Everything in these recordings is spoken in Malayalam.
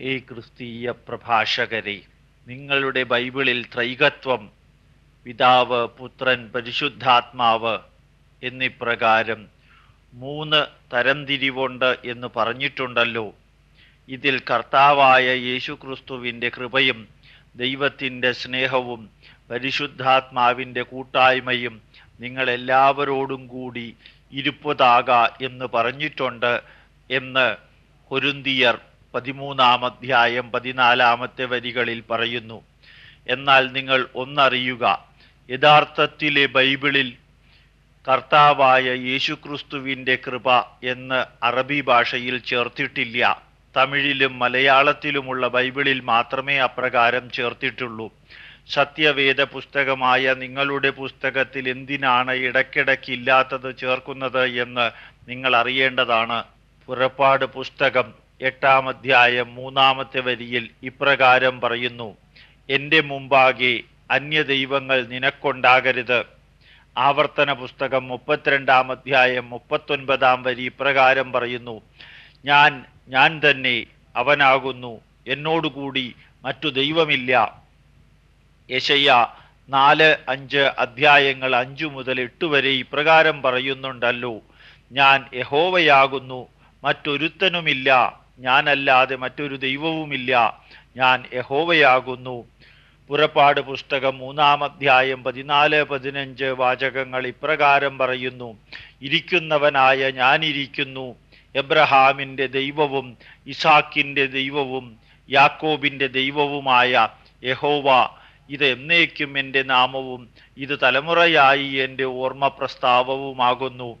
ഹേ ക്രിസ്തീയ പ്രഭാഷകരെ നിങ്ങളുടെ ബൈബിളിൽ ത്രൈകത്വം പിതാവ് പുത്രൻ പരിശുദ്ധാത്മാവ് എന്നിപ്രകാരം മൂന്ന് തരംതിരിവുണ്ട് എന്ന് പറഞ്ഞിട്ടുണ്ടല്ലോ. ഇതിൽ കർത്താവായ യേശുക്രിസ്തുവിന്റെ കൃപയും ദൈവത്തിന്റെ സ്നേഹവും പരിശുദ്ധാത്മാവിന്റെ കൂട്ടായ്മയും നിങ്ങളെല്ലാവരോടും കൂടി ഇരുപ്പതാക എന്ന് പറഞ്ഞിട്ടുണ്ട് എന്ന് കൊരുന്തിയർ പതിമൂന്നാം അധ്യായം പതിനാലാമത്തെ വരികളിൽ പറയുന്നു എന്നാൽ നിങ്ങൾ ഒന്നറിയുക യഥാർത്ഥത്തിലെ ബൈബിളിൽ കർത്താവായ യേശുക്രിസ്തുവിന്റെ കൃപ എന്ന് അറബി ഭാഷയിൽ ചേർത്തിട്ടില്ല. തമിഴിലും മലയാളത്തിലുമുള്ള ബൈബിളിൽ മാത്രമേ അപ്രകാരം ചേർത്തിട്ടുള്ളൂ. സത്യവേദ പുസ്തകമായ നിങ്ങളുടെ പുസ്തകത്തിൽ എന്തിനാണ് ഇടയ്ക്കിടയ്ക്ക് ഇല്ലാത്തത് ചേർക്കുന്നത് എന്ന് നിങ്ങൾ അറിയേണ്ടതാണ്. പുറപ്പാട് പുസ്തകം എട്ടാം അധ്യായം മൂന്നാമത്തെ വരിയിൽ ഇപ്രകാരം പറയുന്നു എന്റെ മുമ്പാകെ അന്യദൈവങ്ങൾ നിനക്കൊണ്ടാകരുത്. ആവർത്തന പുസ്തകം മുപ്പത്തിരണ്ടാം അധ്യായം മുപ്പത്തൊൻപതാം വരി ഇപ്രകാരം പറയുന്നു ഞാൻ ഞാൻ തന്നെ അവനാകുന്നു എന്നോടുകൂടി മറ്റു ദൈവമില്ല. യശയ്യ നാല് അഞ്ച് അധ്യായങ്ങൾ അഞ്ചു മുതൽ എട്ട് വരെ ഇപ്രകാരം പറയുന്നുണ്ടല്ലോ ഞാൻ യഹോവയാകുന്നു മറ്റൊരുത്തനുമില്ല. ഞാനല്ലാതെ മറ്റൊരു ദൈവവുമില്ല. ഞാൻ യഹോവയാകുന്നു. പുറപ്പാട് പുസ്തകം മൂന്നാം അധ്യായം പതിനാല് പതിനഞ്ച് വാചകങ്ങൾ ഇപ്രകാരം പറയുന്നു. ഇരിക്കുന്നവനായ ഞാനിരിക്കുന്നു. എബ്രഹാമിന്റെ ദൈവവും ഇസാക്കിന്റെ ദൈവവും യാക്കോബിന്റെ ദൈവവുമായ യഹോവ ഇത് എന്നേക്കും എന്റെ നാമവും ഇത് തലമുറയായി എന്റെ ഓർമ്മ പ്രസ്താവവുമാകുന്നു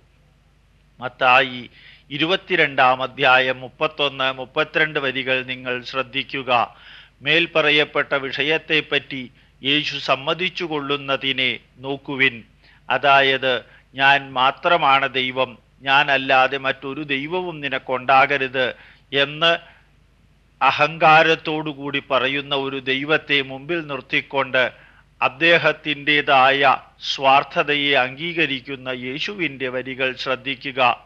മത്തായി ഇരുപത്തിരണ്ടാം അധ്യായം മുപ്പത്തൊന്ന് മുപ്പത്തിരണ്ട് വരികൾ നിങ്ങൾ ശ്രദ്ധിക്കുക. മേൽ പറയപ്പെട്ട വിഷയത്തെപ്പറ്റി യേശു സമ്മതിച്ചു കൊള്ളുന്നതിനെ നോക്കുവിൻ. അതായത് ഞാൻ മാത്രമാണ് ദൈവം ഞാനല്ലാതെ മറ്റൊരു ദൈവവും നിനക്കൊണ്ടാകരുത് എന്ന് അഹങ്കാരത്തോടുകൂടി പറയുന്ന ഒരു ദൈവത്തെ മുമ്പിൽ നിർത്തിക്കൊണ്ട് അദ്ദേഹത്തിന്റെതായ സ്വാർത്ഥതയെ അംഗീകരിക്കുന്ന യേശുവിന്റെ വരികൾ ശ്രദ്ധിക്കുക.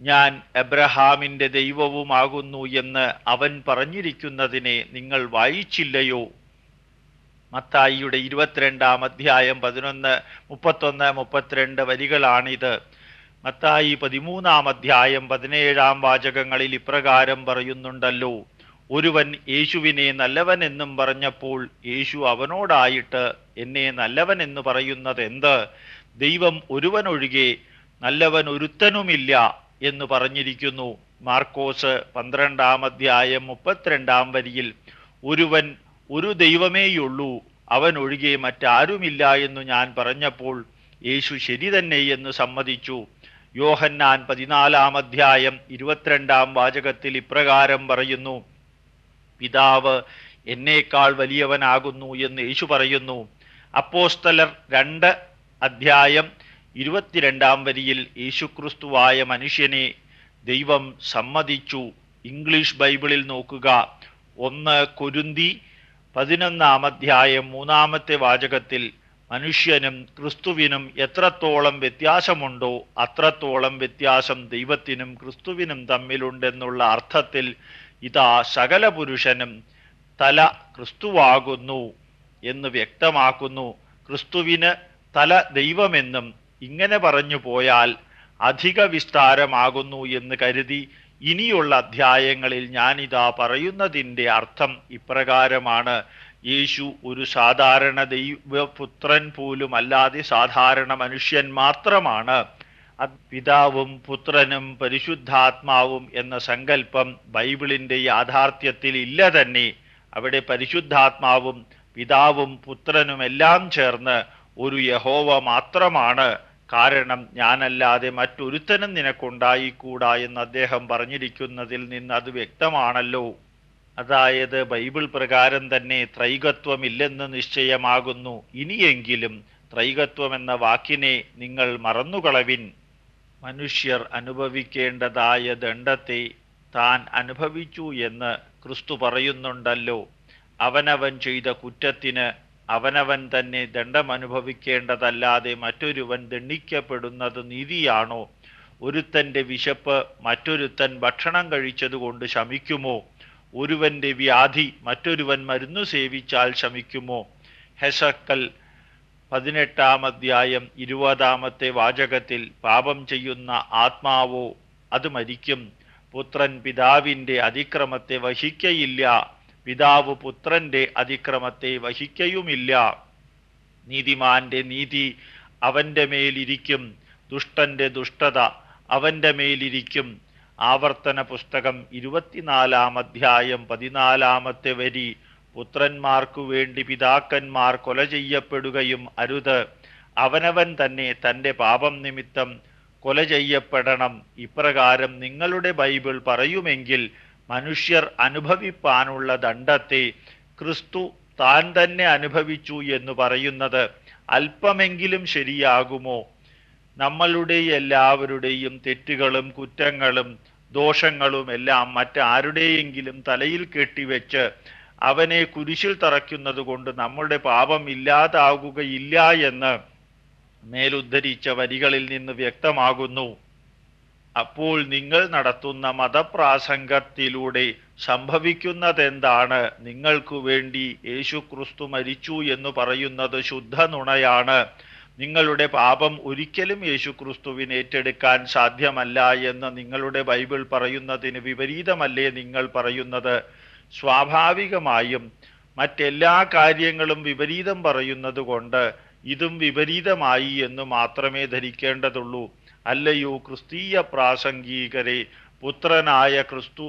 ഞാൻ എബ്രഹാമിന്റെ ദൈവവുമാകുന്നു എന്ന് അവൻ പറഞ്ഞിരിക്കുന്നതിനെ നിങ്ങൾ വായിച്ചില്ലയോ? മത്തായിയുടെ ഇരുപത്തിരണ്ടാം അധ്യായം പതിനൊന്ന് മുപ്പത്തൊന്ന് മുപ്പത്തിരണ്ട് വരികളാണിത്. മത്തായി പതിമൂന്നാം അധ്യായം പതിനേഴാം വാചകങ്ങളിൽ ഇപ്രകാരം പറയുന്നുണ്ടല്ലോ. ഒരുവൻ യേശുവിനെ നല്ലവൻ എന്നും പറഞ്ഞപ്പോൾ യേശു അവനോടായിട്ട് എന്നെ നല്ലവൻ എന്ന് പറയുന്നത് എന്ത് ദൈവം ഒരുവനൊഴികെ നല്ലവൻ ഒരുത്തനുമില്ല. എന്ന് പറഞ്ഞിരിക്കുന്നു. മാർക്കോസ് പന്ത്രണ്ടാം അധ്യായം മുപ്പത്തിരണ്ടാം വരിയിൽ ഒരുവൻ ഒരു ദൈവമേയുള്ളൂ അവൻ ഒഴികെ മറ്റാരുമില്ല എന്ന് ഞാൻ പറഞ്ഞപ്പോൾ യേശു ശരി തന്നെ എന്ന് സമ്മതിച്ചു. യോഹന്നാൻ പതിനാലാം അധ്യായം ഇരുപത്തിരണ്ടാം വാചകത്തിൽ ഇപ്രകാരം പറയുന്നു പിതാവ് എന്നേക്കാൾ വലിയവനാകുന്നു എന്ന് യേശു പറയുന്നു. അപ്പോസ്തലർ രണ്ട് അധ്യായം ഇരുപത്തിരണ്ടാം വരിയിൽ യേശുക്രിസ്തുവായ മനുഷ്യനെ ദൈവം സമ്മതിച്ചു. ഇംഗ്ലീഷ് ബൈബിളിൽ നോക്കുക. ഒന്ന് കൊരുന്തി പതിനൊന്നാം അധ്യായം മൂന്നാമത്തെ വാചകത്തിൽ മനുഷ്യനും ക്രിസ്തുവിനും എത്രത്തോളം വ്യത്യാസമുണ്ടോ അത്രത്തോളം വ്യത്യാസം ദൈവത്തിനും ക്രിസ്തുവിനും തമ്മിലുണ്ടെന്നുള്ള അർത്ഥത്തിൽ ഇതാ സകല പുരുഷനും തല ക്രിസ്തുവാകുന്നു എന്ന് വ്യക്തമാക്കുന്നു. ക്രിസ്തുവിന് തല ദൈവമെന്നും ഇങ്ങനെ പറഞ്ഞു പോയാൽ അധിക വിസ്താരമാകുന്നു എന്ന് കരുതി ഇനിയുള്ള അധ്യായങ്ങളിൽ ഞാനിതാ പറയുന്നതിന്റെ അർത്ഥം ഇപ്രകാരമാണ്. യേശു ഒരു സാധാരണ ദൈവപുത്രൻ പോലും അല്ലാതെ സാധാരണ മനുഷ്യൻ മാത്രമാണ്. പിതാവും പുത്രനും പരിശുദ്ധാത്മാവും എന്ന സങ്കല്പം ബൈബിളിന്റെ യാഥാർത്ഥ്യത്തിൽ ഇല്ല തന്നെ. അവിടെ പരിശുദ്ധാത്മാവും പിതാവും പുത്രനും എല്ലാം ചേർന്ന് ഒരു യഹോവ മാത്രമാണ്. കാരണം ഞാനല്ലാതെ മറ്റൊരുത്തനും നിനക്കുണ്ടായിക്കൂടാ എന്ന് അദ്ദേഹം പറഞ്ഞിരിക്കുന്നതിൽ നിന്ന് അത് വ്യക്തമാണല്ലോ. അതായത് ബൈബിൾ പ്രകാരം തന്നെ ത്രൈകത്വമില്ലെന്ന് നിശ്ചയമാകുന്നു. ഇനിയെങ്കിലും ത്രൈകത്വം എന്ന വാക്കിനെ നിങ്ങൾ മറന്നുകളവിൻ. മനുഷ്യർ അനുഭവിക്കേണ്ടതായ ദണ്ഡത്തെ താൻ അനുഭവിച്ചു എന്ന് ക്രിസ്തു പറയുന്നുണ്ടല്ലോ. അവനവൻ ചെയ്ത കുറ്റത്തിന് അവനവൻ തന്നെ ദണ്ഡം അനുഭവിക്കേണ്ടതല്ലാതെ മറ്റൊരുവൻ ദണ്ഡിക്കപ്പെടുന്നത് നീതിയാണോ? ഒരുത്തന്റെ വിശപ്പ് മറ്റൊരുത്തൻ ഭക്ഷണം കഴിച്ചതുകൊണ്ട് ശമിക്കുമോ? ഒരുവന്റെ വ്യാധി മറ്റൊരുവൻ മരുന്നു സേവിച്ചാൽ ശമിക്കുമോ? ഹെസക്കൽ പതിനെട്ടാം അധ്യായം ഇരുപതാമത്തെ വാചകത്തിൽ പാപം ചെയ്യുന്ന ആത്മാവോ? അത് മരിക്കും. പുത്രൻ പിതാവിന്റെ അതിക്രമത്തെ വഹിക്കയില്ല. പിതാവ് പുത്രന്റെ അതിക്രമത്തെ വഹിക്കയുമില്ല. നീതിമാന്റെ നീതി അവന്റെ മേലിരിക്കും. ദുഷ്ടന്റെ ദുഷ്ടത അവന്റെ മേലിരിക്കും. ആവർത്തന പുസ്തകം ഇരുപത്തിനാലാം അധ്യായം പതിനാലാമത്തെ വരി. പുത്രന്മാർക്കു വേണ്ടി പിതാക്കന്മാർ കൊല ചെയ്യപ്പെടുകയും അരുത്. അവനവൻ തന്നെ തന്റെ പാപം നിമിത്തം കൊല ചെയ്യപ്പെടണം. ഇപ്രകാരം നിങ്ങളുടെ ബൈബിൾ പറയുമെങ്കിൽ മനുഷ്യർ അനുഭവിപ്പാനുള്ള ദണ്ഡത്തെ ക്രിസ്തു താൻ തന്നെ അനുഭവിച്ചു എന്ന് പറയുന്നത് അല്പമെങ്കിലും ശരിയാകുമോ? നമ്മളുടെ എല്ലാവരുടെയും തെറ്റുകളും കുറ്റങ്ങളും ദോഷങ്ങളും എല്ലാം മറ്റാരുടെയെങ്കിലും തലയിൽ കെട്ടിവെച്ച് അവനെ കുരിശിൽ തറയ്ക്കുന്നത് കൊണ്ട് നമ്മുടെ പാപം ഇല്ലാതാകുകയില്ല എന്ന് മേലുദ്ധരിച്ച വരികളിൽ നിന്ന് വ്യക്തമാകുന്നു. അപ്പോൾ നിങ്ങൾ നടത്തുന്ന മതപ്രാസംഗത്തിലൂടെ സംഭവിക്കുന്നതെന്താണ്? നിങ്ങൾക്കു വേണ്ടി യേശു ക്രിസ്തു മരിച്ചു എന്ന് പറയുന്നത് ശുദ്ധ നുണയാണ്. നിങ്ങളുടെ പാപം ഒരിക്കലും യേശു ക്രിസ്തുവിന് ഏറ്റെടുക്കാൻ സാധ്യമല്ല എന്ന് നിങ്ങളുടെ ബൈബിൾ പറയുന്നതിന് വിപരീതമല്ലേ നിങ്ങൾ പറയുന്നത്? സ്വാഭാവികമായും മറ്റെല്ലാ കാര്യങ്ങളും വിപരീതം പറയുന്നത് കൊണ്ട് ഇതും വിപരീതമായി എന്ന് മാത്രമേ ധരിക്കേണ്ടതുള്ളൂ. അല്ലയോ ക്രിസ്തീയ പ്രാസംഗികരെ പുത്രനായ ക്രിസ്തു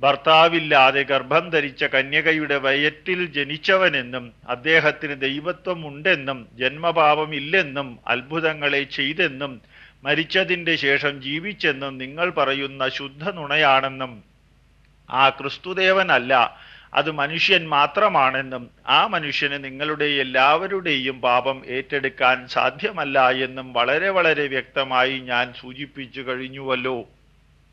ഭർത്താവില്ലാതെ ഗർഭം ധരിച്ച കന്യകയുടെ വയറ്റിൽ ജനിച്ചവനെന്നും അദ്ദേഹത്തിന് ദൈവത്വം ഉണ്ടെന്നും ജന്മപാപം ഇല്ലെന്നും അത്ഭുതങ്ങളെ ചെയ്തെന്നും മരിച്ചതിന്റെ ശേഷം ജീവിച്ചെന്നും നിങ്ങൾ പറയുന്ന ശുദ്ധ നുണയാണെന്നും ആ ക്രിസ്തുദേവനല്ല അത് മനുഷ്യൻ മാത്രമാണെന്നും ആ മനുഷ്യന് നിങ്ങളുടെ എല്ലാവരുടെയും പാപം ഏറ്റെടുക്കാൻ സാധ്യമല്ല എന്നും വളരെ വളരെ വ്യക്തമായി ഞാൻ സൂചിപ്പിച്ചു കഴിഞ്ഞുവല്ലോ.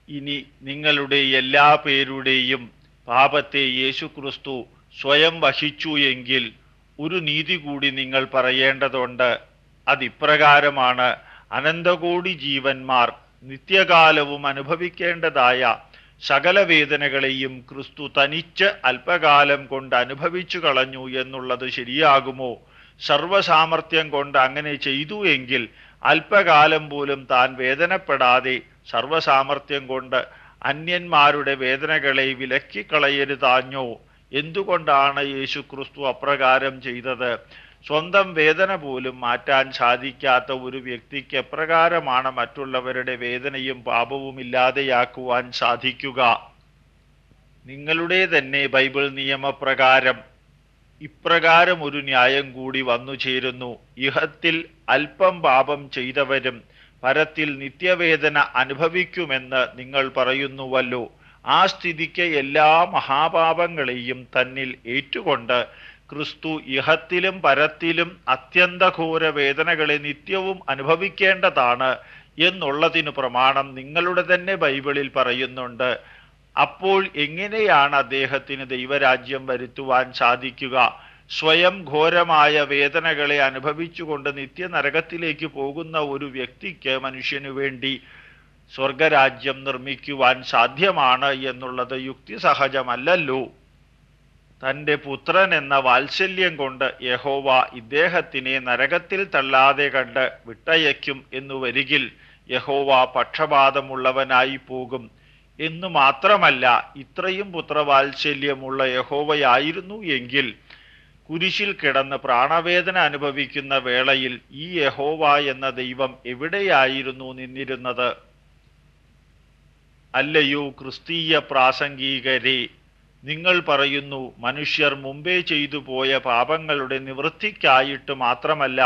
ഇനി നിങ്ങളുടെ എല്ലാ പേരുടെയും പാപത്തെ യേശുക്രിസ്തു സ്വയം വഹിച്ചു എങ്കിൽ ഒരു നീതി കൂടി നിങ്ങൾ പറയേണ്ടതുണ്ട്. അതിപ്രകാരമാണ് അനന്തകോടി ജീവന്മാർ നിത്യകാലവും അനുഭവിക്കേണ്ടതായ സകല വേദനകളെയും ക്രിസ്തു തനിച്ച് അല്പകാലം കൊണ്ട് അനുഭവിച്ചു കളഞ്ഞു എന്നുള്ളത് ശരിയാകുമോ? സർവസാമർഥ്യം കൊണ്ട് അങ്ങനെ ചെയ്തു എങ്കിൽ അല്പകാലം പോലും താൻ വേദനപ്പെടാതെ സർവസാമർഥ്യം കൊണ്ട് അന്യന്മാരുടെ വേദനകളെ വിലക്കിക്കളയരുതാഞ്ഞോ? എന്തുകൊണ്ടാണ് യേശു ക്രിസ്തു അപ്രകാരം ചെയ്തത്? സ്വന്തം വേദന പോലും മാറ്റാൻ സാധിക്കാത്ത ഒരു വ്യക്തിക്ക് എപ്രകാരമാണ് മറ്റുള്ളവരുടെ വേദനയും പാപവും ഇല്ലാതെയാക്കുവാൻ സാധിക്കുക? നിങ്ങളുടെ തന്നെ ബൈബിൾ നിയമപ്രകാരം ഇപ്രകാരം ഒരു ന്യായം കൂടി വന്നു ചേരുന്നു. ഇഹത്തിൽ അല്പം പാപം ചെയ്തവരും പരത്തിൽ നിത്യവേദന അനുഭവിക്കുമെന്ന് നിങ്ങൾ പറയുന്നുവല്ലോ. ആ സ്ഥിതിക്ക് എല്ലാ മഹാപാപങ്ങളെയും തന്നിൽ ഏറ്റുകൊണ്ട് ക്രിസ്തു ഇഹത്തിലും പരത്തിലും അത്യന്തഘോര വേദനകളെ നിത്യവും അനുഭവിക്കേണ്ടതാണ് എന്നുള്ളതിനു പ്രമാണം നിങ്ങളുടെ തന്നെ ബൈബിളിൽ പറയുന്നുണ്ട്. അപ്പോൾ എങ്ങനെയാണ് അദ്ദേഹത്തിന് ദൈവരാജ്യം വരുത്തുവാൻ സാധിക്കുക? സ്വയം ഘോരമായ വേദനകളെ അനുഭവിച്ചുകൊണ്ട് നിത്യനരകത്തിലേക്ക് പോകുന്ന ഒരു വ്യക്തിക്ക് മനുഷ്യനു വേണ്ടി സ്വർഗരാജ്യം നിർമ്മിക്കുവാൻ സാധ്യമാണ് എന്നുള്ളത് യുക്തിസഹജമല്ലല്ലോ. തന്റെ പുത്രൻ എന്ന വാത്സല്യം കൊണ്ട് യഹോവ ഇദ്ദേഹത്തിനെ നരകത്തിൽ തള്ളാതെ കണ്ട് വിട്ടയക്കും എന്നു വരികിൽ യഹോവ പക്ഷപാതമുള്ളവനായി പോകും. എന്നു മാത്രമല്ല ഇത്രയും പുത്രവാത്സല്യമുള്ള യഹോവയായിരുന്നു എങ്കിൽ കുരിശിൽ കിടന്ന് പ്രാണവേദന അനുഭവിക്കുന്ന വേളയിൽ ഈ യഹോവ എന്ന ദൈവം എവിടെയായിരുന്നു നിന്നിരുന്നത്? അല്ലയോ ക്രിസ്തീയ പ്രാസംഗികരെ നിങ്ങൾ പറയുന്നു മനുഷ്യർ മുമ്പേ ചെയ്തു പോയ പാപങ്ങളുടെ നിവൃത്തിക്കായിട്ട് മാത്രമല്ല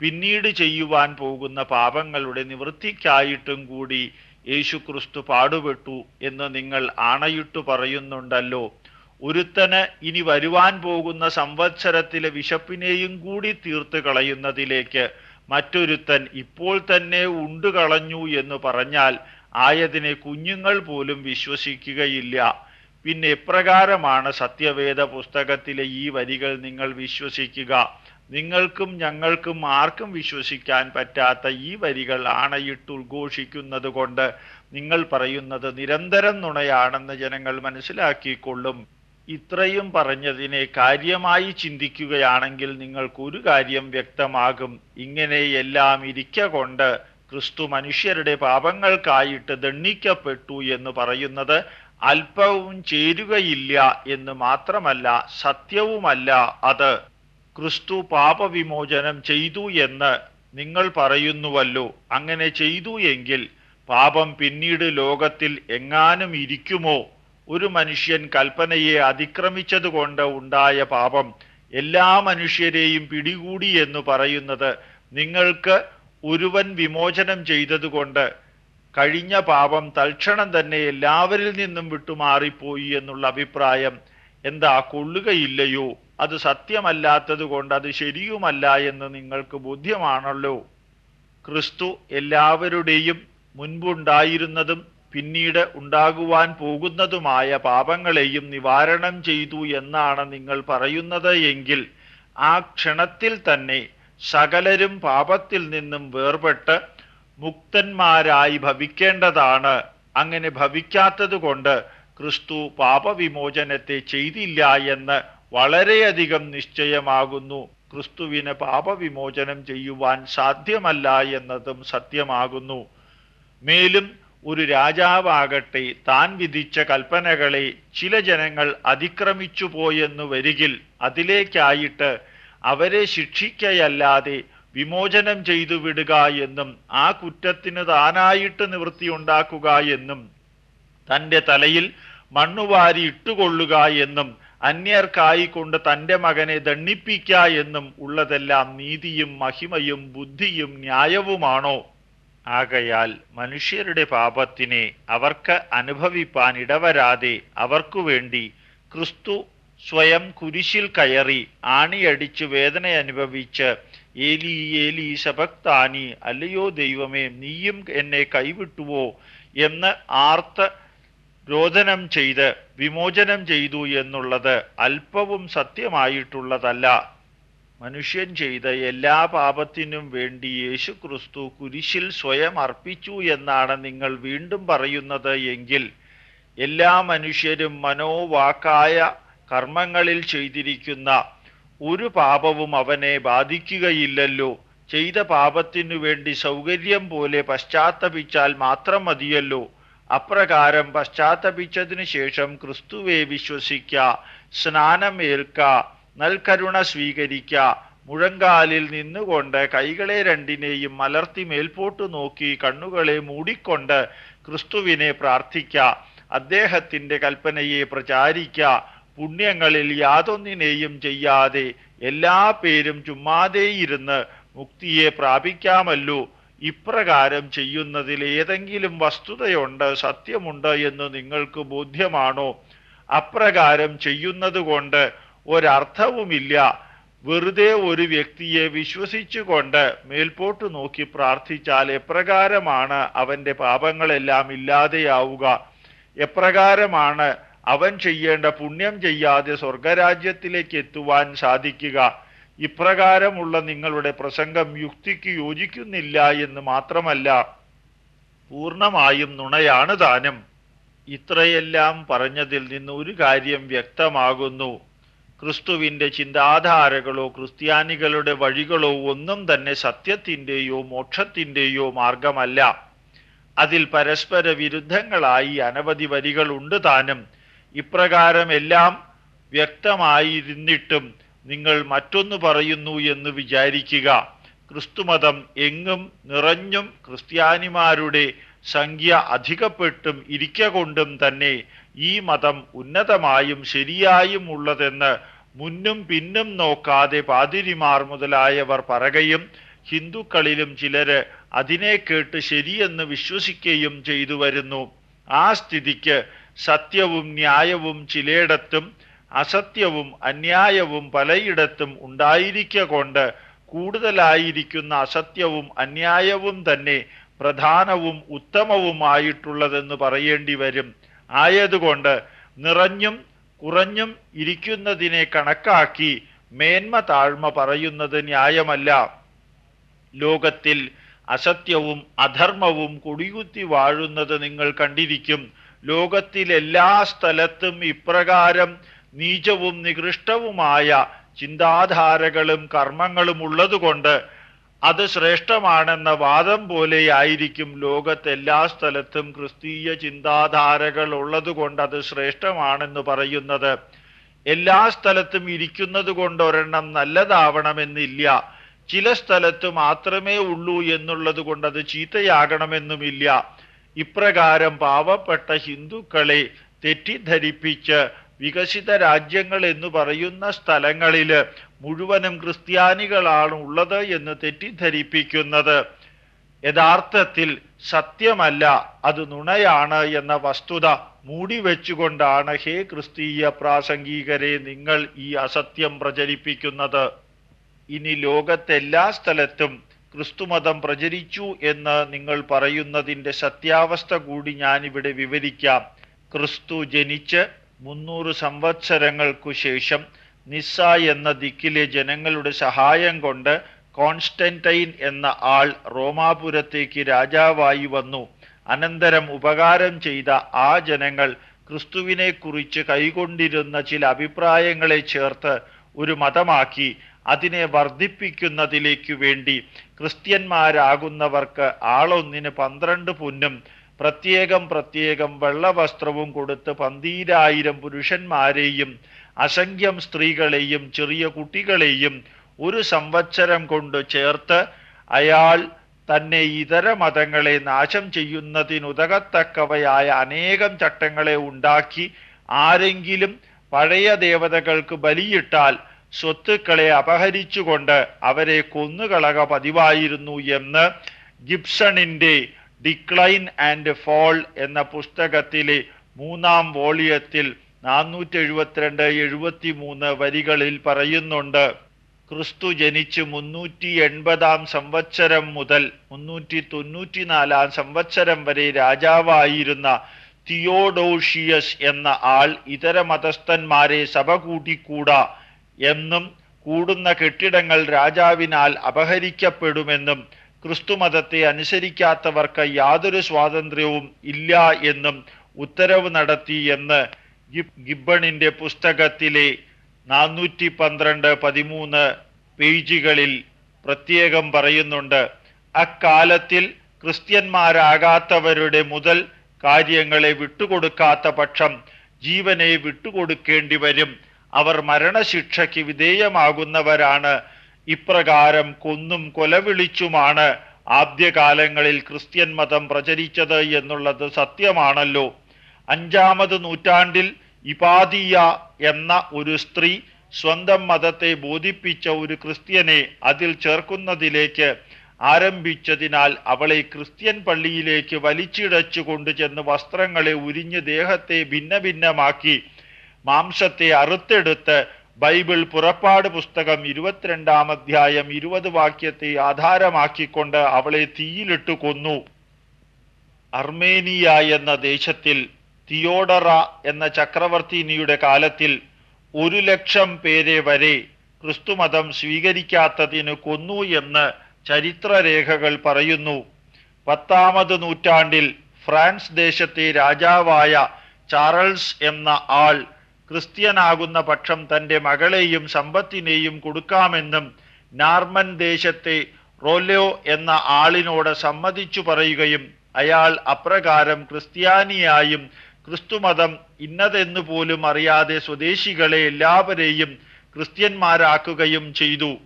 പിന്നീട് ചെയ്യുവാൻ പോകുന്ന പാപങ്ങളുടെ നിവൃത്തിക്കായിട്ടും കൂടി യേശുക്രിസ്തു പാടുപെട്ടു എന്ന് നിങ്ങൾ ആണയിട്ടു പറയുന്നുണ്ടല്ലോ. ഒരുത്തന് ഇനി വരുവാൻ പോകുന്ന സംവത്സരത്തിലെ വിശപ്പിനെയും കൂടി തീർത്ത് കളയുന്നതിലേക്ക് മറ്റൊരുത്തൻ ഇപ്പോൾ തന്നെ ഉണ്ടു കളഞ്ഞു എന്ന് പറഞ്ഞാൽ ആയതിനെ കുഞ്ഞുങ്ങൾ പോലും വിശ്വസിക്കുകയില്ല. പിന്നെ എപ്രകാരമാണ് സത്യവേദ പുസ്തകത്തിലെ ഈ വരികൾ നിങ്ങൾ വിശ്വസിക്കുക? നിങ്ങൾക്കും ഞങ്ങൾക്കും ആർക്കും വിശ്വസിക്കാൻ പറ്റാത്ത ഈ വരികൾ ആണയിട്ട് ഉദ്ഘോഷിക്കുന്നത് കൊണ്ട് നിങ്ങൾ പറയുന്നത് നിരന്തരം നുണയാണെന്ന് ജനങ്ങൾ മനസ്സിലാക്കിക്കൊള്ളും. ഇത്രയും പറഞ്ഞതിനെ കാര്യമായി ചിന്തിക്കുകയാണെങ്കിൽ നിങ്ങൾക്ക് ഒരു കാര്യം വ്യക്തമാകും. ഇങ്ങനെയെല്ലാം ഇരിക്ക കൊണ്ട് ക്രിസ്തു മനുഷ്യരുടെ പാപങ്ങൾക്കായിട്ട് ദണ്ണിക്കപ്പെട്ടു എന്ന് പറയുന്നത് അല്പവും ചേരുകയില്ല എന്ന് മാത്രമല്ല സത്യവുമല്ല അത് ക്രിസ്തു പാപവിമോചനം ചെയ്തു എന്ന് നിങ്ങൾ പറയുന്നുവല്ലോ. അങ്ങനെ ചെയ്തു എങ്കിൽ പാപം പിന്നീട് ലോകത്തിൽ എങ്ങാനും ഇരിക്കുമോ? ഒരു മനുഷ്യൻ കൽപ്പനയെ അതിക്രമിച്ചതുകൊണ്ട് ഉണ്ടായ പാപം എല്ലാ മനുഷ്യരെയും പിടികൂടി എന്ന് പറയുന്നത് നിങ്ങൾക്ക് ഒരുവൻ വിമോചനം ചെയ്തതുകൊണ്ട് കഴിഞ്ഞ പാപം തൽക്ഷണം തന്നെ എല്ലാവരിൽ നിന്നും വിട്ടുമാറിപ്പോയി എന്നുള്ള അഭിപ്രായം എന്താ? കൊള്ളുകയില്ലയോ? അത് സത്യമല്ലാത്തത് കൊണ്ട് അത് ശരിയുമല്ല എന്ന് നിങ്ങൾക്ക് ബോധ്യമാണല്ലോ. ക്രിസ്തു എല്ലാവരുടെയും മുൻപുണ്ടായിരുന്നതും പിന്നീട് ഉണ്ടാകുവാൻ പോകുന്നതുമായ പാപങ്ങളെയും നിവാരണം ചെയ്തു എന്നാണ് നിങ്ങൾ പറയുന്നത് എങ്കിൽ ആ ക്ഷണത്തിൽ തന്നെ സകലരും പാപത്തിൽ നിന്നും വേർപെട്ട് മുക്തന്മാരായി ഭവിക്കേണ്ടതാണ്. അങ്ങനെ ഭവിക്കാത്തതുകൊണ്ട് ക്രിസ്തു പാപവിമോചനത്തെ ചെയ്തില്ല എന്ന് വളരെയധികം നിശ്ചയമാകുന്നു. ക്രിസ്തുവിന് പാപവിമോചനം ചെയ്യുവാൻ സാധ്യമല്ല എന്നതും സത്യമാകുന്നു. മേലും ഒരു രാജാവാകട്ടെ താൻ വിധിച്ച കൽപ്പനകളെ ചില ജനങ്ങൾ അതിക്രമിച്ചു പോയെന്നു വരികിൽ അതിലേക്കായിട്ട് അവരെ ശിക്ഷിക്കയല്ലാതെ വിമോചനം ചെയ്തു വിടുക എന്നും ആ കുറ്റത്തിന് താനായിട്ട് നിവൃത്തിയുണ്ടാക്കുക എന്നും തന്റെ തലയിൽ മണ്ണുവാരി ഇട്ടുകൊള്ളുക എന്നും അന്യർക്കായി കൊണ്ട് തന്റെ മകനെ ദണ്ണിപ്പിക്ക എന്നും ഉള്ളതെല്ലാം നീതിയും മഹിമയും ബുദ്ധിയും ന്യായവുമാണോ? ആകയാൽ മനുഷ്യരുടെ പാപത്തിനെ അവർക്ക് അനുഭവിപ്പാൻ ഇടവരാതെ അവർക്കു വേണ്ടി ക്രിസ്തു സ്വയം കുരിശിൽ കയറി ആണിയടിച്ച് വേദന അനുഭവിച്ച് ഏലി ഏലി ശപക്താനി അല്ലയോ ദൈവമേ നീയും എന്നെ കൈവിട്ടുവോ എന്ന് ആർത്ത് രോദനം ചെയ്ത് വിമോചനം ചെയ്തു എന്നുള്ളത് അല്പവും സത്യമായിട്ടുള്ളതല്ല. മനുഷ്യൻ ചെയ്ത എല്ലാ പാപത്തിനും വേണ്ടി യേശു ക്രിസ്തു കുരിശിൽ സ്വയം അർപ്പിച്ചു എന്നാണ് നിങ്ങൾ വീണ്ടും പറയുന്നത് എങ്കിൽ എല്ലാ മനുഷ്യരും മനോവാക്കായ കർമ്മങ്ങളിൽ ചെയ്തിരിക്കുന്ന ഒരു പാപവും അവനെ ബാധിക്കുകയില്ലല്ലോ. ചെയ്ത പാപത്തിനു വേണ്ടി സൗകര്യം പോലെ പശ്ചാത്തപിച്ചാൽ മാത്രം മതിയല്ലോ. അപ്രകാരം പശ്ചാത്തപിച്ചതിനു ശേഷം ക്രിസ്തുവെ വിശ്വസിക്ക സ്നാനമേൽക്ക നൽകരുണ സ്വീകരിക്ക മുഴങ്കാലിൽ നിന്നുകൊണ്ട് കൈകളെ രണ്ടിനെയും മലർത്തി മേൽപോട്ടു നോക്കി കണ്ണുകളെ മൂടിക്കൊണ്ട് ക്രിസ്തുവിനെ പ്രാർത്ഥിക്ക അദ്ദേഹത്തിന്റെ കൽപ്പനയെ പ്രചാരിക്ക പുണ്യങ്ങളിൽ യാതൊന്നിനെയും ചെയ്യാതെ എല്ലാ പേരും ചുമ്മാതെയിരുന്ന് മുക്തിയെ പ്രാപിക്കാമല്ലോ. ഇപ്രകാരം ചെയ്യുന്നതിൽ ഏതെങ്കിലും വസ്തുതയുണ്ട് സത്യമുണ്ട് എന്ന് നിങ്ങൾക്ക് ബോധ്യമാണോ? അപ്രകാരം ചെയ്യുന്നത് കൊണ്ട് ഒരർത്ഥവുമില്ല. വെറുതെ ഒരു വ്യക്തിയെ വിശ്വസിച്ചുകൊണ്ട് മേൽപോട്ട് നോക്കി പ്രാർത്ഥിച്ചാൽ എപ്രകാരമാണ് അവന്റെ പാപങ്ങളെല്ലാം ഇല്ലാതെയാവുക? എപ്രകാരമാണ് അവൻ ചെയ്യേണ്ട പുണ്യം ചെയ്യാതെ സ്വർഗരാജ്യത്തിലേക്ക് എത്തുവാൻ സാധിക്കുക. ഇപ്രകാരമുള്ള നിങ്ങളുടെ പ്രസംഗം യുക്തിക്ക് യോജിക്കുന്നില്ല എന്ന് മാത്രമല്ല പൂർണമായും നുണയാണ് ദാനം. ഇത്രയെല്ലാം പറഞ്ഞതിൽ നിന്ന് ഒരു കാര്യം വ്യക്തമാകുന്നു. ക്രിസ്തുവിന്റെ ചിന്താധാരകളോ ക്രിസ്ത്യാനികളുടെ വഴികളോ ഒന്നും തന്നെ സത്യത്തിന്റെയോ മോക്ഷത്തിന്റെയോ മാർഗമല്ല. അതിൽ പരസ്പര വിരുദ്ധങ്ങളായി അനവധി വരികളുണ്ട് താനും ഇപ്രകാരം എല്ലാം വ്യക്തമായിരുന്നിട്ടും നിങ്ങൾ മറ്റൊന്ന് പറയുന്നു എന്ന് വിചാരിക്കുക. ക്രിസ്തുമതം എങ്ങും നിറഞ്ഞും ക്രിസ്ത്യാനിമാരുടെ സംഖ്യ അധികപ്പെട്ടും ഇരിക്ക കൊണ്ടും തന്നെ ഈ മതം ഉന്നതമായും ശരിയായും ഉള്ളതെന്ന് മുന്നും പിന്നും നോക്കാതെ പാതിരിമാർ മുതലായവർ പറയുകയും ഹിന്ദുക്കളിലും ചിലര് അതിനെ കേട്ട് ശരിയെന്ന് വിശ്വസിക്കുകയും ചെയ്തു വരുന്നു ആ സ്ഥിതിക്ക് സത്യവും ന്യായവും ചിലയിടത്തും അസത്യവും അന്യായവും പലയിടത്തും ഉണ്ടായിരിക്കൊണ്ട് കൂടുതലായിരിക്കുന്ന അസത്യവും അന്യായവും തന്നെ പ്രധാനവും ഉത്തമവുമായിട്ടുള്ളതെന്ന് പറയേണ്ടി വരും. ആയതുകൊണ്ട് നിറഞ്ഞും കുറഞ്ഞും ഇരിക്കുന്നതിനെ കണക്കാക്കി മേന്മ താഴ്മ പറയുന്നത് ന്യായമല്ല. ലോകത്തിൽ അസത്യവും അധർമ്മവും കൊടികുത്തി വാഴുന്നത് നിങ്ങൾ കണ്ടിരിക്കും. ലോകത്തിൽ എല്ലാ സ്ഥലത്തും ഇപ്രകാരം നീചവും നികൃഷ്ടവുമായ ചിന്താധാരകളും കർമ്മങ്ങളും ഉള്ളതുകൊണ്ട് അത് ശ്രേഷ്ഠമാണെന്ന വാദം പോലെയായിരിക്കും ലോകത്തെല്ലാ സ്ഥലത്തും ക്രിസ്തീയ ചിന്താധാരകൾ ഉള്ളതുകൊണ്ട് അത് ശ്രേഷ്ഠമാണെന്ന് പറയുന്നത്. എല്ലാ സ്ഥലത്തും ഇരിക്കുന്നത് കൊണ്ട് ഒരെണ്ണം നല്ലതാവണമെന്നില്ല. ചില സ്ഥലത്ത് മാത്രമേ ഉള്ളൂ എന്നുള്ളത് കൊണ്ട് അത് ചീത്തയാകണമെന്നുമില്ല. ഇപ്രകാരം പാവപ്പെട്ട ഹിന്ദുക്കളെ തെറ്റിദ്ധരിപ്പിച്ച് വികസിത രാജ്യങ്ങൾ എന്ന് പറയുന്ന സ്ഥലങ്ങളിൽ മുഴുവനും ക്രിസ്ത്യാനികളാണ് ഉള്ളത് എന്ന് തെറ്റിദ്ധരിപ്പിക്കുന്നത്. യഥാർത്ഥത്തിൽ സത്യമല്ല അത് നുണയാണ് എന്ന വസ്തുത മൂടി വെച്ചുകൊണ്ടാണ് ഹേ ക്രിസ്തീയ പ്രാസംഗികരെ നിങ്ങൾ ഈ അസത്യം പ്രചരിപ്പിക്കുന്നത്. ഇനി ലോകത്തെല്ലാ സ്ഥലത്തും ക്രിസ്തുമതം പ്രചരിച്ചു എന്ന് നിങ്ങൾ പറയുന്നതിന്റെ സത്യാവസ്ഥ കൂടി ഞാനിവിടെ വിവരിക്കാം. ക്രിസ്തു ജനിച്ച് മുന്നൂറ് സംവത്സരങ്ങൾക്കു ശേഷം നിസ്സ എന്ന ദിക്കിലെ ജനങ്ങളുടെ സഹായം കൊണ്ട് കോൺസ്റ്റന്റൈൻ എന്ന ആൾ റോമാപുരത്തേക്ക് രാജാവായി വന്നു. അനന്തരം ഉപകാരം ചെയ്ത ആ ജനങ്ങൾ ക്രിസ്തുവിനെ കുറിച്ച് കൈകൊണ്ടിരുന്ന ചില അഭിപ്രായങ്ങളെ ചേർത്ത് ഒരു മതമാക്കി അതിനെ വർദ്ധിപ്പിക്കുന്നതിലേക്കു വേണ്ടി ക്രിസ്ത്യന്മാരാകുന്നവർക്ക് ആളൊന്നിന് പന്ത്രണ്ട് പൊന്നും പ്രത്യേകം പ്രത്യേകം വെള്ളവസ്ത്രവും കൊടുത്ത് പന്തീരായിരം പുരുഷന്മാരെയും അസംഖ്യം സ്ത്രീകളെയും ചെറിയ കുട്ടികളെയും ഒരു സംവത്സരം കൊണ്ട് ചേർത്ത് അയാൾ തന്നെ ഇതര മതങ്ങളെ നാശം ചെയ്യുന്നതിനുതകത്തക്കവയായ അനേകം ചട്ടങ്ങളെ ഉണ്ടാക്കി ആരെങ്കിലും പഴയ ദേവതകൾക്ക് ബലിയിട്ടാൽ സ്വത്തുക്കളെ അപഹരിച്ചുകൊണ്ട് അവരെ കൊന്നുകളക പതിവായിരുന്നു എന്ന് ഗിബ്സണിന്റെ ഡിക്ലൈൻ ആൻഡ് ഫോൾ എന്ന പുസ്തകത്തിലെ മൂന്നാം വോളിയത്തിൽ നാനൂറ്റി എഴുപത്തിരണ്ട് എഴുപത്തി മൂന്ന് വരികളിൽ പറയുന്നുണ്ട്. ക്രിസ്തു ജനിച്ച് മുന്നൂറ്റി എൺപതാം സംവത്സരം മുതൽ മുന്നൂറ്റി തൊണ്ണൂറ്റിനാലാം സംവത്സരം വരെ രാജാവായിരുന്ന തിയോഡോഷിയസ് എന്ന ആൾ ഇതര മതസ്ഥന്മാരെ സഭ കൂട്ടിക്കൂടാ. എന്നും കൂടുന്ന കെട്ടിടങ്ങൾ രാജാവിനാൽ അപഹരിക്കപ്പെടുമെന്നും ക്രിസ്തുമതത്തെ അനുസരിക്കാത്തവർക്ക് യാതൊരു സ്വാതന്ത്ര്യവും ഇല്ല എന്നും ഉത്തരവ് നടത്തി എന്ന് ഗിബണിന്റെ പുസ്തകത്തിലെ നാനൂറ്റി പന്ത്രണ്ട് പതിമൂന്ന് പേജുകളിൽ പ്രത്യേകം പറയുന്നുണ്ട്. അക്കാലത്തിൽ ക്രിസ്ത്യന്മാരാകാത്തവരുടെ മുതൽ കാര്യങ്ങളെ വിട്ടുകൊടുക്കാത്ത പക്ഷം ജീവനെ വിട്ടുകൊടുക്കേണ്ടി വരും അവർ മരണശിക്ഷയ്ക്ക് വിധേയമാകുന്നവരാണ്. ഇപ്രകാരം കൊന്നും കൊലവിളിച്ചുമാണ് ആദ്യകാലങ്ങളിൽ ക്രിസ്ത്യൻ മതം പ്രചരിച്ചത് എന്നുള്ളത് സത്യമാണല്ലോ. അഞ്ചാമത് നൂറ്റാണ്ടിൽ ഇപാദിയ എന്ന ഒരു സ്ത്രീ സ്വന്തം മതത്തെ ബോധിപ്പിച്ച ഒരു ക്രിസ്ത്യനെ അതിൽ ചേർക്കുന്നതിലേക്ക് ആരംഭിച്ചതിനാൽ അവളെ ക്രിസ്ത്യൻ പള്ളിയിലേക്ക് വലിച്ചിടച്ചു കൊണ്ടുചെന്ന് വസ്ത്രങ്ങളെ ഉരിഞ്ഞ് ദേഹത്തെ ഭിന്ന ഭിന്നമാക്കി മാംസത്തെ അറുത്തെടുത്ത് ബൈബിൾ പുറപ്പാട് പുസ്തകം ഇരുപത്തിരണ്ടാം അധ്യായം ഇരുപത് വാക്യത്തെ ആധാരമാക്കിക്കൊണ്ട് അവളെ തീയിലിട്ടു കൊന്നു. അർമേനിയ എന്ന ദേശത്തിൽ തിയോഡറ എന്ന ചക്രവർത്തിനിയുടെ കാലത്തിൽ ഒരു ലക്ഷം പേരെ വരെ ക്രിസ്തുമതം സ്വീകരിക്കാത്തതിന് കൊന്നു എന്ന് ചരിത്രരേഖകൾ പറയുന്നു. പത്താമത് നൂറ്റാണ്ടിൽ ഫ്രാൻസ് ദേശത്തെ രാജാവായ ചാർൾസ് എന്ന ആൾ ക്രിസ്ത്യനാകുന്ന പക്ഷം തന്റെ മകളെയും സമ്പത്തിനെയും കൊടുക്കാമെന്നും നാർമൻ ദേശത്തെ റോലോ എന്ന ആളിനോട് സമ്മതിച്ചു പറയുകയും അയാൾ അപ്രകാരം ക്രിസ്ത്യാനിയായും ക്രിസ്തുമതം ഇന്നതെന്നു പോലും അറിയാതെ സ്വദേശികളെ എല്ലാവരെയും ക്രിസ്ത്യന്മാരാക്കുകയും ചെയ്തു.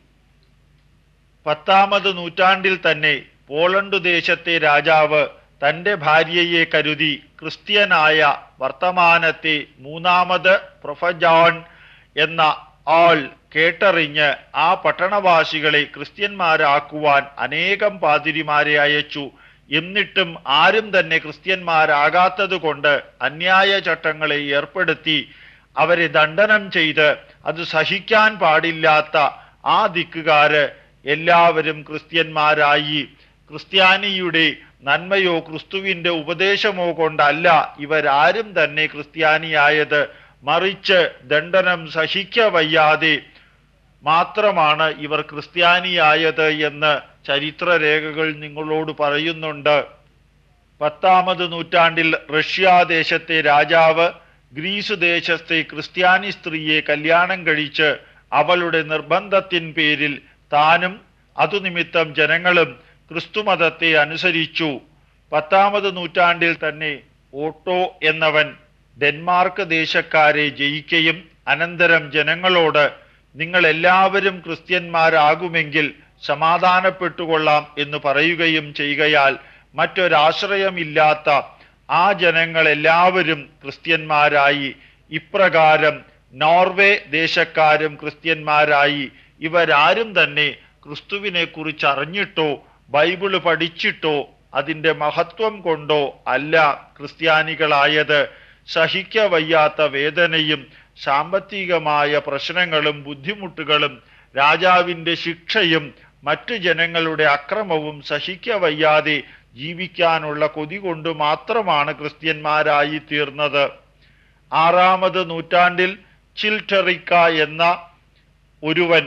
പത്താമത് നൂറ്റാണ്ടിൽ തന്നെ പോളണ്ട് ദേശത്തെ രാജാവ് തന്റെ ഭാര്യയെ കരുതി ക്രിസ്ത്യനായ വർത്തമാനത്തെ മൂന്നാമത് പ്രൊഫജോൺ എന്ന ആൾ കേട്ടറിഞ്ഞ് ആ പട്ടണവാസികളെ ക്രിസ്ത്യന്മാരാക്കുവാൻ അനേകം പാതിരിമാരെ അയച്ചു. എന്നിട്ടും ആരും തന്നെ ക്രിസ്ത്യന്മാരാകാത്തത് കൊണ്ട് അന്യായ ചട്ടങ്ങളെ ഏർപ്പെടുത്തി അവരെ ദണ്ഡനം ചെയ്ത് അത് സഹിക്കാൻ പാടില്ലാത്ത ആ ദിക്കുകാര് എല്ലാവരും ക്രിസ്ത്യന്മാരായി. ക്രിസ്ത്യാനിയുടെ നന്മയോ ക്രിസ്തുവിന്റെ ഉപദേശമോ കൊണ്ടല്ല ഇവരാരും തന്നെ ക്രിസ്ത്യാനിയായത്. മറിച്ച് ദണ്ഡനം സഹിക്ക വയ്യാതെ മാത്രമാണ് ഇവർ ക്രിസ്ത്യാനിയായത് എന്ന് ചരിത്രരേഖകൾ നിങ്ങളോട് പറയുന്നുണ്ട്. പത്താമത് നൂറ്റാണ്ടിൽ റഷ്യ ദേശത്തെ രാജാവ് ഗ്രീസ് ദേശത്തെ ക്രിസ്ത്യാനി സ്ത്രീയെ കല്യാണം കഴിച്ച് അവളുടെ നിർബന്ധത്തിൻ പേരിൽ താനും അതുനിമിത്തം ജനങ്ങളും ക്രിസ്തുമതത്തെ അനുസരിച്ചു പത്താമത് നൂറ്റാണ്ടിൽ തന്നെ ഓട്ടോ എന്നവൻ ഡെൻമാർക്ക് ദേശക്കാരെ ജയിക്കുകയും അനന്തരം ജനങ്ങളോട് നിങ്ങൾ എല്ലാവരും ക്രിസ്ത്യന്മാരാകുമെങ്കിൽ സമാധാനപ്പെട്ടുകൊള്ളാം എന്ന് പറയുകയും ചെയ്യുകയാൽ മറ്റൊരാശ്രയമില്ലാത്ത ആ ജനങ്ങളെല്ലാവരും ക്രിസ്ത്യന്മാരായി. ഇപ്രകാരം നോർവേ ദേശക്കാരും ക്രിസ്ത്യന്മാരായി. ഇവരാരും തന്നെ ക്രിസ്തുവിനെക്കുറിച്ച് അറിഞ്ഞിട്ടോ ബൈബിൾ പഠിച്ചിട്ടോ അതിന്റെ മഹത്വം കൊണ്ടോ അല്ല ക്രിസ്ത്യാനികളായത്. സഹിക്ക വയ്യാത്ത വേദനയും സാമ്പത്തികമായ പ്രശ്നങ്ങളും ബുദ്ധിമുട്ടുകളും രാജാവിന്റെ ശിക്ഷയും മറ്റു ജനങ്ങളുടെ അക്രമവും സഹിക്ക വയ്യാതെ ജീവിക്കാനുള്ള കൊതി കൊണ്ട് മാത്രമാണ് ക്രിസ്ത്യന്മാരായി തീർന്നത്. ആറാമത് നൂറ്റാണ്ടിൽ ചിൽറ്ററിക്ക എന്ന ഒരുവൻ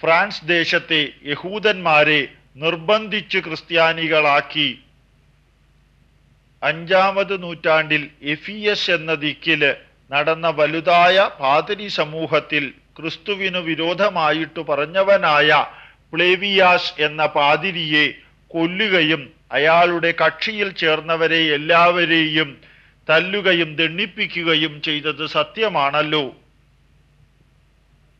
ഫ്രാൻസ് ദേശത്തെ യഹൂദന്മാരെ നിർബന്ധിച്ച് ക്രിസ്ത്യാനികളാക്കി. അഞ്ചാമത് നൂറ്റാണ്ടിൽ എഫിയസ് എന്ന ദിക്കിൽ നടന്ന വലുതായ പാതിരി സമൂഹത്തിൽ ക്രിസ്തുവിനു വിരോധമായിട്ട് പറഞ്ഞവനായ പ്ലേവിയാസ് എന്ന പാതിരിയെ കൊല്ലുകയും അയാളുടെ കക്ഷിയിൽ ചേർന്നവരെ എല്ലാവരെയും തല്ലുകയും ദണ്ണിപ്പിക്കുകയും ചെയ്തത് സത്യമാണല്ലോ.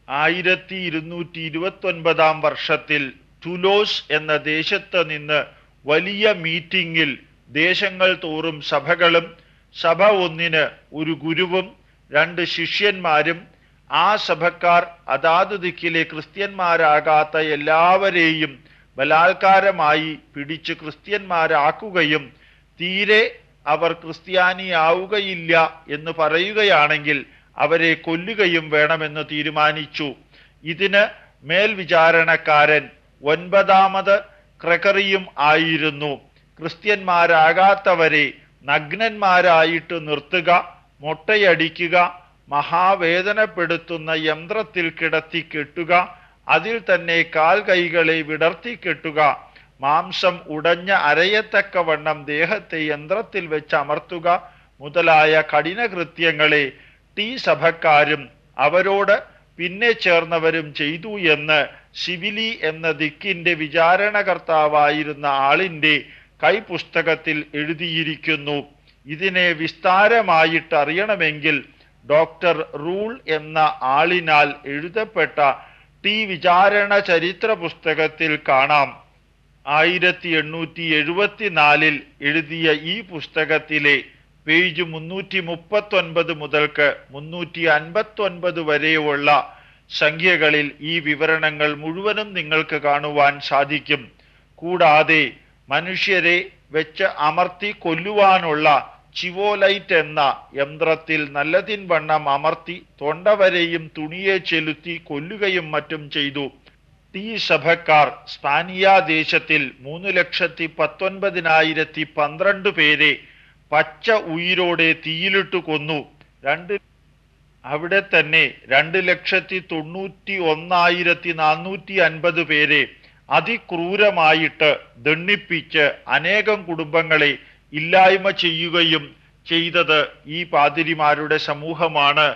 ആയിരത്തി ഇരുന്നൂറ്റി ഇരുപത്തി ഒൻപതാം വർഷത്തിൽ ടുലോസ് എന്ന ദേശത്ത് നിന്ന് വലിയ മീറ്റിംഗിൽ ദേശങ്ങൾ തോറും സഭകളും സഭ ഒന്നിന് ഒരു ഗുരുവും രണ്ട് ശിഷ്യന്മാരും ആ സഭക്കാർ അതാത് ദിക്കിലെ ക്രിസ്ത്യന്മാരാകാത്ത എല്ലാവരെയും ബലാത്കാരമായി പിടിച്ച് ക്രിസ്ത്യന്മാരാക്കുകയും തീരെ അവർ ക്രിസ്ത്യാനിയാവുകയില്ല എന്ന് പറയുകയാണെങ്കിൽ അവരെ കൊല്ലുകയും വേണമെന്ന് തീരുമാനിച്ചു. ഇതിന് മേൽവിചാരണക്കാരൻ ഒൻപതാമത് ക്രക്കറിയും ആയിരുന്നു. ക്രിസ്ത്യന്മാരാകാത്തവരെ നഗ്നന്മാരായിട്ട് നിർത്തുക മുട്ടയടിക്കുക മഹാവേദനപ്പെടുത്തുന്ന യന്ത്രത്തിൽ കിടത്തി കെട്ടുക അതിൽ തന്നെ കാൽ കൈകളെ വിടർത്തി കെട്ടുക മാംസം ഉടഞ്ഞ അരയത്തക്കവണ്ണം ദേഹത്തെ യന്ത്രത്തിൽ വെച്ച് അമർത്തുക മുതലായ കഠിന കൃത്യങ്ങളെ ടി സഭക്കാരും അവരോട് പിന്നെ ചേർന്നവരും ചെയ്തു എന്ന് ശിവിലി എന്ന ദിക്കിന്റെ വിചാരണകർത്താവായിരുന്ന ആളിന്റെ കൈപുസ്തകത്തിൽ എഴുതിയിരിക്കുന്നു. ഇതിനെ വിസ്താരമായിട്ട് അറിയണമെങ്കിൽ ഡോക്ടർ റൂൾ എന്ന ആളിനാൽ എഴുതപ്പെട്ട ടി വിചാരണ ചരിത്ര പുസ്തകത്തിൽ കാണാം. ആയിരത്തി എണ്ണൂറ്റി എഴുപത്തിനാലിൽ എഴുതിയ ഈ പുസ്തകത്തിലെ പേജ് മുന്നൂറ്റി മുപ്പത്തൊൻപത് മുതൽക്ക് മുന്നൂറ്റി അൻപത്തൊൻപത് വരെയുള്ള സംഖ്യകളിൽ ഈ വിവരണങ്ങൾ മുഴുവനും നിങ്ങൾക്ക് കാണുവാൻ സാധിക്കും. കൂടാതെ മനുഷ്യരെ വെച്ച് അമർത്തി കൊല്ലുവാനുള്ള ചിവോലൈറ്റ് എന്ന യന്ത്രത്തിൽ നല്ലതിൻ വണ്ണം അമർത്തി തൊണ്ടവരെയും തുണിയെ ചെലുത്തി കൊല്ലുകയും മറ്റും ചെയ്തു. ടി സഭക്കാർ സ്പാനിയ ദേശത്തിൽ മൂന്ന് ലക്ഷത്തി പത്തൊൻപതിനായിരത്തി പന്ത്രണ്ട് പേരെ പച്ച ഉയിരോടെ തീയിലിട്ട് കൊന്നു. രണ്ട് അവിടെ തന്നെ രണ്ട് ലക്ഷത്തി തൊണ്ണൂറ്റി ഒന്നായിരത്തി നാനൂറ്റി അൻപത് പേരെ അതിക്രൂരമായിട്ട് ദണ്ണിപ്പിച്ച് അനേകം കുടുംബങ്ങളെ ഇല്ലായ്മ ചെയ്യുകയും ചെയ്തത് ഈ പാതിരിമാരുടെ സമൂഹമാണ്.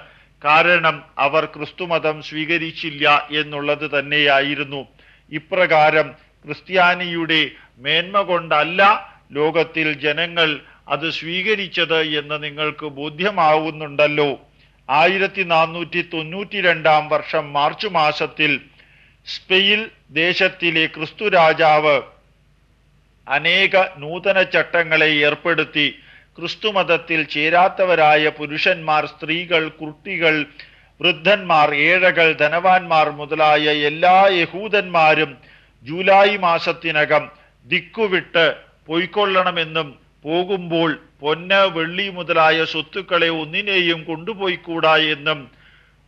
കാരണം അവർ ക്രിസ്തുമതം സ്വീകരിച്ചില്ല എന്നുള്ളത് തന്നെയായിരുന്നു. ഇപ്രകാരം ക്രിസ്ത്യാനിയുടെ മേന്മ കൊണ്ടല്ല ലോകത്തിൽ ജനങ്ങൾ അത് സ്വീകരിച്ചത് എന്ന് നിങ്ങൾക്ക് ബോധ്യമാവുന്നുണ്ടല്ലോ. ആയിരത്തി നാനൂറ്റി തൊണ്ണൂറ്റി രണ്ടാം വർഷം മാർച്ച് മാസത്തിൽ സ്പെയിൻ ദേശത്തിലെ ക്രിസ്തു രാജാവ് അനേക നൂതന ചട്ടങ്ങളെ ഏർപ്പെടുത്തി. ക്രിസ്തുമതത്തിൽ ചേരാത്തവരായ പുരുഷന്മാർ സ്ത്രീകൾ കുട്ടികൾ വൃദ്ധന്മാർ ഏഴകൾ ധനവാന്മാർ മുതലായ എല്ലാ യഹൂദന്മാരും ജൂലൈ മാസത്തിനകം ദിക്കുവിട്ട് പൊയ്ക്കൊള്ളണമെന്നും പോകുമ്പോൾ പൊന്ന് വെള്ളി മുതലായ സ്വത്തുക്കളെ ഒന്നിനെയും കൊണ്ടുപോയിക്കൂടാ എന്നും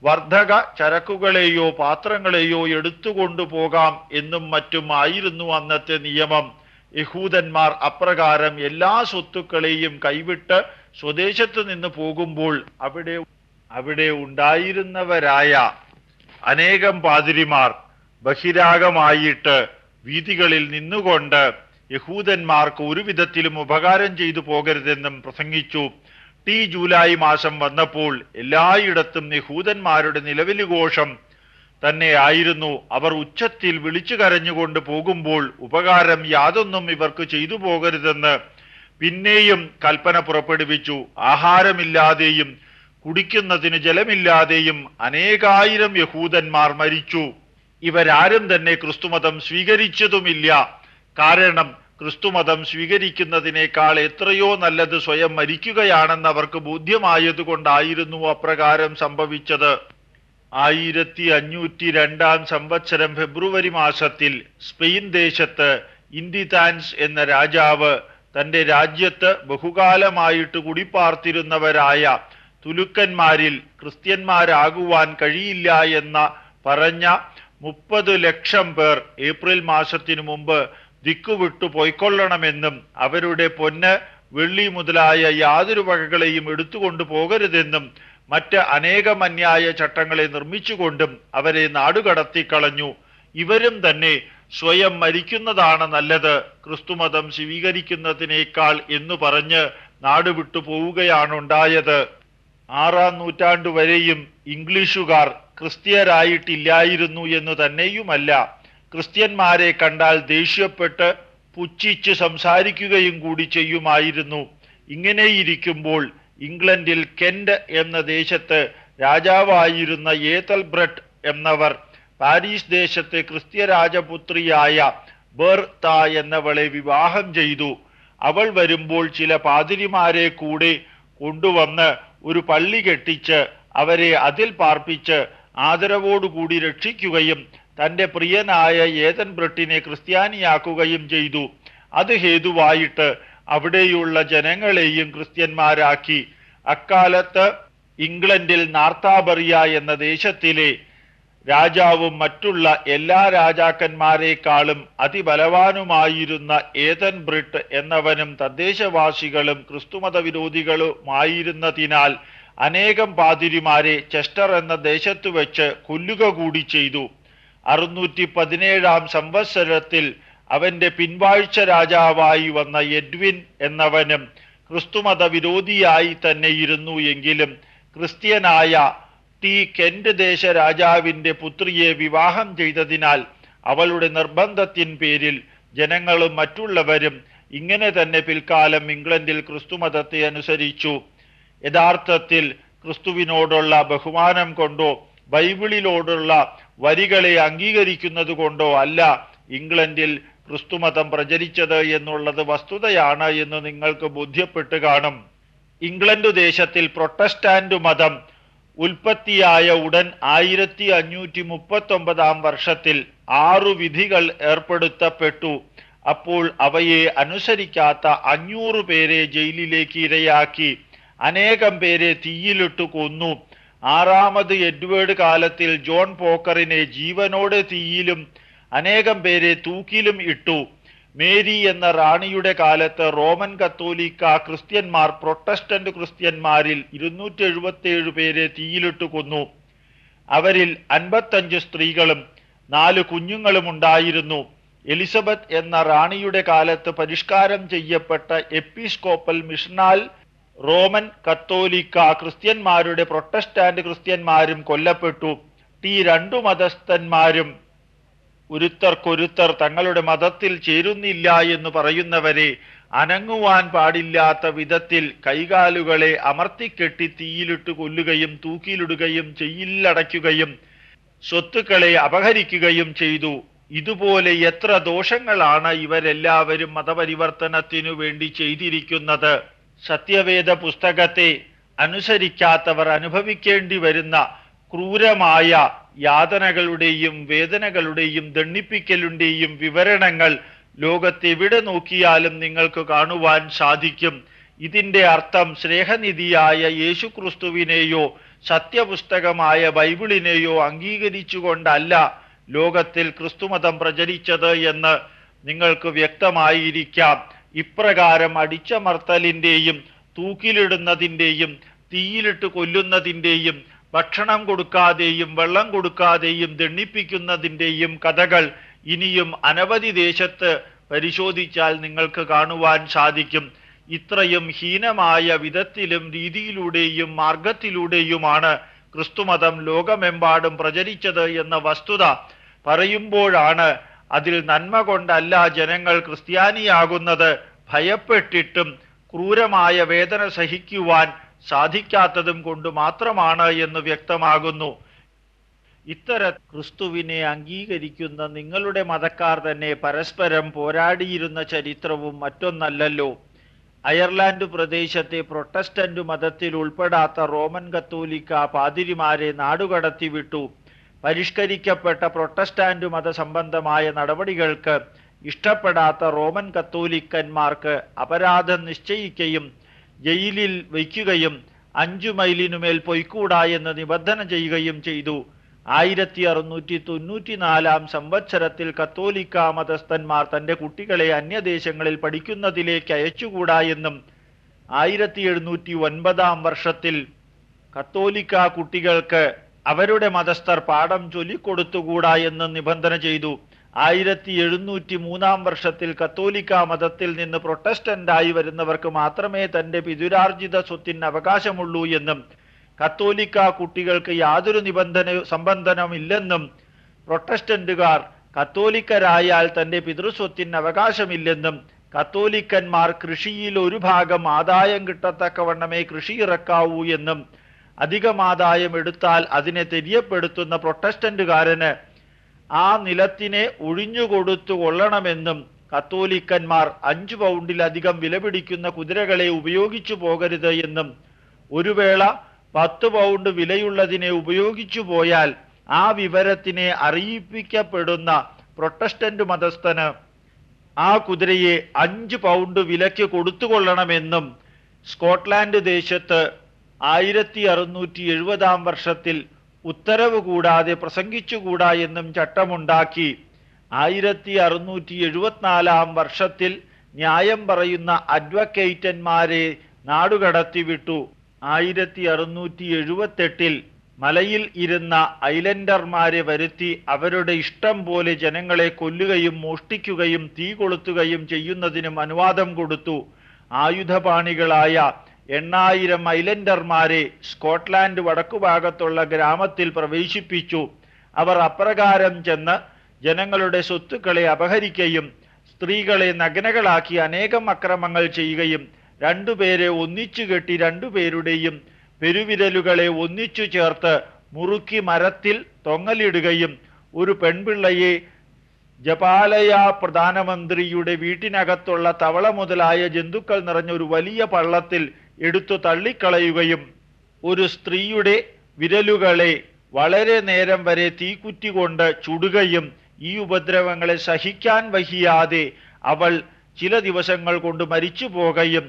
വർദ്ധക ചരക്കുകളെയോ പാത്രങ്ങളെയോ എടുത്തുകൊണ്ടു പോകാം എന്നും മറ്റും ആയിരുന്നു അന്നത്തെ നിയമം. യഹൂദന്മാർ അപ്രകാരം എല്ലാ സ്വത്തുക്കളെയും കൈവിട്ട് സ്വദേശത്ത് നിന്ന് പോകുമ്പോൾ അവിടെ അവിടെ ഉണ്ടായിരുന്നവരായ അനേകം പാതിരിമാർ ബഹിരാഗമായിട്ട് വീതികളിൽ നിന്നുകൊണ്ട് യഹൂദന്മാർക്ക് ഒരു വിധത്തിലും ഉപകാരം ചെയ്തു പോകരുതെന്നും പ്രസംഗിച്ചു. ടി ജൂലൈ മാസം വന്നപ്പോൾ എല്ലായിടത്തും യഹൂദന്മാരുടെ നിലവിലുഘോഷം തന്നെ ആയിരുന്നു. അവർ ഉച്ചത്തിൽ വിളിച്ചു കരഞ്ഞുകൊണ്ട് പോകുമ്പോൾ ഉപകാരം യാതൊന്നും ഇവർക്ക് ചെയ്തു പോകരുതെന്ന് പിന്നെയും കൽപ്പന പുറപ്പെടുവിച്ചു. ആഹാരമില്ലാതെയും കുടിക്കുന്നതിന് ജലമില്ലാതെയും അനേകായിരം യഹൂദന്മാർ മരിച്ചു. ഇവരാരും തന്നെ ക്രിസ്തുമതം സ്വീകരിച്ചതുമില്ല. കാരണം ക്രിസ്തുമതം സ്വീകരിക്കുന്നതിനേക്കാൾ എത്രയോ നല്ലത് സ്വയം മരിക്കുകയാണെന്ന് അവർക്ക് ബോധ്യമായതുകൊണ്ടായിരുന്നു അപ്രകാരം സംഭവിച്ചത്. ആയിരത്തി അഞ്ഞൂറ്റി രണ്ടാം സംവത്സരം ഫെബ്രുവരി മാസത്തിൽ സ്പെയിൻ ദേശത്ത് ഇന്ദിതാൻസ് എന്ന രാജാവ് തന്റെ രാജ്യത്ത് ബഹുകാലമായിട്ട് കുടിപ്പാർത്തിരുന്നവരായ തുലുക്കന്മാരിൽ ക്രിസ്ത്യന്മാരാകുവാൻ കഴിയില്ല എന്ന പറഞ്ഞ മുപ്പത് ലക്ഷം പേർ ഏപ്രിൽ മാസത്തിനു മുമ്പ് ദിക്കുവിട്ടു പോയിക്കൊള്ളണമെന്നും അവരുടെ പൊന്ന് വെള്ളി മുതലായ യാതൊരു വകകളെയും എടുത്തുകൊണ്ടു പോകരുതെന്നും മറ്റ് അനേകം അന്യായ ചട്ടങ്ങളെ നിർമ്മിച്ചുകൊണ്ടും അവരെ നാടുകടത്തിക്കളഞ്ഞു ഇവരും തന്നെ സ്വയം മരിക്കുന്നതാണ് നല്ലത്. ക്രിസ്തുമതം സ്വീകരിക്കുന്നതിനേക്കാൾ എന്നു പറഞ്ഞ് നാടുവിട്ടു പോവുകയാണുണ്ടായത്. ആറാം നൂറ്റാണ്ടു വരെയും ഇംഗ്ലീഷുകാർ ക്രിസ്ത്യരായിട്ടില്ലായിരുന്നു എന്ന് തന്നെയുമല്ല. ക്രിസ്ത്യന്മാരെ കണ്ടാൽ ദേഷ്യപ്പെട്ട് പുച്ഛിച്ച് സംസാരിക്കുകയും കൂടി ചെയ്യുമായിരുന്നു. ഇങ്ങനെയിരിക്കുമ്പോൾ ഇംഗ്ലണ്ടിൽ കെൻഡ് എന്ന ദേശത്ത് രാജാവായിരുന്ന ഏതൽബ്രട്ട് എന്നവർ പാരീസ് ദേശത്തെ ക്രിസ്ത്യ രാജപുത്രിയായ ബെർത്ത എന്നവളെ വിവാഹം ചെയ്തു. അവൾ വരുമ്പോൾ ചില പാതിരിമാരെ കൂടെ കൊണ്ടുവന്ന് ഒരു പള്ളി കെട്ടിച്ച് അവരെ അതിൽ പാർപ്പിച്ച് ആദരവോടുകൂടി രക്ഷിക്കുകയും തന്റെ പ്രിയനായ ഏതൻ ബ്രിട്ടിനെ ക്രിസ്ത്യാനിയാക്കുകയും ചെയ്തു. അത് ഹേതുവായിട്ട് അവിടെയുള്ള ജനങ്ങളെയും ക്രിസ്ത്യന്മാരാക്കി. അക്കാലത്ത് ഇംഗ്ലണ്ടിൽ നാർത്താബറിയ എന്ന ദേശത്തിലെ രാജാവും മറ്റുള്ള എല്ലാ രാജാക്കന്മാരെക്കാളും അതിബലവാനുമായിരുന്ന ഏതൻ ബ്രിട്ട് എന്നവനും തദ്ദേശവാസികളും ക്രിസ്തുമത വിരോധികളുമായിരുന്നതിനാൽ അനേകം പാതിരിമാരെ ചെസ്റ്റർ എന്ന ദേശത്തു വെച്ച് കൊല്ലുക കൂടി ചെയ്തു. അറുന്നൂറ്റി പതിനേഴാം സംവത്സരത്തിൽ അവന്റെ പിൻവാഴ്ച രാജാവായി വന്ന എഡ്വിൻ എന്നവനും ക്രിസ്തുമത വിരോധിയായി തന്നെ ഇരുന്നു എങ്കിലും ക്രിസ്ത്യനായ ടി കെന്റ് ദേശ രാജാവിന്റെ പുത്രിയെ വിവാഹം ചെയ്തതിനാൽ അവളുടെ നിർബന്ധത്തിൻ പേരിൽ ജനങ്ങളും മറ്റുള്ളവരും ഇങ്ങനെ തന്നെ പിൽക്കാലം ഇംഗ്ലണ്ടിൽ ക്രിസ്തുമതത്തെ അനുസരിച്ചു. യഥാർത്ഥത്തിൽ ക്രിസ്തുവിനോടുള്ള ബഹുമാനം കൊണ്ടോ ബൈബിളിലോടുള്ള വരികളെ അംഗീകരിക്കുന്നത് കൊണ്ടോ അല്ല ഇംഗ്ലണ്ടിൽ ക്രിസ്തുമതം പ്രചരിച്ചത് എന്നുള്ളത് വസ്തുതയാണ് എന്ന് നിങ്ങൾക്ക് ബോധ്യപ്പെട്ട് കാണും. ഇംഗ്ലണ്ട് ദേശത്തിൽ പ്രൊട്ടസ്റ്റാൻഡ് മതം ഉൽപ്പത്തിയായ ഉടൻ ആയിരത്തി അഞ്ഞൂറ്റി മുപ്പത്തൊമ്പതാം വർഷത്തിൽ ആറു വിധികൾ ഏർപ്പെടുത്തപ്പെട്ടു. അപ്പോൾ അവയെ അനുസരിക്കാത്ത അഞ്ഞൂറ് പേരെ ജയിലിലേക്ക് ഇരയാക്കി. അനേകം പേരെ തീയിലിട്ടു കൊന്നു. ആറാമത് എഡ്വേർഡ് കാലത്തിൽ ജോൺ പോക്കറിനെ ജീവനോടെ തീയിലും അനേകം പേരെ തൂക്കിലും ഇട്ടു. മേരി എന്ന റാണിയുടെ കാലത്ത് റോമൻ കത്തോലിക്ക ക്രിസ്ത്യന്മാർ പ്രൊട്ടസ്റ്റന്റ് ക്രിസ്ത്യന്മാരിൽ ഇരുന്നൂറ്റി എഴുപത്തിയേഴ് പേരെ തീയിലിട്ടു കൊന്നു. അവരിൽ അൻപത്തഞ്ച് സ്ത്രീകളും നാല് കുഞ്ഞുങ്ങളും ഉണ്ടായിരുന്നു. എലിസബത്ത് എന്ന റാണിയുടെ കാലത്ത് പരിഷ്കാരം ചെയ്യപ്പെട്ട എപ്പിസ്കോപ്പൽ മിഷനാൽ റോമൻ കത്തോലിക്ക ക്രിസ്ത്യന്മാരുടെ പ്രൊട്ടസ്റ്റാന്റ് ക്രിസ്ത്യന്മാരും കൊല്ലപ്പെട്ടു. ഈ രണ്ടു മതസ്ഥന്മാരും ഒരുത്തർക്കൊരുത്തർ തങ്ങളുടെ മതത്തിൽ ചേരുന്നില്ല എന്ന് പറയുന്നവരെ അനങ്ങുവാൻ പാടില്ലാത്ത വിധത്തിൽ കൈകാലുകളെ അമർത്തിക്കെട്ടി തീയിലിട്ട് കൊല്ലുകയും തൂക്കിയിലിടുകയും ചെയ്യില്ലടയ്ക്കുകയും സ്വത്തുക്കളെ അപഹരിക്കുകയും ചെയ്തു. ഇതുപോലെ എത്ര ദോഷങ്ങളാണ് ഇവരെല്ലാവരും മതപരിവർത്തനത്തിനു വേണ്ടി ചെയ്തിരിക്കുന്നത്? സത്യവേദ പുസ്തകത്തെ അനുസരിക്കാത്തവർ അനുഭവിക്കേണ്ടി വരുന്ന ക്രൂരമായ യാതനകളുടെയും വേദനകളുടെയും ദണ്ണിപ്പിക്കലിന്റെയും വിവരണങ്ങൾ ലോകത്തെവിടെ നോക്കിയാലും നിങ്ങൾക്ക് കാണുവാൻ സാധിക്കും. ഇതിന്റെ അർത്ഥം സ്നേഹനിധിയായ യേശുക്രിസ്തുവിനെയോ സത്യപുസ്തകമായ ബൈബിളിനെയോ അംഗീകരിച്ചുകൊണ്ടല്ല ലോകത്തിൽ ക്രിസ്തുമതം പ്രചരിച്ചത് എന്ന് നിങ്ങൾക്ക് വ്യക്തമായിരിക്കാം. ഇപ്രകാരം അടിച്ചമർത്തലിന്റെയും തൂക്കിലിടുന്നതിന്റെയും തീയിലിട്ട് കൊല്ലുന്നതിന്റെയും ഭക്ഷണം കൊടുക്കാതെയും വെള്ളം കൊടുക്കാതെയും ദണ്ണിപ്പിക്കുന്നതിന്റെയും കഥകൾ ഇനിയും അനവധി ദേശത്ത് പരിശോധിച്ചാൽ നിങ്ങൾക്ക് കാണുവാൻ സാധിക്കും. ഇത്രയും ഹീനമായ വിധത്തിലും രീതിയിലൂടെയും മാർഗത്തിലൂടെയുമാണ് ക്രിസ്തുമതം ലോകമെമ്പാടും പ്രചരിച്ചത് എന്ന വസ്തുത പറയുമ്പോഴാണ് അതിൽ നന്മ കൊണ്ടല്ല ജനങ്ങൾ ക്രിസ്ത്യാനിയാകുന്നത് ഭയപ്പെട്ടിട്ടും ക്രൂരമായ വേദന സഹിക്കുവാൻ സാധിക്കാത്തതും കൊണ്ട് മാത്രമാണ് എന്ന് വ്യക്തമാകുന്നു. ഇത്തര ക്രിസ്തുവിനെ അംഗീകരിക്കുന്ന നിങ്ങളുടെ മതക്കാർ തന്നെ പരസ്പരം പോരാടിയിരുന്ന ചരിത്രവും മറ്റൊന്നല്ലല്ലോ. അയർലാൻഡ് പ്രദേശത്തെ പ്രൊട്ടസ്റ്റന്റ് മതത്തിൽ ഉൾപ്പെടാത്ത റോമൻ കത്തോലിക്ക പാതിരിമാരെ നാടുകടത്തി വിട്ടു പരിഷ്കരിക്കപ്പെട്ട പ്രൊട്ടസ്റ്റാന്റ് മതസംബന്ധമായ നടപടികൾക്ക് ഇഷ്ടപ്പെടാത്ത റോമൻ കത്തോലിക്കന്മാർക്ക് അപരാധം നിശ്ചയിക്കുകയും ജയിലിൽ വയ്ക്കുകയും അഞ്ചു മൈലിനുമേൽ പൊയ്ക്കൂടാ എന്ന് നിബന്ധന ചെയ്യുകയും ചെയ്തു. ആയിരത്തി അറുന്നൂറ്റി തൊണ്ണൂറ്റി നാലാം സംവത്സരത്തിൽ കത്തോലിക്ക മതസ്ഥന്മാർ തന്റെ കുട്ടികളെ അന്യദേശങ്ങളിൽ പഠിക്കുന്നതിലേക്ക് അയച്ചുകൂടാ എന്നും ആയിരത്തി എഴുന്നൂറ്റി ഒൻപതാം വർഷത്തിൽ കത്തോലിക്ക കുട്ടികൾക്ക് അവരുടെ മതസ്ഥർ പാഠം ചൊല്ലിക്കൊടുത്തുകൂടാ എന്ന് നിബന്ധന ചെയ്തു. ആയിരത്തി എഴുന്നൂറ്റി മൂന്നാം വർഷത്തിൽ കത്തോലിക്ക മതത്തിൽ നിന്ന് പ്രൊട്ടസ്റ്റന്റായി വരുന്നവർക്ക് മാത്രമേ തന്റെ പിതുരാർജിത സ്വത്തിന് അവകാശമുള്ളൂ എന്നും കത്തോലിക്ക കുട്ടികൾക്ക് യാതൊരു നിബന്ധന സംബന്ധനമില്ലെന്നും പ്രൊട്ടസ്റ്റന്റുകാർ കത്തോലിക്കരായാൽ തന്റെ പിതൃസ്വത്തിന് അവകാശമില്ലെന്നും കത്തോലിക്കന്മാർ കൃഷിയിൽ ഒരു ഭാഗം ആദായം കിട്ടത്തക്കവണ്ണമേ കൃഷി ഇറക്കാവൂ എന്നും അധികം ആദായം എടുത്താൽ അതിനെ തെര്യപ്പെടുത്തുന്ന പ്രൊട്ടസ്റ്റന്റുകാരന് ആ നിലത്തിനെ ഒഴിഞ്ഞുകൊടുത്തു കൊള്ളണമെന്നും കത്തോലിക്കന്മാർ അഞ്ചു പൗണ്ടിലധികം വില പിടിക്കുന്ന കുതിരകളെ ഉപയോഗിച്ചു പോകരുത് എന്നും ഒരു വേള പത്ത് പൗണ്ട് വിലയുള്ളതിനെ ഉപയോഗിച്ചു പോയാൽ ആ വിവരത്തിനെ അറിയിപ്പിക്കപ്പെടുന്ന പ്രൊട്ടസ്റ്റന്റ് മതസ്ഥന് ആ കുതിരയെ അഞ്ച് പൗണ്ട് വിലയ്ക്ക് കൊടുത്തുകൊള്ളണമെന്നും സ്കോട്ട്ലാൻഡ് ദേശത്ത് ആയിരത്തി അറുന്നൂറ്റി എഴുപതാം വർഷത്തിൽ ഉത്തരവ് കൂടാതെ പ്രസംഗിച്ചുകൂടാ എന്നും ചട്ടമുണ്ടാക്കി. ആയിരത്തി അറുന്നൂറ്റി എഴുപത്തിനാലാം വർഷത്തിൽ ന്യായം പറയുന്ന അഡ്വക്കേറ്റന്മാരെ നാടുകടത്തി വിട്ടു ആയിരത്തി അറുന്നൂറ്റി എഴുപത്തെട്ടിൽ മലയിൽ ഇരുന്ന ഐലൻഡർമാരെ വരുത്തി അവരുടെ ഇഷ്ടം പോലെ ജനങ്ങളെ കൊല്ലുകയും മോഷ്ടിക്കുകയും തീ കൊളുത്തുകയും ചെയ്യുന്നതിനും അനുവാദം കൊടുത്തു. ആയുധപാണികളായ എണ്ണായിരം ഐലൻഡർമാരെ സ്കോട്ട്ലാൻഡ് വടക്കു ഭാഗത്തുള്ള ഗ്രാമത്തിൽ പ്രവേശിപ്പിച്ചു. അവർ അപ്രകാരം ചെന്ന് ജനങ്ങളുടെ സ്വത്തുക്കളെ അപഹരിക്കുകയും സ്ത്രീകളെ നഗ്നകളാക്കി അനേകം അക്രമങ്ങൾ ചെയ്യുകയും രണ്ടുപേരെ ഒന്നിച്ചു കെട്ടി രണ്ടുപേരുടെയും പെരുവിരലുകളെ ഒന്നിച്ചു ചേർത്ത് മുറുക്കി മരത്തിൽ തൊങ്ങലിടുകയും ഒരു പെൺപിള്ളയെ ജപാലയ പ്രധാനമന്ത്രിയുടെ വീട്ടിനകത്തുള്ള തവള മുതലായ ജന്തുക്കൾ നിറഞ്ഞ ഒരു വലിയ പള്ളത്തിൽ എടുത്തു തള്ളിക്കളയുകയും ഒരു സ്ത്രീയുടെ വിരലുകളെ വളരെ നേരം വരെ തീക്കുറ്റി കൊണ്ട് ചുടുകയും ഈ ഉപദ്രവങ്ങളെ സഹിക്കാൻ വഹിയാതെ അവൾ ചില ദിവസങ്ങൾ കൊണ്ട് മരിച്ചു പോകുകയും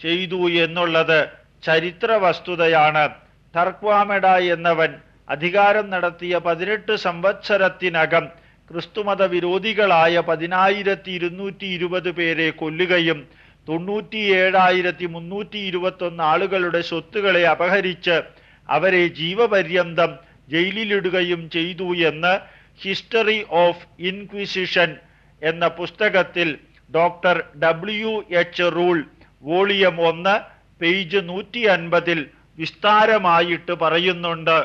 ചെയ്തു എന്നുള്ളത് ചരിത്ര വസ്തുതയാണ് തർക്വാമെഡ എന്നവൻ അധികാരം നടത്തിയ പതിനെട്ട് സംവത്സരത്തിനകം ക്രിസ്തുമത വിരോധികളായ പതിനായിരത്തി ഇരുന്നൂറ്റി ഇരുപത് പേരെ കൊല്ലുകയും തൊണ്ണൂറ്റി ഏഴായിരത്തി മുന്നൂറ്റി ഇരുപത്തൊന്ന് ആളുകളുടെ സ്വത്തുകളെ അപഹരിച്ച് അവരെ ജീവപര്യന്തം ജയിലിലിടുകയും ചെയ്തു എന്ന് ഹിസ്റ്ററി ഓഫ് ഇൻക്വിസിഷൻ എന്ന പുസ്തകത്തിൽ doctor W H rule volume ഒന്ന് പേജ് നൂറ്റി അൻപതിൽ വിസ്താരമായിട്ട് പറയുന്നുണ്ട്.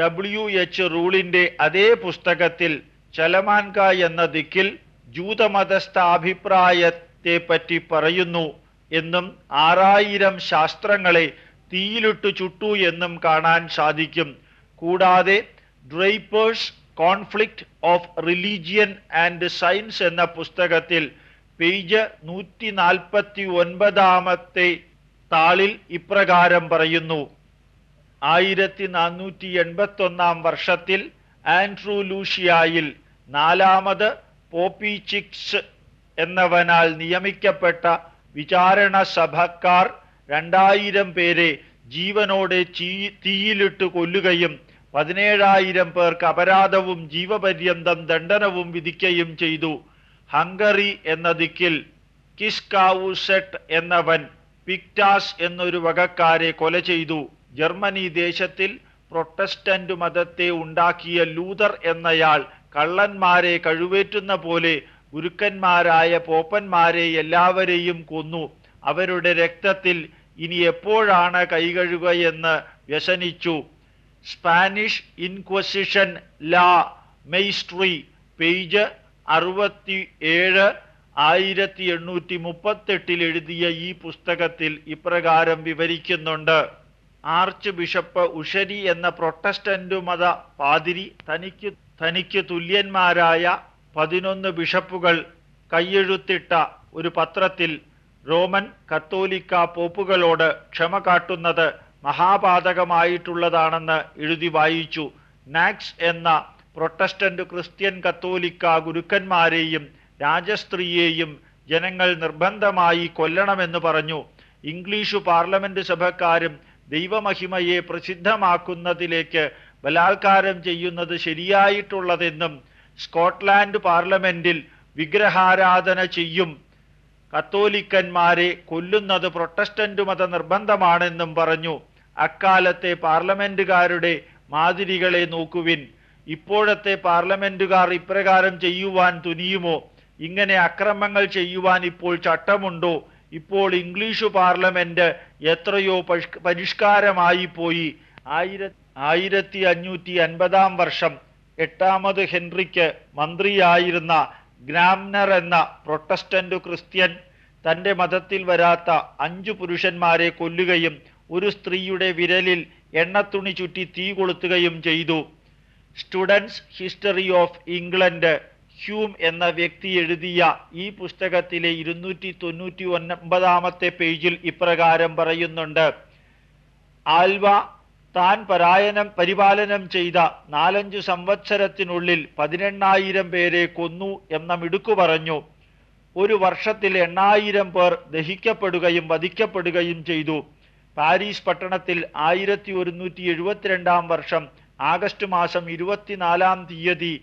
ഡബ്ല്യു എച്ച് റൂളിന്റെ അതേ പുസ്തകത്തിൽ ചലമാൻക എന്ന ദിക്കിൽ ജൂതമതസ്ഥ അഭിപ്രായത്തെ പറ്റി പറയുന്നു എന്നും ആറായിരം ശാസ്ത്രങ്ങളെ തീയിലിട്ടു ചുട്ടു എന്നും കാണാൻ സാധിക്കും. കൂടാതെ Draper's conflict of religion and science എന്ന പുസ്തകത്തിൽ പേജ് നൂറ്റി നാൽപ്പത്തി ഒൻപതാമത്തെ താളിൽ ഇപ്രകാരം പറയുന്നു. ആയിരത്തി നാനൂറ്റി എൺപത്തി ഒന്നാം വർഷത്തിൽ ആൻഡ്രൂ ലൂഷിയായിൽ നാലാമത് പോപ്പിച്ചിക്സ് എന്നവനാൽ നിയമിക്കപ്പെട്ട വിചാരണ സഭക്കാർ രണ്ടായിരം പേരെ ജീവനോടെ തീയിലിട്ട് കൊല്ലുകയും പതിനേഴായിരം പേർക്ക് അപരാധവും ജീവപര്യന്തം ദണ്ഡനവും വിധിക്കുകയും ചെയ്തു. ഹംഗറി എന്ന ദിക്കിൽ കിസ്കാവുസെട്ട് എന്നവൻ പിക്ടാസ് എന്നൊരു വകക്കാരെ കൊല ചെയ്തു. ജർമ്മനി ദേശത്തിൽ പ്രൊട്ടസ്റ്റന്റ് മതത്തെ ഉണ്ടാക്കിയ ലൂതർ എന്നയാൾ കള്ളന്മാരെ കഴിവേറ്റുന്ന പോലെ ഗുരുക്കന്മാരായ പോപ്പന്മാരെ എല്ലാവരെയും കൊന്നു. അവരുടെ രക്തത്തിൽ ഇനി എപ്പോഴാണ് കൈകഴുകയെന്ന് വ്യസനിച്ചു. സ്പാനിഷ് ഇൻക്വസിഷൻ ലാ മെയ്സ്ട്രി പേജ് അറുപത്തി ഏഴ് ആയിരത്തി എണ്ണൂറ്റി മുപ്പത്തെട്ടിൽ എഴുതിയ ഈ പുസ്തകത്തിൽ ഇപ്രകാരം വിവരിക്കുന്നുണ്ട്. ആർച്ച് ബിഷപ്പ് ഉഷരി എന്ന പ്രൊട്ടസ്റ്റന്റ് മത പാതിരി തനിക്ക് തനിക്ക് തുല്യന്മാരായ പതിനൊന്ന് ബിഷപ്പുകൾ കൈയെഴുത്തിട്ട ഒരു പത്രത്തിൽ റോമൻ കത്തോലിക്ക പോപ്പുകളോട് ക്ഷമ കാട്ടുന്നത് മഹാപാതകമായിട്ടുള്ളതാണെന്ന് എഴുതി വായിച്ചു. നാക്സ് എന്ന പ്രൊട്ടസ്റ്റന്റ് ക്രിസ്ത്യൻ കത്തോലിക്ക ഗുരുക്കന്മാരെയും രാജസ്ത്രീയെയും ജനങ്ങൾ നിർബന്ധമായി കൊല്ലണമെന്ന് പറഞ്ഞു. ഇംഗ്ലീഷു പാർലമെന്റ് സഭക്കാരും ദൈവമഹിമയെ പ്രസിദ്ധമാക്കുന്നതിലേക്ക് ബലാത്കാരം ചെയ്യുന്നത് ശരിയായിട്ടുള്ളതെന്നും സ്കോട്ട്ലാൻഡ് പാർലമെന്റിൽ വിഗ്രഹാരാധന ചെയ്യും. കത്തോലിക്കന്മാരെ കൊല്ലുന്നത് പ്രൊട്ടസ്റ്റന്റ് മത നിർബന്ധമാണെന്നും പറഞ്ഞു. അക്കാലത്തെ പാർലമെന്റുകാരുടെ മാതിരികളെ നോക്കുവിൻ. ഇപ്പോഴത്തെ പാർലമെന്റുകാർ ഇപ്രകാരം ചെയ്യുവാൻ തുനിയുമോ? ഇങ്ങനെ അക്രമങ്ങൾ ചെയ്യുവാൻ ഇപ്പോൾ ചട്ടമുണ്ടോ? ഇപ്പോൾ ഇംഗ്ലീഷ് പാർലമെന്റ് എത്രയോ പരിഷ്കാരമായി പോയി ആയിര ആയിരത്തി അഞ്ഞൂറ്റി അൻപതാം വർഷം എട്ടാമത് ഹെൻറിക്ക് മന്ത്രിയായിരുന്ന ഗ്രാംനർ എന്ന പ്രൊട്ടസ്റ്റന്റ് ക്രിസ്ത്യൻ തന്റെ മതത്തിൽ വരാത്ത അഞ്ചു പുരുഷന്മാരെ കൊല്ലുകയും ഒരു സ്ത്രീയുടെ വിരലിൽ എണ്ണത്തുണി ചുറ്റി തീ കൊളുത്തുകയും ചെയ്തു. Students history of England Hume എന്ന വ്യക്തി എഴുതിയ ഈ പുസ്തകത്തിലെ ഇരുന്നൂറ്റി തൊണ്ണൂറ്റി ഒൻപതാമത്തെ പേജിൽ ഇപ്രകാരം പറയുന്നുണ്ട്. ആൽവ താൻ പരായനം പരിപാലനം ചെയ്ത നാലഞ്ചു സംവത്സരത്തിനുള്ളിൽ പതിനെണ്ണായിരം പേരെ കൊന്നു എന്ന മിടുക്കു പറഞ്ഞു. ഒരു വർഷത്തിൽ എണ്ണായിരം പേർ ദഹിക്കപ്പെടുകയും വധിക്കപ്പെടുകയും ചെയ്തു. പാരീസ് പട്ടണത്തിൽ ആയിരത്തി ഒരുന്നൂറ്റി എഴുപത്തിരണ്ടാം വർഷം ആഗസ്റ്റ് മാസം ഇരുപത്തിനാലാം തീയതി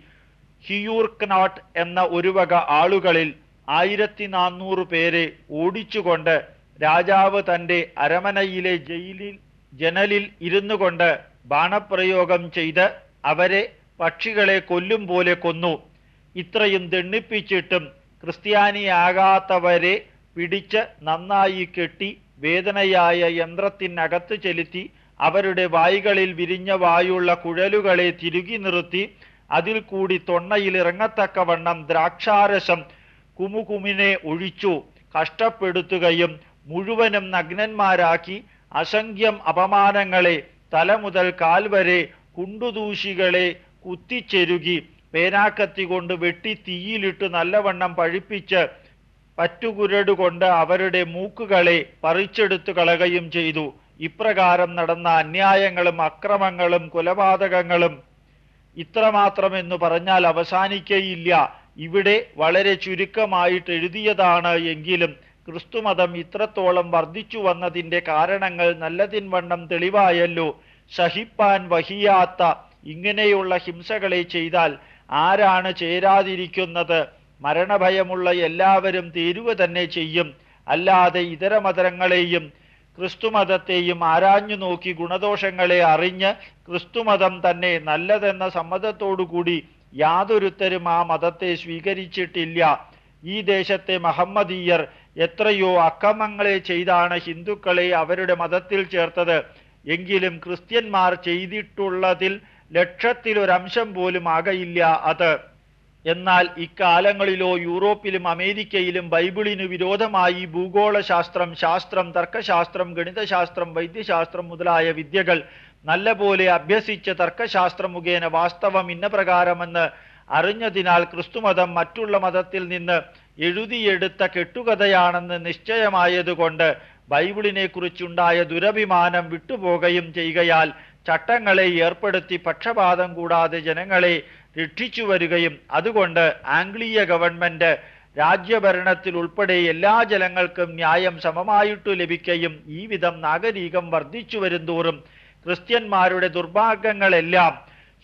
ഹിയൂർക്നോട്ട് എന്ന ഒരു വക ആളുകളിൽ ആയിരത്തി നാനൂറ് പേരെ ഓടിച്ചുകൊണ്ട് രാജാവ് തന്റെ അരമനയിലെ ജയിലിൽ ജനലിൽ ഇരുന്നു കൊണ്ട് ബാണപ്രയോഗം ചെയ്ത് അവരെ പക്ഷികളെ കൊല്ലും പോലെ കൊന്നു. ഇത്രയും ദണ്ണിപ്പിച്ചിട്ടും ക്രിസ്ത്യാനിയാകാത്തവരെ പിടിച്ച് നന്നായി കെട്ടി വേദനയായ യന്ത്രത്തിനകത്ത് ചെലുത്തി അവരുടെ വായികളിൽ വിരിഞ്ഞ വായുള്ള കുഴലുകളെ തിരുകി നിർത്തി അതിൽ കൂടി തൊണ്ണയിൽ ഇറങ്ങത്തക്കവണ്ണം ദ്രാക്ഷാരസം കുമുകുമിനെ ഒഴിച്ചു കഷ്ടപ്പെടുത്തുകയും മുഴുവനും നഗ്നന്മാരാക്കി അസംഖ്യം അപമാനങ്ങളെ തല മുതൽ കാൽ വരെ കുണ്ടുദൂഷികളെ കുത്തിച്ചെരുകി പേനാക്കത്തി കൊണ്ട് വെട്ടി തീയിലിട്ട് നല്ലവണ്ണം പഴിപ്പിച്ച് പറ്റുകുരടുകൊണ്ട് അവരുടെ മൂക്കുകളെ പറിച്ചെടുത്തു കളയുകയും ചെയ്തു. ഇപ്രകാരം നടന്ന അന്യായങ്ങളും അക്രമങ്ങളും കൊലപാതകങ്ങളും ഇത്രമാത്രമെന്നു പറഞ്ഞാൽ അവസാനിക്കയില്ല. ഇവിടെ വളരെ ചുരുക്കമായിട്ട് എഴുതിയതാണ് എങ്കിലും ക്രിസ്തുമതം ഇത്രത്തോളം വർദ്ധിച്ചു വന്നതിന്റെ കാരണങ്ങൾ നല്ലതിൻവണ്ണം തെളിവായല്ലോ. സഹിപ്പാൻ വഹിയാത്ത ഇങ്ങനെയുള്ള ഹിംസകളെ ചെയ്താൽ ആരാണ് ചേരാതിരിക്കുന്നത്? മരണഭയമുള്ള എല്ലാവരും തീരുക തന്നെ ചെയ്യും. അല്ലാതെ ഇതര മതങ്ങളെയും ക്രിസ്തുമതത്തെയും ആരാഞ്ഞു നോക്കി ഗുണദോഷങ്ങളെ അറിഞ്ഞ് ക്രിസ്തുമതം തന്നെ നല്ലതെന്ന സമ്മതത്തോടുകൂടി യാതൊരുത്തരും ആ മതത്തെ സ്വീകരിച്ചിട്ടില്ല. ഈ ദേശത്തെ മഹമ്മദീയർ എത്രയോ അക്രമങ്ങളെ ചെയ്താണ് ഹിന്ദുക്കളെ അവരുടെ മതത്തിൽ ചേർത്തത്. എങ്കിലും ക്രിസ്ത്യന്മാർ ചെയ്തിട്ടുള്ളതിൽ ലക്ഷത്തിലൊരംശം പോലും ആകയില്ല അത്. എന്നാൽ ഇക്കാലങ്ങളിലോ യൂറോപ്പിലും അമേരിക്കയിലും ബൈബിളിനു വിരോധമായി ഭൂഗോളശാസ്ത്രം ശാസ്ത്രം തർക്കശാസ്ത്രം ഗണിതശാസ്ത്രം വൈദ്യശാസ്ത്രം മുതലായ വിദ്യകൾ നല്ലപോലെ അഭ്യസിച്ച് തർക്കശാസ്ത്രം മുഖേന വാസ്തവം ഇന്ന പ്രകാരമെന്ന് അറിഞ്ഞതിനാൽ ക്രിസ്തുമതം മറ്റുള്ള മതത്തിൽ നിന്ന് എഴുതിയെടുത്ത കെട്ടുകഥയാണെന്ന് നിശ്ചയമായതുകൊണ്ട് ബൈബിളിനെ കുറിച്ചുണ്ടായ ദുരഭിമാനം വിട്ടുപോകുകയും ചെയ്യുകയാൽ ചട്ടങ്ങളെ ഏർപ്പെടുത്തി പക്ഷപാതം കൂടാതെ ജനങ്ങളെ രക്ഷിച്ചു വരികയും അതുകൊണ്ട് ആംഗ്ലീയ ഗവൺമെന്റ് രാജ്യഭരണത്തിൽ ഉൾപ്പെടെ എല്ലാ ജനങ്ങൾക്കും ന്യായം സമമായിട്ടു ലഭിക്കുകയും ഈ വിധം നാഗരീകം വർദ്ധിച്ചു വരുന്തോറും ക്രിസ്ത്യന്മാരുടെ ദുർഭാഗ്യങ്ങളെല്ലാം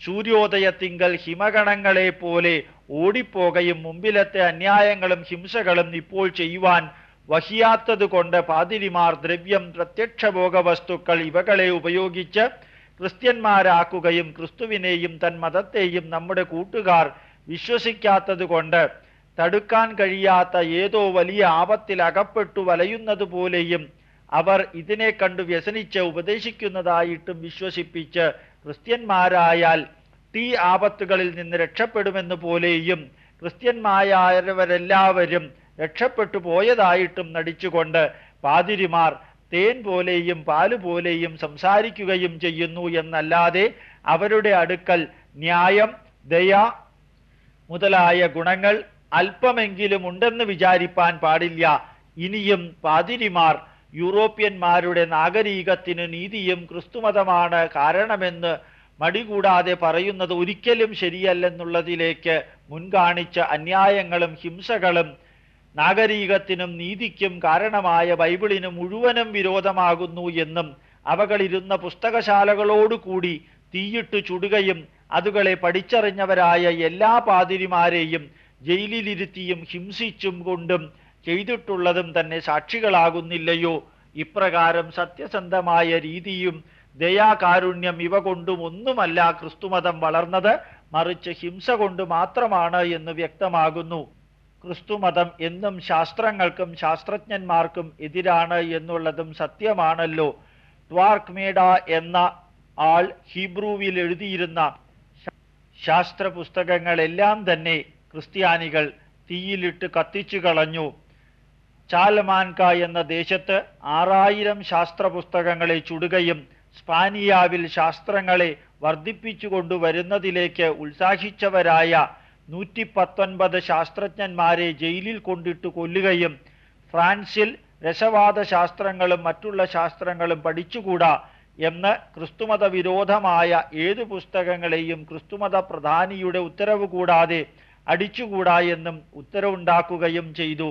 സൂര്യോദയത്തിങ്കൽ ഹിമഗണങ്ങളെ പോലെ ഓടിപ്പോകയും മുമ്പിലത്തെ അന്യായങ്ങളും ഹിംസകളും ഇപ്പോൾ ചെയ്യുവാൻ വഹിയാത്തത് കൊണ്ട് പാതിരിമാർ ദ്രവ്യം പ്രത്യക്ഷഭോഗ വസ്തുക്കൾ ഇവകളെ ഉപയോഗിച്ച് ക്രിസ്ത്യന്മാരാക്കുകയും ക്രിസ്തുവിനെയും തൻ മതത്തെയും നമ്മുടെ കൂട്ടുകാർ വിശ്വസിക്കാത്തത് കൊണ്ട് തടുക്കാൻ കഴിയാത്ത ഏതോ വലിയ ആപത്തിൽ അകപ്പെട്ടു വലയുന്നത് പോലെയും അവർ ഇതിനെ കണ്ടു വ്യസനിച്ച് ഉപദേശിക്കുന്നതായിട്ടും വിശ്വസിപ്പിച്ച് ക്രിസ്ത്യന്മാരായാൽ തീ ആപത്തുകളിൽ നിന്ന് രക്ഷപ്പെടുമെന്ന് പോലെയും ക്രിസ്ത്യന്മാരായവരെല്ലാവരും രക്ഷപ്പെട്ടു പോയതായിട്ടും നടിച്ചുകൊണ്ട് പാതിരിമാർ തേൻ പോലെയും പാൽ പോലെയും സംസാരിക്കുകയും ചെയ്യുന്നു എന്നല്ലാതെ അവരുടെ അടുക്കൽ ന്യായം ദയ മുതലായ ഗുണങ്ങൾ അല്പമെങ്കിലും ഉണ്ടെന്ന് വിചാരിപ്പാൻ പാടില്ല. ഇനിയും പാതിരിമാർ യൂറോപ്യന്മാരുടെ നാഗരീകത്തിന് നീതിയും ക്രിസ്തുമതമാണ് കാരണമെന്ന് മടികൂടാതെ പറയുന്നത് ഒരിക്കലും ശരിയല്ലെന്നുള്ളതിലേക്ക് മുൻകാണിച്ച അന്യായങ്ങളും ഹിംസകളും നാഗരീകത്തിനും നീതിക്കും കാരണമായ ബൈബിളിന് മുഴുവനും വിരോധമാകുന്നു എന്നും അവകളിരുന്ന പുസ്തകശാലകളോടുകൂടി തീയിട്ട് ചുടുകയും അതുകളെ പഠിച്ചറിഞ്ഞവരായ എല്ലാ പാതിരിമാരെയും ജയിലിലിരുത്തിയും ഹിംസിച്ചും കൊണ്ടും ചെയ്തിട്ടുള്ളതും തന്നെ സാക്ഷികളാകുന്നില്ലയോ? ഇപ്രകാരം സത്യസന്ധമായ രീതിയും ദയാകാരുണ്യം ഇവ കൊണ്ടും ഒന്നുമല്ല ക്രിസ്തുമതം വളർന്നത്. മറിച്ച് ഹിംസ കൊണ്ട് മാത്രമാണ് എന്ന് വ്യക്തമാകുന്നു. ക്രിസ്തുമതം എന്നും ശാസ്ത്രങ്ങൾക്കും ശാസ്ത്രജ്ഞന്മാർക്കും എതിരാണ് എന്നുള്ളതും സത്യമാണല്ലോ. ദ്വാർക്ക്മേഡ എന്ന ആൾ ഹീബ്രുവിൽ എഴുതിയിരുന്ന ശാസ്ത്ര പുസ്തകങ്ങളെല്ലാം തന്നെ ക്രിസ്ത്യാനികൾ തീയിലിട്ട് കത്തിച്ചു കളഞ്ഞു. ചാലമാൻക എന്ന ദേശത്ത് ആറായിരം ശാസ്ത്രപുസ്തകങ്ങളെ ചുടുകയും സ്പാനിയാവിൽ ശാസ്ത്രങ്ങളെ വർദ്ധിപ്പിച്ചു കൊണ്ടുവരുന്നതിലേക്ക് ഉത്സാഹിച്ചവരായ നൂറ്റി പത്തൊൻപത് ശാസ്ത്രജ്ഞന്മാരെ ജയിലിൽ കൊണ്ടിട്ട് കൊല്ലുകയും ഫ്രാൻസിൽ രസവാദ ശാസ്ത്രങ്ങളും മറ്റുള്ള ശാസ്ത്രങ്ങളും പഠിച്ചുകൂടാ എന്ന് ക്രിസ്തുമത വിരോധമായ ഏതു പുസ്തകങ്ങളെയും ക്രിസ്തുമത പ്രധാനിയുടെ ഉത്തരവ് കൂടാതെ അടിച്ചുകൂടാ എന്നും ഉത്തരവുണ്ടാക്കുകയും ചെയ്തു.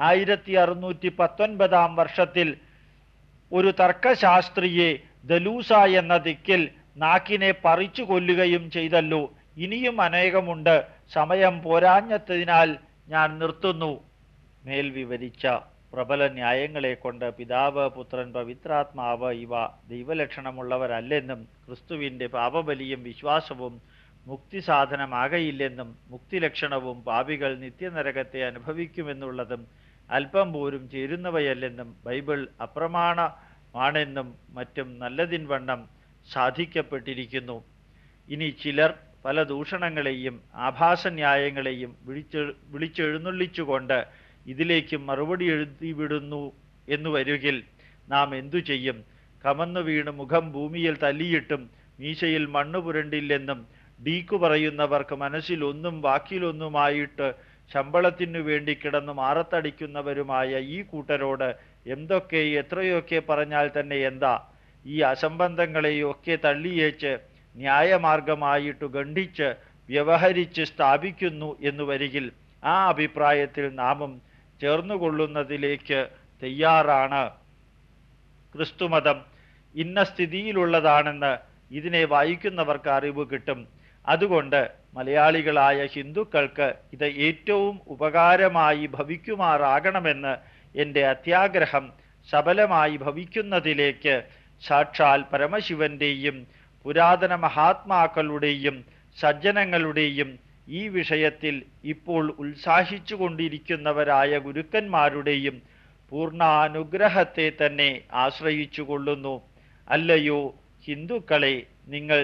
ആയിരത്തി അറുന്നൂറ്റി പത്തൊൻപതാം വർഷത്തിൽ ഒരു തർക്കശാസ്ത്രിയെ ദലൂസ എന്ന ദിക്കിൽ നാക്കിനെ പറിച്ചു കൊല്ലുകയും ചെയ്തല്ലോ. ഇനിയും അനേകമുണ്ട്. സമയം പോരാഞ്ഞതിനാൽ ഞാൻ നിർത്തുന്നു. മേൽ വിവരിച്ച പ്രബല ന്യായങ്ങളെ കൊണ്ട് പിതാവ് പുത്രൻ പവിത്രാത്മാവ് ഇവ ദൈവലക്ഷണമുള്ളവരല്ലെന്നും ക്രിസ്തുവിന്റെ പാപബലിയും വിശ്വാസവും മുക്തി സാധനമാകയില്ലെന്നും മുക്തിലക്ഷണവും പാപികൾ നിത്യനരകത്തെ അനുഭവിക്കുമെന്നുള്ളതും അല്പം പോലും ചേരുന്നവയല്ലെന്നും ബൈബിൾ അപ്രമാണമാണെന്നും മറ്റും നല്ലതിൻ വണ്ണം സാധിക്കപ്പെട്ടിരിക്കുന്നു. ഇനി ചിലർ പല ദൂഷണങ്ങളെയും ആഭാസന്യായങ്ങളെയും വിളിച്ചെ വിളിച്ചെഴുന്നള്ളിച്ചുകൊണ്ട് ഇതിലേക്ക് മറുപടി എഴുതിവിടുന്നു എന്നു വരികിൽ നാം എന്തു ചെയ്യും? കമന്നു വീണ് മുഖം ഭൂമിയിൽ തല്ലിയിട്ടും മീശയിൽ മണ്ണ് പുരണ്ടില്ലെന്നും ഡീക്കു പറയുന്നവർക്ക് മനസ്സിലൊന്നും വാക്കിലൊന്നുമായിട്ട് ശമ്പളത്തിനു വേണ്ടി കിടന്നു മാറത്തടിക്കുന്നവരുമായ ഈ കൂട്ടരോട് എന്തൊക്കെ എത്രയൊക്കെ പറഞ്ഞാൽ തന്നെ എന്താ? ഈ അസംബന്ധങ്ങളെയൊക്കെ തള്ളിയേച്ച് ന്യായമാർഗമായിട്ട് ഖണ്ഡിച്ച് വ്യവഹരിച്ച് സ്ഥാപിക്കുന്നു എന്ന് വരികിൽ ആ അഭിപ്രായത്തിൽ നാമും ചേർന്നുകൊള്ളുന്നതിലേക്ക് തയ്യാറാണ്. ക്രിസ്തുമതം ഇന്ന സ്ഥിതിയിലുള്ളതാണെന്ന് ഇതിനെ വായിക്കുന്നവർക്ക് അറിവ് കിട്ടും. അതുകൊണ്ട് മലയാളികളായ ഹിന്ദുക്കൾക്ക് ഇത് ഏറ്റവും ഉപകാരമായി ഭവിക്കുമാറാകണമെന്ന് എന്റെ അത്യാഗ്രഹം സബലമായി ഭവിക്കുന്നതിലേക്ക് സാക്ഷാൽ പരമശിവന്റെയും പുരാതന മഹാത്മാക്കളുടെയും സജ്ജനങ്ങളുടെയും ഈ വിഷയത്തിൽ ഇപ്പോൾ ഉത്സാഹിച്ചു കൊണ്ടിരിക്കുന്നവരായ ഗുരുക്കന്മാരുടെയും പൂർണാനുഗ്രഹത്തെ തന്നെ ആശ്രയിച്ചു കൊള്ളുന്നു അല്ലയോ ഹിന്ദുക്കളെ നിങ്ങൾ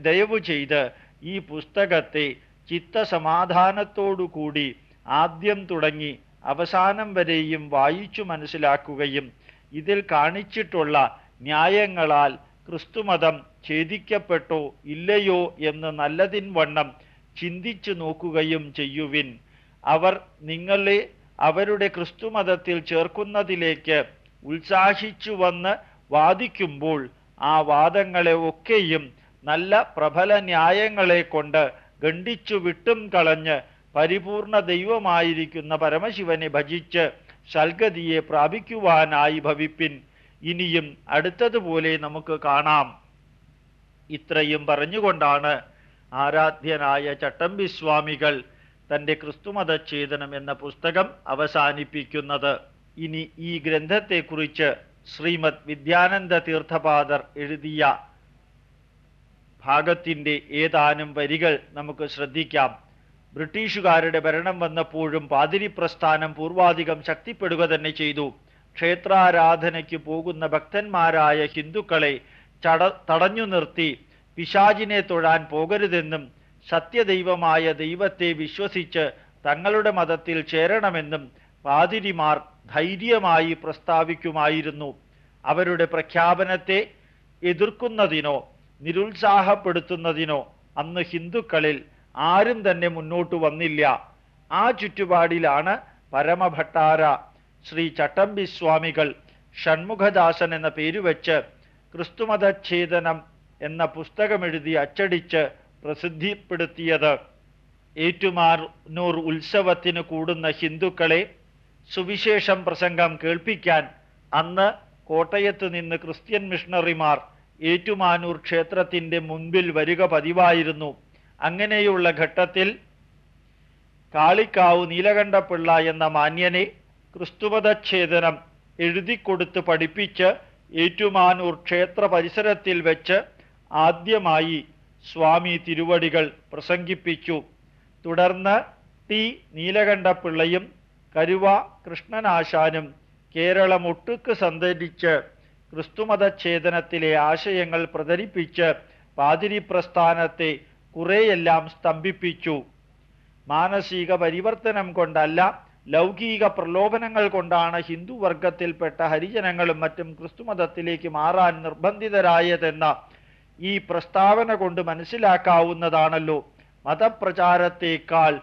ദയവു ചെയ്ത് ഈ പുസ്തകത്തെ ചിത്തസമാധാനത്തോടുകൂടി ആദ്യം തുടങ്ങി അവസാനം വരെയും വായിച്ചു മനസ്സിലാക്കുകയും ഇതിൽ കാണിച്ചിട്ടുള്ള ന്യായങ്ങളാൽ ക്രിസ്തുമതം ഛേദിക്കപ്പെട്ടോ ഇല്ലയോ എന്ന് നല്ലതിൻ വണ്ണം ചിന്തിച്ചു നോക്കുകയും ചെയ്യുവിൻ. അവർ നിങ്ങളെ അവരുടെ ക്രിസ്തുമതത്തിൽ ചേർക്കുന്നതിലേക്ക് ഉത്സാഹിച്ചു വന്ന് വാദിക്കുമ്പോൾ ആ വാദങ്ങളെ ഒക്കെയും നല്ല പ്രബല ന്യായങ്ങളെ കൊണ്ട് ഖണ്ഡിച്ചു വിട്ടും കളഞ്ഞ് പരിപൂർണ ദൈവമായിരിക്കുന്ന പരമശിവനെ ഭജിച്ച് സൽഗതിയെ പ്രാപിക്കുവാനായി ഭവിപ്പിൻ. ഇനിയും അടുത്തതുപോലെ നമുക്ക് കാണാം. ഇത്രയും പറഞ്ഞുകൊണ്ടാണ് ആരാധ്യനായ ചട്ടമ്പിസ്വാമികൾ തന്റെ ക്രിസ്തുമതഛേദനം എന്ന പുസ്തകം അവസാനിപ്പിക്കുന്നത്. ഇനി ഈ ഗ്രന്ഥത്തെക്കുറിച്ച് ശ്രീമദ് വിദ്യാനന്ദ തീർത്ഥപാദർ എഴുതിയ ഭാഗത്തിന്റെ ഏതാനും വരികൾ നമുക്ക് ശ്രദ്ധിക്കാം. ബ്രിട്ടീഷുകാരുടെ ഭരണം വന്നപ്പോഴും പാതിരി പ്രസ്ഥാനം പൂർവാധികം ശക്തിപ്പെടുക തന്നെ ചെയ്തു. ക്ഷേത്രാരാധനയ്ക്ക് പോകുന്ന ഭക്തന്മാരായ ഹിന്ദുക്കളെ ചട തടഞ്ഞു നിർത്തി പിശാചിനെ തൊഴാൻ പോകരുതെന്നും സത്യദൈവമായ ദൈവത്തെ വിശ്വസിച്ച് തങ്ങളുടെ മതത്തിൽ ചേരണമെന്നും പാതിരിമാർ ധൈര്യമായി പ്രസ്താവിക്കുമായിരുന്നു. അവരുടെ പ്രഖ്യാപനത്തെ എതിർക്കുന്നതിനോ നിരുത്സാഹപ്പെടുത്തുന്നതിനോ അന്ന് ഹിന്ദുക്കളിൽ ആരും തന്നെ മുന്നോട്ട് വന്നില്ല. ആ ചുറ്റുപാടിലാണ് പരമഭട്ടാര ശ്രീ ചട്ടമ്പി സ്വാമികൾ ഷൺമുഖദാസൻ എന്ന പേരുവെച്ച് ക്രിസ്തുമതച്ഛേദനം എന്ന പുസ്തകമെഴുതി അച്ചടിച്ച് പ്രസിദ്ധിപ്പെടുത്തിയത്. ഏറ്റുമാനൂർ ഉത്സവത്തിന് കൂടുന്ന ഹിന്ദുക്കളെ സുവിശേഷം പ്രസംഗം കേൾപ്പിക്കാൻ അന്ന് കോട്ടയത്ത് നിന്ന് ക്രിസ്ത്യൻ മിഷണറിമാർ ഏറ്റുമാനൂർ ക്ഷേത്രത്തിന്റെ മുൻപിൽ വരിക പതിവായിരുന്നു. അങ്ങനെയുള്ള ഘട്ടത്തിൽ കാളിക്കാവ് നീലകണ്ഠപിള്ള എന്ന മാന്യനെ ക്രിസ്തുമതച്ഛേദനം എഴുതിക്കൊടുത്ത് പഠിപ്പിച്ച് ഏറ്റുമാനൂർ ക്ഷേത്ര പരിസരത്തിൽ വെച്ച് ആദ്യമായി സ്വാമി തിരുവടികൾ പ്രസംഗിപ്പിച്ചു. തുടർന്ന് ടി നീലകണ്ഠപിള്ളയും കരുവ കൃഷ്ണനാശാനും കേരളമൊട്ടുക്ക് സഞ്ചരിച്ച് ക്രിസ്തുമതച്ഛേദനത്തിലെ ആശയങ്ങൾ പ്രചരിപ്പിച്ച് പാതിരി പ്രസ്ഥാനത്തെ കുറേയെല്ലാം സ്തംഭിപ്പിച്ചു. മാനസിക പരിവർത്തനം കൊണ്ടല്ല ലൗകിക പ്രലോഭനങ്ങൾ കൊണ്ടാണ് ഹിന്ദു വർഗത്തിൽപ്പെട്ട ഹരിജനങ്ങളും മറ്റും ക്രിസ്തുമതത്തിലേക്ക് മാറാൻ നിർബന്ധിതരായതെന്ന ഈ പ്രസ്താവന കൊണ്ട് മനസ്സിലാക്കാവുന്നതാണല്ലോ. മതപ്രചാരത്തേക്കാൾ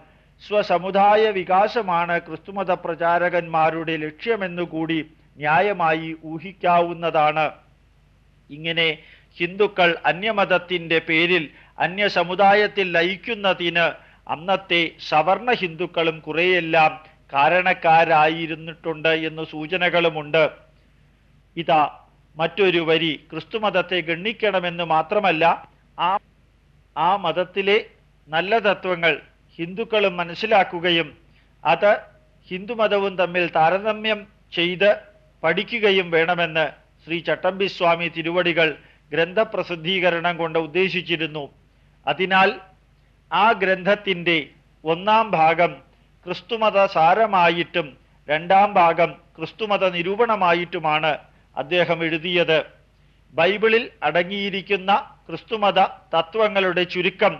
സ്വസമുദായ വികാസമാണ് ക്രിസ്തുമത പ്രചാരകന്മാരുടെ ലക്ഷ്യമെന്നുകൂടി ന്യായമായി ഊഹിക്കാവുന്നതാണ്. ഇങ്ങനെ ഹിന്ദുക്കൾ അന്യമതത്തിന്റെ പേരിൽ അന്യ സമുദായത്തിൽ ലയിക്കുന്നതിന് അന്നത്തെ സവർണ ഹിന്ദുക്കളും കുറെയെല്ലാം കാരണക്കാരായിരുന്നിട്ടുണ്ട് എന്ന് സൂചനകളുമുണ്ട്. ഇതാ മറ്റൊരു വരി ക്രിസ്തുമതത്തെ ഗണ്ണിക്കണമെന്ന് മാത്രമല്ല ആ ആ മതത്തിലെ നല്ല തത്വങ്ങൾ ഹിന്ദുക്കളും മനസ്സിലാക്കുകയും അത് ഹിന്ദുമതവും തമ്മിൽ താരതമ്യം ചെയ്ത് പഠിക്കുകയും വേണമെന്ന് ശ്രീ ചട്ടമ്പി സ്വാമി തിരുവടികൾ ഗ്രന്ഥപ്രസിദ്ധീകരണം കൊണ്ട് ഉദ്ദേശിച്ചിരുന്നു. അതിനാൽ ആ ഗ്രന്ഥത്തിന്റെ ഒന്നാം ഭാഗം ക്രിസ്തുമത സാരമായിട്ടും രണ്ടാം ഭാഗം ക്രിസ്തുമത നിരൂപണമായിട്ടുമാണ് അദ്ദേഹം എഴുതിയത്. ബൈബിളിൽ അടങ്ങിയിരിക്കുന്ന ക്രിസ്തുമത തത്വങ്ങളുടെ ചുരുക്കം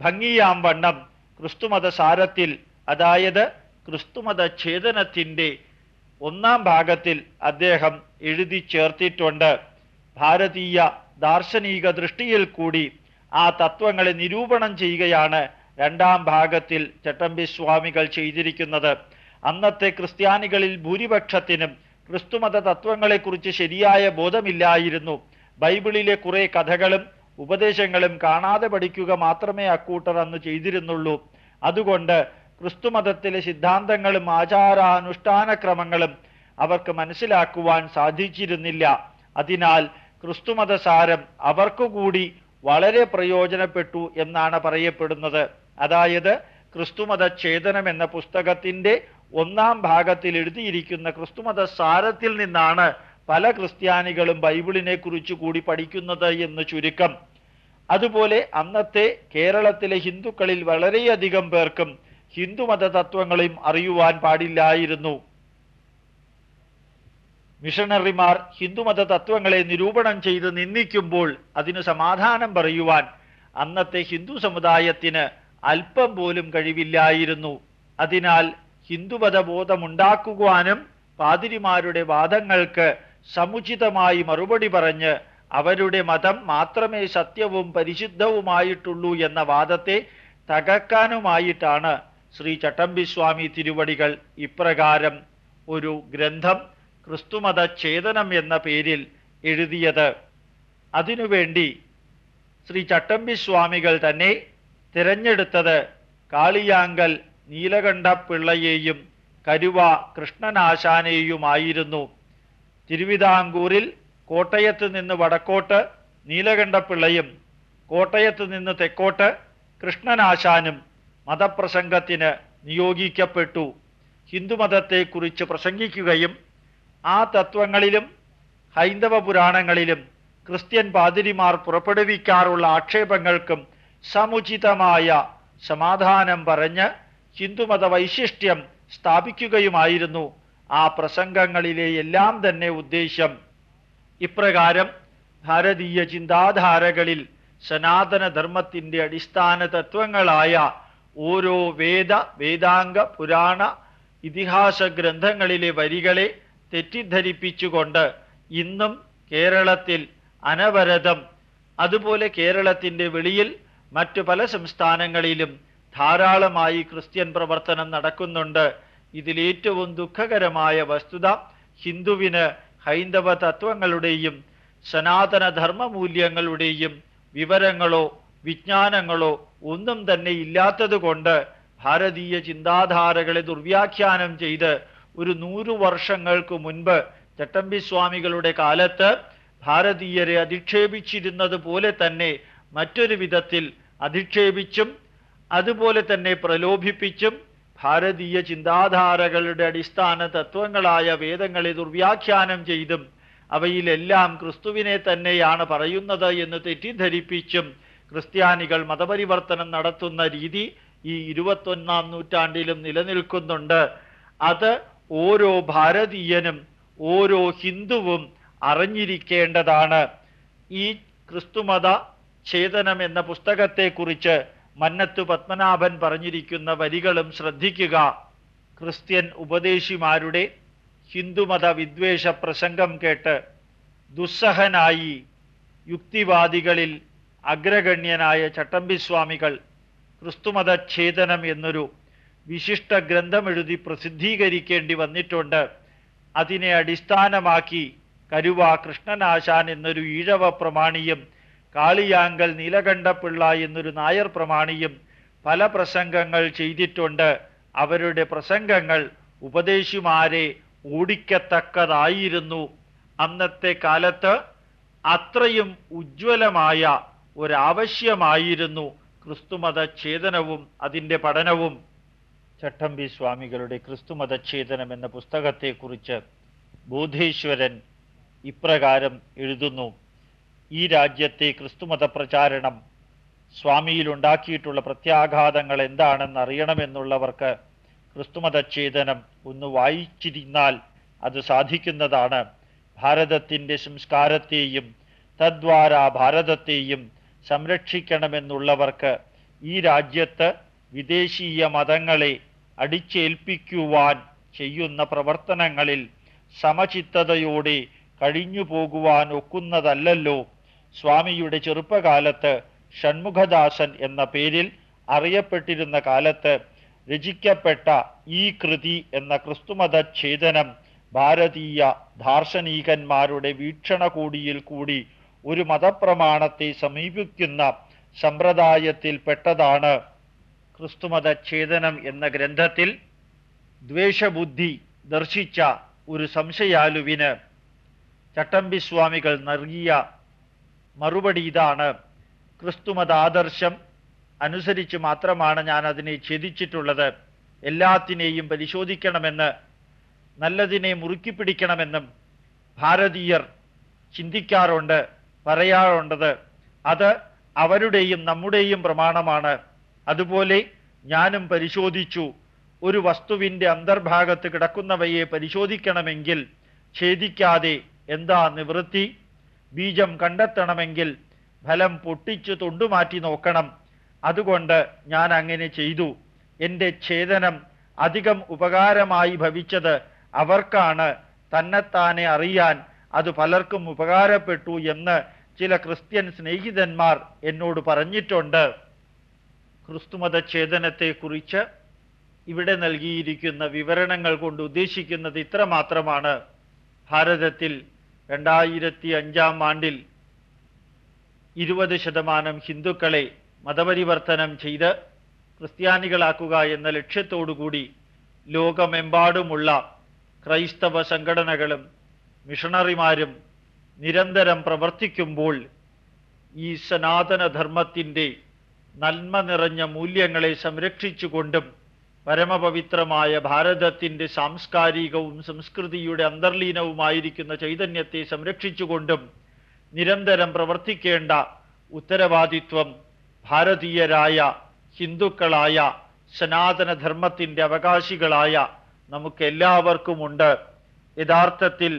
ഭംഗിയാം വണ്ണം ക്രിസ്തുമത സാരത്തിൽ അതായത് ക്രിസ്തുമത ഛേദനത്തിന്റെ ഒന്നാം ഭാഗത്തിൽ അദ്ദേഹം എഴുതി ചേർത്തിട്ടുണ്ട്. ഭാരതീയ ദാർശനിക ദൃഷ്ടിയിൽ കൂടി ആ തത്വങ്ങളെ നിരൂപണം ചെയ്യുകയാണ് രണ്ടാം ഭാഗത്തിൽ ചട്ടമ്പി സ്വാമികൾ ചെയ്തിരിക്കുന്നത്. അന്നത്തെ ക്രിസ്ത്യാനികളിൽ ഭൂരിപക്ഷത്തിനും ക്രിസ്തുമത തത്വങ്ങളെക്കുറിച്ച് ശരിയായ ബോധമില്ലായിരുന്നു. ബൈബിളിലെ കുറെ കഥകളും ഉപദേശങ്ങളും കാണാതെ പഠിക്കുക മാത്രമേ അക്കൂട്ടർ അന്ന് ചെയ്തിരുന്നുള്ളൂ. അതുകൊണ്ട് ക്രിസ്തുമതത്തിലെ സിദ്ധാന്തങ്ങളും ആചാരാനുഷ്ഠാനക്രമങ്ങളും അവർക്ക് മനസ്സിലാക്കുവാൻ സാധിച്ചിരുന്നില്ല. അതിനാൽ ക്രിസ്തുമതസാരം അവർക്കുകൂടി വളരെ പ്രയോജനപ്പെട്ടു എന്നാണ് പറയപ്പെടുന്നത്. അതായത് ക്രിസ്തുമത ഛേദനം എന്ന പുസ്തകത്തിന്റെ ഒന്നാം ഭാഗത്തിൽ എഴുതിയിരിക്കുന്ന ക്രിസ്തുമത സാരത്തിൽ നിന്നാണ് പല ക്രിസ്ത്യാനികളും ബൈബിളിനെ കുറിച്ച് കൂടി പഠിക്കുന്നത് എന്ന് ചുരുക്കം. അതുപോലെ അന്നത്തെ കേരളത്തിലെ ഹിന്ദുക്കളിൽ വളരെയധികം പേർക്കും ഹിന്ദുമത തത്വങ്ങളെയും അറിയുവാൻ പാടില്ലായിരുന്നു. മിഷണറിമാർ ഹിന്ദുമത തത്വങ്ങളെ നിരൂപണം ചെയ്ത് നിന്ദിക്കുമ്പോൾ അതിന് സമാധാനം പറയുവാൻ അന്നത്തെ ഹിന്ദു സമുദായത്തിന് അല്പം പോലും കഴിവില്ലായിരുന്നു. അതിനാൽ ഹിന്ദുമത ബോധമുണ്ടാക്കുവാനും പാതിരിമാരുടെ വാദങ്ങൾക്ക് സമുചിതമായി മറുപടി പറഞ്ഞ് അവരുടെ മതം മാത്രമേ സത്യവും പരിശുദ്ധവുമായിട്ടുള്ളൂ എന്ന വാദത്തെ തകർക്കാനുമായിട്ടാണ് ശ്രീ ചട്ടമ്പി സ്വാമി തിരുവടികൾ ഇപ്രകാരം ഒരു ഗ്രന്ഥം ക്രിസ്തുമത ഛേദനം എന്ന പേരിൽ എഴുതിയത്. അതിനുവേണ്ടി ശ്രീ ചട്ടമ്പി സ്വാമികൾ തന്നെ തിരഞ്ഞെടുത്തത് കാളിയാങ്കൽ നീലകണ്ഠപിള്ളയെയും കരുവ കൃഷ്ണനാശാനെയുമായിരുന്നു. തിരുവിതാംകൂറിൽ കോട്ടയത്ത് നിന്ന് വടക്കോട്ട് നീലകണ്ഠപിള്ളയും കോട്ടയത്ത് നിന്ന് തെക്കോട്ട് കൃഷ്ണനാശാനും മതപ്രസംഗത്തിന് നിയോഗിക്കപ്പെട്ടു. ഹിന്ദുമതത്തെക്കുറിച്ച് പ്രസംഗിക്കുകയും ആ തത്വങ്ങളിലും ഹൈന്ദവ പുരാണങ്ങളിലും ക്രിസ്ത്യൻ പാതിരിമാർ പുറപ്പെടുവിക്കാറുള്ള ആക്ഷേപങ്ങൾക്കും സമുചിതമായ സമാധാനം പറഞ്ഞ് ഹിന്ദുമത വൈശിഷ്ട്യം സ്ഥാപിക്കുകയുമായിരുന്നു. ആ പ്രസംഗങ്ങളിലെ എല്ലാം തന്നെ ഉദ്ദേശ്യം. ഇപ്രകാരം ഭാരതീയ ചിന്താധാരകളിൽ സനാതനധർമ്മത്തിന്റെ അടിസ്ഥാന തത്വങ്ങളായ ഓരോ വേദ വേദാംഗ പുരാണ ഇതിഹാസ ഗ്രന്ഥങ്ങളിലെ വരികളെ തെറ്റിദ്ധരിപ്പിച്ചുകൊണ്ട് ഇന്നും കേരളത്തിൽ അനവരതം അതുപോലെ കേരളത്തിന്റെ വെളിയിൽ മറ്റു പല സംസ്ഥാനങ്ങളിലും ധാരാളമായി ക്രിസ്ത്യൻ പ്രവർത്തനം നടക്കുന്നുണ്ട്. ഇതിലേറ്റവും ദുഃഖകരമായ വസ്തുത ഹിന്ദുവിന് ഹൈന്ദവ തത്വങ്ങളുടെയും സനാതന ധർമ്മ മൂല്യങ്ങളുടെയും വിവരങ്ങളോ വിജ്ഞാനങ്ങളോ ഒന്നും തന്നെ ഇല്ലാത്തതുകൊണ്ട് ഭാരതീയ ചിന്താധാരകളെ ദുർവ്യാഖ്യാനം ചെയ്ത് ഒരു നൂറു വർഷങ്ങൾക്ക് മുൻപ് ചട്ടമ്പി സ്വാമികളുടെ കാലത്ത് ഭാരതീയരെ അധിക്ഷേപിച്ചിരുന്നത് പോലെ തന്നെ മറ്റൊരു വിധത്തിൽ അധിക്ഷേപിച്ചും അതുപോലെ തന്നെ പ്രലോഭിപ്പിച്ചും ഭാരതീയ ചിന്താധാരകളുടെ അടിസ്ഥാന തത്വങ്ങളായ വേദങ്ങളെ ദുർവ്യാഖ്യാനം ചെയ്തും അവയിലെല്ലാം ക്രിസ്തുവിനെ തന്നെയാണ് പറയുന്നത് എന്ന് തെറ്റിദ്ധരിപ്പിച്ചും ക്രിസ്ത്യാനികൾ മതപരിവർത്തനം നടത്തുന്ന രീതി ഈ ഇരുപത്തൊന്നാം നൂറ്റാണ്ടിലും നിലനിൽക്കുന്നുണ്ട്. അത് ഓരോ ഭാരതീയനും ഓരോ ഹിന്ദുവും അറിഞ്ഞിരിക്കേണ്ടതാണ്. ഈ ക്രിസ്തുമത ഛേദനം എന്ന പുസ്തകത്തെക്കുറിച്ച് മന്നത്തു പത്മനാഭൻ പറഞ്ഞിരിക്കുന്ന വരികളും ശ്രദ്ധിക്കുക. ക്രിസ്ത്യൻ ഉപദേശിമാരുടെ ഹിന്ദുമത വിദ്വേഷ പ്രസംഗം കേട്ട് ദുസ്സഹനായി യുക്തിവാദികളിൽ അഗ്രഗണ്യനായ ചട്ടമ്പിസ്വാമികൾ സ്വാമികൾ ഛേദനം എന്നൊരു വിശിഷ്ട ഗ്രന്ഥമെഴുതി പ്രസിദ്ധീകരിക്കേണ്ടി വന്നിട്ടുണ്ട്. അതിനെ അടിസ്ഥാനമാക്കി കരുവ കൃഷ്ണനാശാൻ എന്നൊരു ഈഴവ പ്രമാണിയും കാളിയാങ്കൽ നീലകണ്ഠപിള്ള എന്നൊരു നായർ പ്രമാണിയും പല പ്രസംഗങ്ങൾ ചെയ്തിട്ടുണ്ട്. അവരുടെ പ്രസംഗങ്ങൾ ഉപദേശിമാരെ ഓടിക്കത്തക്കതായിരുന്നു. അന്നത്തെ കാലത്ത് അത്രയും ഉജ്ജ്വലമായ ഒരാവശ്യമായിരുന്നു ക്രിസ്തുമത ഛേദനവും അതിന്റെ പഠനവും. ചട്ടമ്പി സ്വാമികളുടെ ക്രിസ്തുമത ഛേദനം എന്ന പുസ്തകത്തെക്കുറിച്ച് ബോധേശ്വരൻ ഇപ്രകാരം എഴുതുന്നു. ഈ രാജ്യത്തെ ക്രിസ്തുമത പ്രചാരണം സ്വാമിയിലുണ്ടാക്കിയിട്ടുള്ള പ്രത്യാഘാതങ്ങൾ എന്താണെന്ന് അറിയണമെന്നുള്ളവർക്ക് ക്രിസ്തുമത ഛേദനം ഒന്ന് വായിച്ചിരുന്നാൽ അത് സാധിക്കുന്നതാണ്. ഭാരതത്തിന്റെ സംസ്കാരത്തെയും തദ്വാര ഭാരതത്തെയും സംരക്ഷിക്കണമെന്നുള്ളവർക്ക് ഈ രാജ്യത്ത് വിദേശീയ മതങ്ങളെ അടിച്ചേൽപ്പിക്കുവാൻ ചെയ്യുന്ന പ്രവർത്തനങ്ങളിൽ സമചിത്തതയോടെ കഴിഞ്ഞു പോകുവാൻ ഒക്കുന്നതല്ലല്ലോ. സ്വാമിയുടെ ചെറുപ്പകാലത്ത് ഷൺമുഖദാസൻ എന്ന പേരിൽ അറിയപ്പെട്ടിരുന്ന കാലത്ത് രചിക്കപ്പെട്ട ഈ കൃതി എന്ന ക്രിസ്തുമത ഛേദനം ഭാരതീയ ദാർശനികന്മാരുടെ വീക്ഷണകോടിയിൽ കൂടി ഒരു മതപ്രമാണത്തെ സമീപിക്കുന്ന സമ്പ്രദായത്തിൽപ്പെട്ടതാണ് ക്രിസ്തുമത ഛേദനം എന്ന ഗ്രന്ഥത്തിൽ ദ്വേഷബുദ്ധി ദർശിച്ച ഒരു സംശയാലുവിന് ചട്ടമ്പി സ്വാമികൾ നൽകിയ മറുപടി ഇതാണ്. ക്രിസ്തുമത ആദർശം അനുസരിച്ച് മാത്രമാണ് ഞാൻ അതിനെ ഛേദിച്ചിട്ടുള്ളത്. എല്ലാത്തിനെയും പരിശോധിക്കണമെന്ന് നല്ലതിനെ മുറുക്കി പിടിക്കണമെന്നും ഭാരതീയർ ചിന്തിക്കാറുണ്ട്. പറയാറുണ്ടത്. അത് അവരുടെയും നമ്മുടെയും പ്രമാണമാണ്. അതുപോലെ ഞാനും പരിശോധിച്ചു. ഒരു വസ്തുവിന്റെ അന്തർഭാഗത്ത് കിടക്കുന്നവയെ പരിശോധിക്കണമെങ്കിൽ ഛേദിക്കാതെ എന്താ നിവൃത്തി? ബീജം കണ്ടെത്തണമെങ്കിൽ ഫലം പൊട്ടിച്ചു തൊണ്ടുമാറ്റി നോക്കണം. അതുകൊണ്ട് ഞാൻ അങ്ങനെ ചെയ്തു. എന്റെ ഛേദനം അധികം ഉപകാരമായി ഭവിച്ചത് അവർക്കാണ്. തന്നെത്താനെ അറിയാൻ അത് പലർക്കും ഉപകാരപ്പെട്ടു എന്ന് ചില ക്രിസ്ത്യൻ സ്നേഹിതന്മാർ എന്നോട് പറഞ്ഞിട്ടുണ്ട് ക്രിസ്തുമത ഛേദനത്തെക്കുറിച്ച് ഇവിടെ നൽകിയിരിക്കുന്ന വിവരണങ്ങൾ കൊണ്ട് ഉദ്ദേശിക്കുന്നത് ഇത്ര മാത്രമാണ്. ഭാരതത്തിൽ രണ്ടായിരത്തി അഞ്ചാം ആണ്ടിൽ ഇരുപത് ശതമാനം ഹിന്ദുക്കളെ മതപരിവർത്തനം ചെയ്ത് ക്രിസ്ത്യാനികളാക്കുക എന്ന ലക്ഷ്യത്തോടുകൂടി ലോകമെമ്പാടുമുള്ള ക്രൈസ്തവ സംഘടനകളും മിഷണറിമാരും നിരന്തരം പ്രവർത്തിക്കുമ്പോൾ ഈ സനാതനധർമ്മത്തിന്റെ നന്മ നിറഞ്ഞ മൂല്യങ്ങളെ സംരക്ഷിച്ചുകൊണ്ടും പരമപവിത്രമായ ഭാരതത്തിന്റെ സാംസ്കാരികവും സംസ്കൃതിയുടെ അന്തർലീനവുമായിരിക്കുന്ന ചൈതന്യത്തെ സംരക്ഷിച്ചുകൊണ്ടും നിരന്തരം പ്രവർത്തിക്കേണ്ട ഉത്തരവാദിത്വം ഭാരതീയരായ ഹിന്ദുക്കളായ സനാതനധർമ്മത്തിന്റെ അവകാശികളായ നമുക്ക് എല്ലാവർക്കുമുണ്ട് യഥാർത്ഥത്തിൽ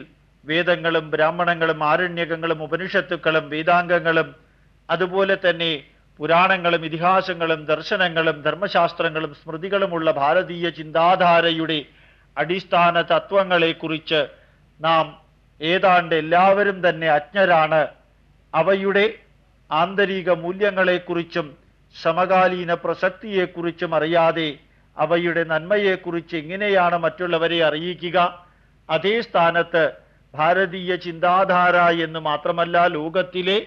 വേദങ്ങളും ബ്രാഹ്മണങ്ങളും ആരണ്യകങ്ങളും ഉപനിഷത്തുക്കളും വേദാംഗങ്ങളും അതുപോലെ തന്നെ പുരാണങ്ങളും ഇതിഹാസങ്ങളും ദർശനങ്ങളും ധർമ്മശാസ്ത്രങ്ങളും സ്മൃതികളുമുള്ള ഭാരതീയ ചിന്താധാരയുടെ അടിസ്ഥാന തത്വങ്ങളെക്കുറിച്ച് നാം ഏതാണ്ട് എല്ലാവരും തന്നെ അജ്ഞരാണ്. അവയുടെ ആന്തരിക മൂല്യങ്ങളെക്കുറിച്ചും സമകാലീന പ്രസക്തിയെക്കുറിച്ചും അറിയാതെ അവയുടെ നന്മയെക്കുറിച്ച് എങ്ങനെയാണ് മറ്റുള്ളവരെ അറിയിക്കുക? അതേ സ്ഥാനത്ത് ഭാരതീയ ചിന്താധാര എന്ന് മാത്രമല്ല ലോകത്തിലെ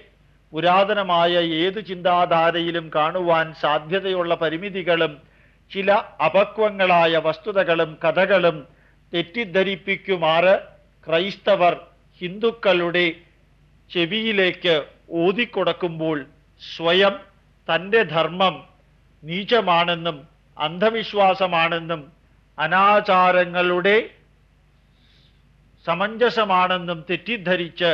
പുരാതനമായ ഏത് ചിന്താധാരയിലും കാണുവാൻ സാധ്യതയുള്ള പരിമിതികളും ചില അപക്വങ്ങളായ വസ്തുതകളും കഥകളും തെറ്റിദ്ധരിപ്പിക്കുമാറ് ക്രൈസ്തവർ ഹിന്ദുക്കളുടെ ചെവിയിലേക്ക് ഓതിക്കൊടുക്കുമ്പോൾ സ്വയം തന്റെ ധർമ്മം നീചമാണെന്നും അന്ധവിശ്വാസമാണെന്നും അനാചാരങ്ങളുടെ സമഞ്ജസമാണെന്നും തെറ്റിദ്ധരിച്ച്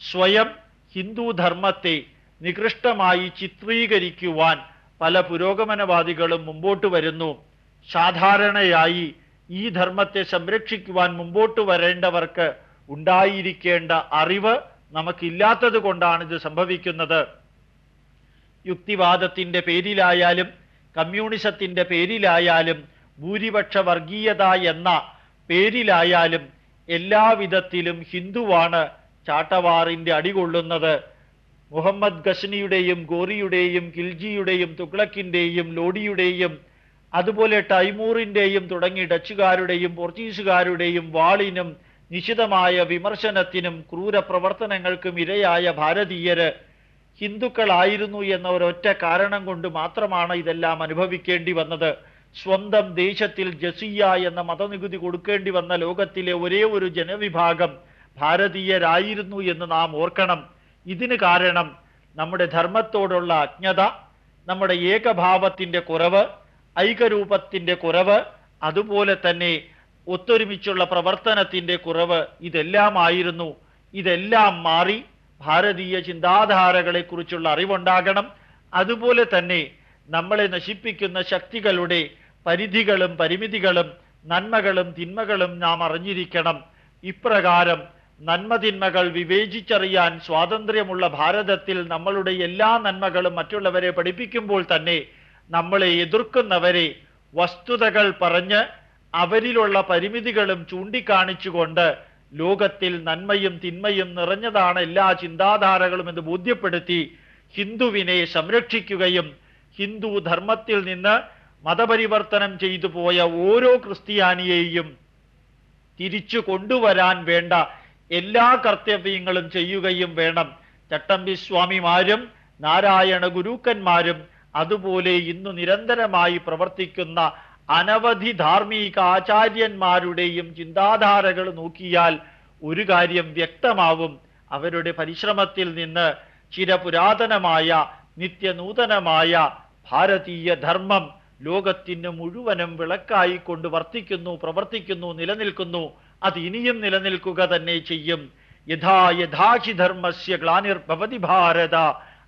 സ്വയം ഹിന്ദു ധർമ്മത്തെ നികൃഷ്ടമായി ചിത്രീകരിക്കുവാൻ പല പുരോഗമനവാദികളും മുമ്പോട്ട് വരുന്നു. സാധാരണയായി ഈ ധർമ്മത്തെ സംരക്ഷിക്കുവാൻ മുമ്പോട്ട് വരേണ്ടവർക്ക് ഉണ്ടായിരിക്കേണ്ട അറിവ് നമുക്കില്ലാത്തത് കൊണ്ടാണ് ഇത് സംഭവിക്കുന്നത്. യുക്തിവാദത്തിന്റെ പേരിലായാലും കമ്മ്യൂണിസത്തിന്റെ പേരിലായാലും ഭൂരിപക്ഷ വർഗീയത എന്ന പേരിലായാലും എല്ലാവിധത്തിലും ഹിന്ദുവാണ് ചാട്ടവാറിന്റെ അടികൊള്ളുന്നത്. മുഹമ്മദ് ഗസ്നിയുടെയും ഗോറിയുടെയും കിൽജിയുടെയും തുഗ്ലക്കിന്റെയും ലോഡിയുടെയും അതുപോലെ ടൈമൂറിന്റെയും തുടങ്ങി ഡച്ചുകാരുടെയും പോർച്ചുഗീസുകാരുടെയും വാളിനും നിശിതമായ വിമർശനത്തിനും ക്രൂര പ്രവർത്തനങ്ങൾക്കും ഇരയായ ഭാരതീയര് ഹിന്ദുക്കളായിരുന്നു എന്ന ഒരൊറ്റ കാരണം കൊണ്ട് മാത്രമാണ് ഇതെല്ലാം അനുഭവിക്കേണ്ടി വന്നത്. സ്വന്തം ദേശത്തിൽ ജസിയ എന്ന മതനികുതി കൊടുക്കേണ്ടി വന്ന ലോകത്തിലെ ഒരേ ഒരു ജനവിഭാഗം ഭാരതീയരായിരുന്നു എന്ന് നാം ഓർക്കണം. ഇതിന് കാരണം നമ്മുടെ ധർമ്മത്തോടുള്ള അജ്ഞത നമ്മുടെ ഏകഭാവത്തിന്റെ കുറവ് ഐകരൂപത്തിന്റെ കുറവ് അതുപോലെ തന്നെ ഒത്തൊരുമിച്ചുള്ള പ്രവർത്തനത്തിന്റെ കുറവ് ഇതെല്ലാമായിരുന്നു. ഇതെല്ലാം മാറി ഭാരതീയ ചിന്താധാരകളെ കുറിച്ചുള്ള അറിവുണ്ടാകണം. അതുപോലെ തന്നെ നമ്മളെ നശിപ്പിക്കുന്ന ശക്തികളുടെ പരിധികളും പരിമിതികളും നന്മകളും തിന്മകളും നാം അറിഞ്ഞിരിക്കണം. ഇപ്രകാരം നന്മ തിന്മകൾ വിവേചിച്ചറിയാൻ സ്വാതന്ത്ര്യമുള്ള ഭാരതത്തിൽ നമ്മളുടെ എല്ലാ നന്മകളും മറ്റുള്ളവരെ പഠിപ്പിക്കുമ്പോൾ തന്നെ നമ്മളെ എതിർക്കുന്നവരെ വസ്തുതകൾ പറഞ്ഞ് അവരിലുള്ള പരിമിതികളും ചൂണ്ടിക്കാണിച്ചുകൊണ്ട് ലോകത്തിൽ നന്മയും തിന്മയും നിറഞ്ഞതാണ് എല്ലാ ചിന്താധാരകളും എന്ന് ബോധ്യപ്പെടുത്തി ഹിന്ദുവിനെ സംരക്ഷിക്കുകയും ഹിന്ദു ധർമ്മത്തിൽ നിന്ന് മതപരിവർത്തനം ചെയ്തു പോയ ഓരോ ക്രിസ്ത്യാനിയെയും തിരിച്ചു കൊണ്ടുവരാൻ വേണ്ട എല്ലാ കർത്തവ്യങ്ങളും ചെയ്യുകയും വേണം. ചട്ടമ്പി സ്വാമിമാരും നാരായണ ഗുരുക്കന്മാരും അതുപോലെ ഇന്ന് നിരന്തരമായി പ്രവർത്തിക്കുന്ന അനവധി ധാർമ്മിക ആചാര്യന്മാരുടെയും ചിന്താധാരകൾ നോക്കിയാൽ ഒരു കാര്യം വ്യക്തമാവും. അവരുടെ പരിശ്രമത്തിൽ നിന്ന് ചിരപുരാതനമായ നിത്യനൂതനമായ ഭാരതീയ ധർമ്മം ലോകത്തിന് മുഴുവനും വിളക്കായി കൊണ്ട് വർത്തിക്കുന്നു പ്രവർത്തിക്കുന്നു നിലനിൽക്കുന്നു. അത് ഇനിയും നിലനിൽക്കുക തന്നെ ചെയ്യും. യഥാ യഥാഹി ധർമ്മസ്യ ഗ്ലാനിർഭവതി ഭാരത.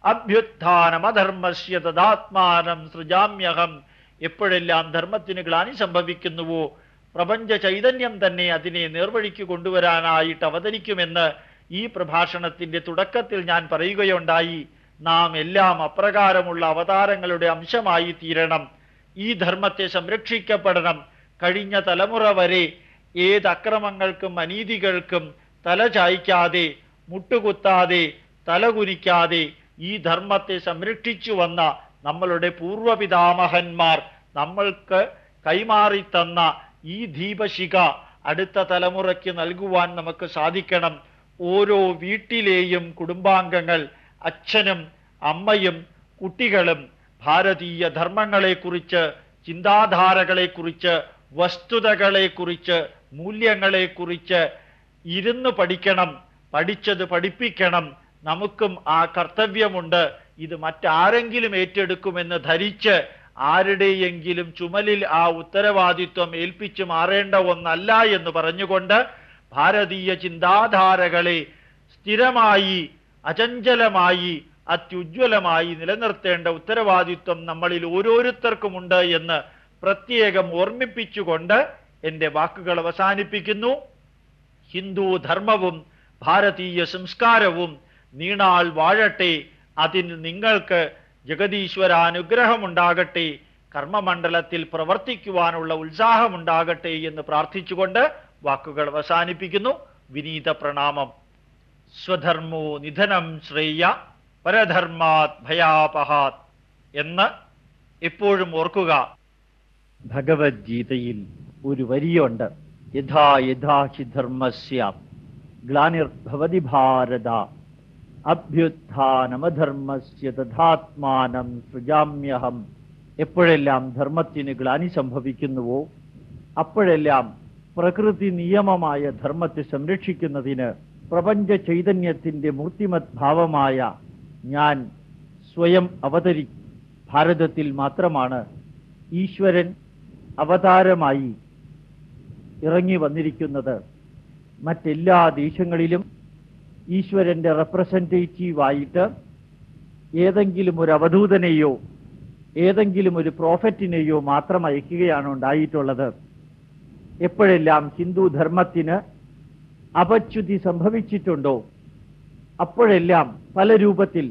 അഭ്യുത്ഥാനമധർമ്മസ്യ തദാത്മാനം സൃജാമ്യഹം. എപ്പോഴെല്ലാം ധർമ്മത്തിന് ഗ്ലാനി സംഭവിക്കുന്നുവോ പ്രപഞ്ച ചൈതന്യം തന്നെ അതിനെ നേർവഴിക്ക് കൊണ്ടുവരാനായിട്ട് അവതരിക്കുമെന്ന് ഈ പ്രഭാഷണത്തിന്റെ തുടക്കത്തിൽ ഞാൻ പറയുകയുണ്ടായി. നാം എല്ലാം അപ്രകാരമുള്ള അവതാരങ്ങളുടെ അംശമായി തീരണം. ഈ ധർമ്മത്തെ സംരക്ഷിക്കപ്പെടണം. കഴിഞ്ഞ തലമുറ വരെ ഏത് അക്രമങ്ങൾക്കും അനീതികൾക്കും തല ചായ്ക്കാതെ മുട്ടുകുത്താതെ തലകുനിക്കാതെ ഈ ധർമ്മത്തെ സംരക്ഷിച്ചു വന്ന നമ്മളുടെ പൂർവപിതാമഹന്മാർ നമ്മൾക്ക് കൈമാറി തന്ന ഈ ദീപശിഖ അടുത്ത തലമുറയ്ക്ക് നൽകുവാൻ നമുക്ക് സാധിക്കണം. ഓരോ വീട്ടിലെയും കുടുംബാംഗങ്ങൾ അച്ഛനും അമ്മയും കുട്ടികളും ഭാരതീയ ധർമ്മങ്ങളെക്കുറിച്ച് ചിന്താധാരകളെക്കുറിച്ച് വസ്തുതകളെക്കുറിച്ച് മൂല്യങ്ങളെക്കുറിച്ച് ഇരുന്ന് പഠിക്കണം പഠിച്ചത് പഠിപ്പിക്കണം. നമുക്കും ആ കർത്തവ്യമുണ്ട്. ഇത് മറ്റാരെങ്കിലും ഏറ്റെടുക്കുമെന്ന് ധരിച്ച് ആരുടെയെങ്കിലും ചുമലിൽ ആ ഉത്തരവാദിത്വം ഏൽപ്പിച്ചു മാറേണ്ട ഒന്നല്ല എന്ന് പറഞ്ഞുകൊണ്ട് ഭാരതീയ ചിന്താധാരകളെ സ്ഥിരമായി അചഞ്ചലമായി അത്യുജ്വലമായി നിലനിർത്തേണ്ട ഉത്തരവാദിത്വം നമ്മളിൽ ഓരോരുത്തർക്കുമുണ്ട് എന്ന് പ്രത്യേകം ഓർമ്മിപ്പിച്ചുകൊണ്ട് എന്റെ വാക്കുകൾ അവസാനിപ്പിക്കുന്നു. ഹിന്ദു ധർമ്മവും ഭാരതീയ സംസ്കാരവും നീണാൾ വാഴട്ടെ അതിൽ നിങ്ങൾക്ക് ജഗതീശ്വരാനുഗ്രഹമുണ്ടാകട്ടെ കർമ്മമണ്ഡലത്തിൽ പ്രവർത്തിക്കുവാനുള്ള ഉത്സാഹമുണ്ടാകട്ടെ എന്ന് പ്രാർത്ഥിച്ചുകൊണ്ട് വാക്കുകൾ അവസാനിപ്പിക്കുന്നു. വിനീത പ്രണാമം. സ്വധർമ്മോ നിധനം ശ്രേയ. പരധർമാത് എന്ന് എപ്പോഴും ഓർക്കുക. ഭഗവത്ഗീതയിൽ ഒരു വരിയുണ്ട്. യഥാ യഥാ ഹി ധർമ്മസ്യ ഗ്ലാനിർഭവതി ഭാരത അഭ്യുത്ഥാനമധർമ്മസ്യ തഥാത്മാനം സൃജാമ്യഹം. എപ്പോഴെല്ലാം ധർമ്മത്തിന് ഗ്ലാനി സംഭവിക്കുന്നുവോ അപ്പോഴെല്ലാം പ്രകൃതി നിയമമായ ധർമ്മത്തെ സംരക്ഷിക്കുന്നതിന് പ്രപഞ്ച ചൈതന്യത്തിന്റെ മൂർത്തിമത് ഭാവമായ ഞാൻ സ്വയം അവതരി ഭാരതത്തിൽ മാത്രമാണ് ഈശ്വരൻ അവതാരമായി ഇറങ്ങി വന്നിരിക്കുന്നത്. മറ്റെല്ലാ ദേശങ്ങളിലും ഈശ്വരന്റെ റെപ്രസെന്റേറ്റീവായിട്ട് ഏതെങ്കിലും ഒരു അവധൂതനെയോ ഏതെങ്കിലും ഒരു പ്രോഫറ്റിനെയോ മാത്രം അയക്കുകയാണ് ഉണ്ടായിട്ടുള്ളത്. എപ്പോഴെല്ലാം ഹിന്ദു ധർമ്മത്തിന് അപച്യുതി സംഭവിച്ചിട്ടുണ്ടോ അപ്പോഴെല്ലാം പല രൂപത്തിൽ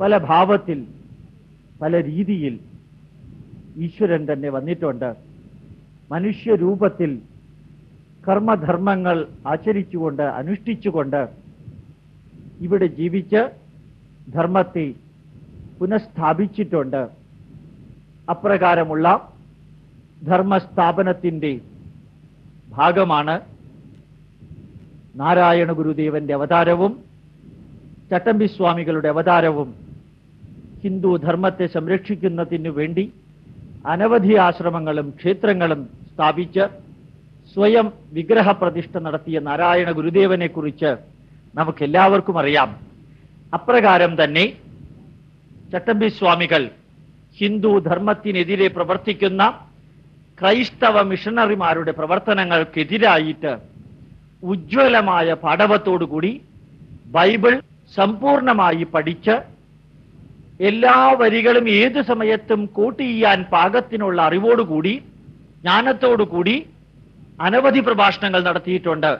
പല ഭാവത്തിൽ പല രീതിയിൽ ഈശ്വരൻ തന്നെ വന്നിട്ടുണ്ട്. മനുഷ്യരൂപത്തിൽ കർമ്മധർമ്മങ്ങൾ ആചരിച്ചുകൊണ്ട് അനുഷ്ഠിച്ചുകൊണ്ട് ഇവിടെ ജീവിച്ച് ധർമ്മത്തെ പുനഃസ്ഥാപിച്ചിട്ടുണ്ട്. അപ്രകാരമുള്ള ധർമ്മസ്ഥാപനത്തിന്റെ ഭാഗമാണ് നാരായണ ഗുരുദേവന്റെ അവതാരവും ചട്ടമ്പിസ്വാമികളുടെ അവതാരവും ഹിന്ദു ധർമ്മത്തെ സംരക്ഷിക്കുന്നതിനു വേണ്ടി അനവധി ആശ്രമങ്ങളും ക്ഷേത്രങ്ങളും സ്ഥാപിച്ച് സ്വയം വിഗ്രഹ പ്രതിഷ്ഠ നടത്തിയ നാരായണ ഗുരുദേവനെ കുറിച്ച് നമുക്കെല്ലാവർക്കും അറിയാം. അപ്രകാരം തന്നെ ചട്ടമ്പി സ്വാമികൾ ഹിന്ദു ധർമ്മത്തിനെതിരെ പ്രവർത്തിക്കുന്ന ക്രൈസ്തവ മിഷണറിമാരുടെ പ്രവർത്തനങ്ങൾക്കെതിരായിട്ട് ഉജ്ജ്വലമായ പാഠവത്തോടുകൂടി ബൈബിൾ സമ്പൂർണമായി പഠിച്ച് എല്ലാ വരികളും ഏത് സമയത്തും കോട്ട് ചെയ്യാൻ പാകത്തിനുള്ള അറിവോടുകൂടി ജ്ഞാനത്തോടുകൂടി അനവധി പ്രഭാഷണങ്ങൾ നടത്തിയിട്ടുണ്ട്.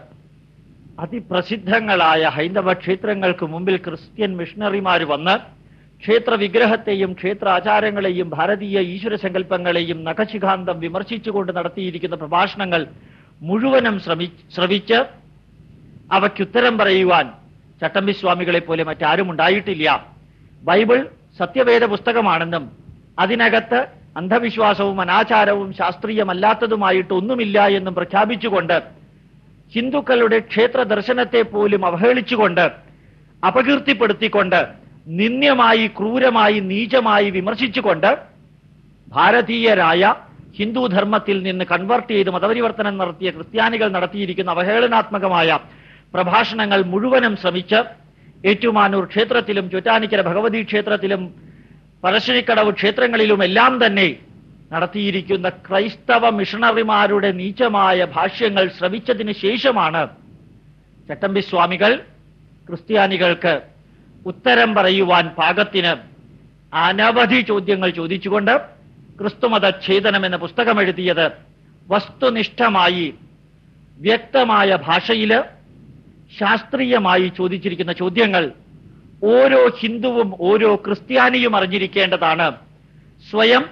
അതിപ്രസിദ്ധങ്ങളായ ഹൈന്ദവ ക്ഷേത്രങ്ങൾക്ക് മുമ്പിൽ ക്രിസ്ത്യൻ മിഷണറിമാർ വന്ന് ക്ഷേത്ര വിഗ്രഹത്തെയും ക്ഷേത്ര ആചാരങ്ങളെയും ഭാരതീയ ഈശ്വര സങ്കല്പങ്ങളെയും നഖശിഖാന്തം വിമർശിച്ചുകൊണ്ട് നടത്തിയിരിക്കുന്ന പ്രഭാഷണങ്ങൾ മുഴുവനും ശ്രമിച്ച് അവയ്ക്കുത്തരം പറയുവാൻ ചട്ടമ്പി സ്വാമികളെ പോലെ മറ്റാരും ഉണ്ടായിട്ടില്ല. ബൈബിൾ സത്യവേദ പുസ്തകമാണെന്നും അതിനകത്ത് അന്ധവിശ്വാസവും അനാചാരവും ശാസ്ത്രീയമല്ലാത്തതുമായിട്ട് ഒന്നുമില്ല എന്നും പ്രഖ്യാപിച്ചുകൊണ്ട് ഹിന്ദുക്കളുടെ ക്ഷേത്ര ദർശനത്തെ പോലും അവഹേളിച്ചുകൊണ്ട് അപകീർത്തിപ്പെടുത്തിക്കൊണ്ട് നിന്ദ്യമായി ക്രൂരമായി നീചമായി വിമർശിച്ചുകൊണ്ട് ഭാരതീയരായ ഹിന്ദു ധർമ്മത്തിൽ നിന്ന് കൺവെർട്ട് ചെയ്ത് മതപരിവർത്തനം നടത്തിയ ക്രിസ്ത്യാനികൾ നടത്തിയിരിക്കുന്ന അവഹേളനാത്മകമായ പ്രഭാഷണങ്ങൾ മുഴുവനും ശ്രമിച്ച് ഏറ്റുമാനൂർ ക്ഷേത്രത്തിലും ചുറ്റാനിക്കര ഭഗവതി ക്ഷേത്രത്തിലും പരശ്ശിനിക്കടവ് ക്ഷേത്രങ്ങളിലും എല്ലാം തന്നെ നടത്തിയിരിക്കുന്ന ക്രൈസ്തവ മിഷണറിമാരുടെ നീചമായ ഭാഷ്യങ്ങൾ ശ്രവിച്ചതിന് ശേഷമാണ് ചട്ടമ്പി സ്വാമികൾ ക്രിസ്ത്യാനികൾക്ക് ഉത്തരം പറയുവാൻ പാകത്തിന് അനവധി ചോദ്യങ്ങൾ ചോദിച്ചുകൊണ്ട് ക്രിസ്തുമത ഛേദനം എന്ന പുസ്തകം എഴുതിയത് വസ്തുനിഷ്ഠമായി വ്യക്തമായ ഭാഷയിൽ ശാസ്ത്രീയമായി ചോദിച്ചിരിക്കുന്ന ചോദ്യങ്ങൾ ഓരോ ഹിന്ദുവും ഓരോ ക്രിസ്ത്യാനിയും അറിഞ്ഞിരിക്കേണ്ടതാണ്. സ്വയം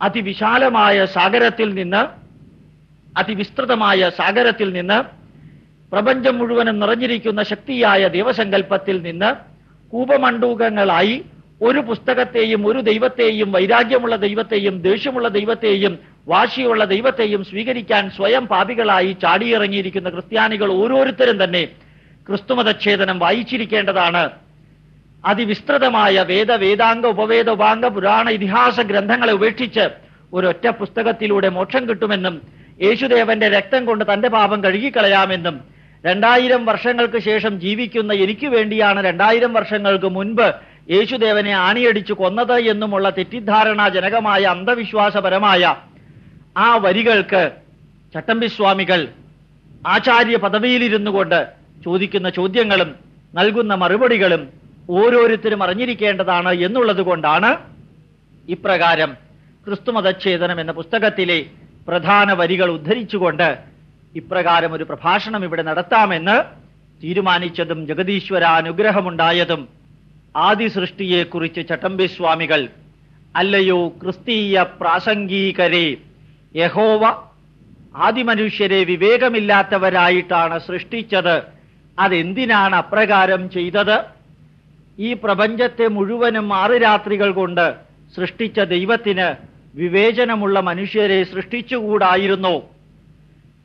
അതിവിശാലമായ സാഗരത്തിൽ നിന്ന് അതിവിസ്തൃതമായ സാഗരത്തിൽ നിന്ന് പ്രപഞ്ചം മുഴുവനും നിറഞ്ഞിരിക്കുന്ന ശക്തിയായ ദൈവസങ്കല്പത്തിൽ നിന്ന് കൂപമണ്ഡൂകങ്ങളായി ഒരു പുസ്തകത്തെയും ഒരു ദൈവത്തെയും വൈരാഗ്യമുള്ള ദൈവത്തെയും ദേഷ്യമുള്ള ദൈവത്തെയും വാശിയുള്ള ദൈവത്തെയും സ്വീകരിക്കാൻ സ്വയം പാപികളായി ചാടിയിറങ്ങിയിരിക്കുന്ന ക്രിസ്ത്യാനികൾ ഓരോരുത്തരും തന്നെ ക്രിസ്തുമതച്ഛേദനം വായിച്ചിരിക്കേണ്ടതാണ്. അതിവിസ്തൃതമായ വേദ വേദാംഗ ഉപവേദ ഉപാംഗ പുരാണ ഇതിഹാസ ഗ്രന്ഥങ്ങളെ ഉപേക്ഷിച്ച് ഒരൊറ്റ പുസ്തകത്തിലൂടെ മോക്ഷം കിട്ടുമെന്നും യേശുദേവന്റെ രക്തം കൊണ്ട് തന്റെ പാപം കഴുകിക്കളയാമെന്നും രണ്ടായിരം വർഷങ്ങൾക്ക് ശേഷം ജീവിക്കുന്ന എനിക്ക് വേണ്ടിയാണ് രണ്ടായിരം വർഷങ്ങൾക്ക് മുൻപ് യേശുദേവനെ ആണിയടിച്ചു കൊന്നത് എന്നുമുള്ള തെറ്റിദ്ധാരണാജനകമായ അന്ധവിശ്വാസപരമായ ആ വരികൾക്ക് ചട്ടമ്പിസ്വാമികൾ ആചാര്യ പദവിയിലിരുന്നു കൊണ്ട് ചോദിക്കുന്ന ചോദ്യങ്ങളും നൽകുന്ന മറുപടികളും ഓരോരുത്തരും അറിഞ്ഞിരിക്കേണ്ടതാണ് എന്നുള്ളത് കൊണ്ടാണ് ഇപ്രകാരം ക്രിസ്തുമതച്ഛേദനം എന്ന പുസ്തകത്തിലെ പ്രധാന വരികൾ ഉദ്ധരിച്ചുകൊണ്ട് ഇപ്രകാരം ഒരു പ്രഭാഷണം ഇവിടെ നടത്താമെന്ന് തീരുമാനിച്ചതും ജഗദീശ്വര അനുഗ്രഹമുണ്ടായതും ആദി സൃഷ്ടിയെക്കുറിച്ച് ചട്ടമ്പി സ്വാമികൾ അല്ലയോ ക്രിസ്തീയ പ്രാസംഗീകരെ യഹോവ ആദിമനുഷ്യരെ വിവേകമില്ലാത്തവരായിട്ടാണ് സൃഷ്ടിച്ചത് അതെന്തിനാണ് അപ്രകാരം ചെയ്തത്? ഈ പ്രപഞ്ചത്തെ മുഴുവനും ആറ് രാത്രികൾ കൊണ്ട് സൃഷ്ടിച്ച ദൈവത്തിന് വിവേചനമുള്ള മനുഷ്യരെ സൃഷ്ടിച്ചുകൂടായിരുന്നു.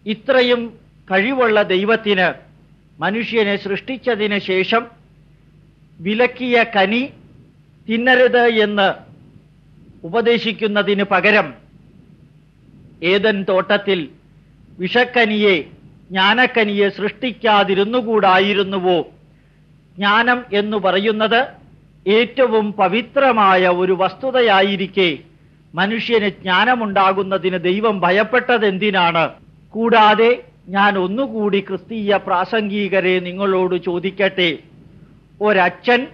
ഇത്രയും കഴിവുള്ള ദൈവത്തിന് മനുഷ്യനെ സൃഷ്ടിച്ചതിന് ശേഷം വിലക്കിയ കനി തിന്നരുത് എന്ന് ഉപദേശിക്കുന്നതിന് പകരം ഏതൻ തോട്ടത്തിൽ വിഷക്കനിയെ ജ്ഞാനക്കനിയെ സൃഷ്ടിക്കാതിരുന്നുകൂടായിരുന്നുവോ? ജ്ഞാനം എന്നു പറയുന്നത് ഏറ്റവും പവിത്രമായ ഒരു വസ്തുതയായിരിക്കെ. മനുഷ്യന് ജ്ഞാനമുണ്ടാകുന്നതിന് ദൈവം ഭയപ്പെട്ടതെന്തിനാണ്? കൂടാതെ ഞാൻ ഒന്നുകൂടി ക്രിസ്തീയ പ്രാസംഗികരെ നിങ്ങളോട് ചോദിക്കട്ടെ. ഒരച്ഛൻ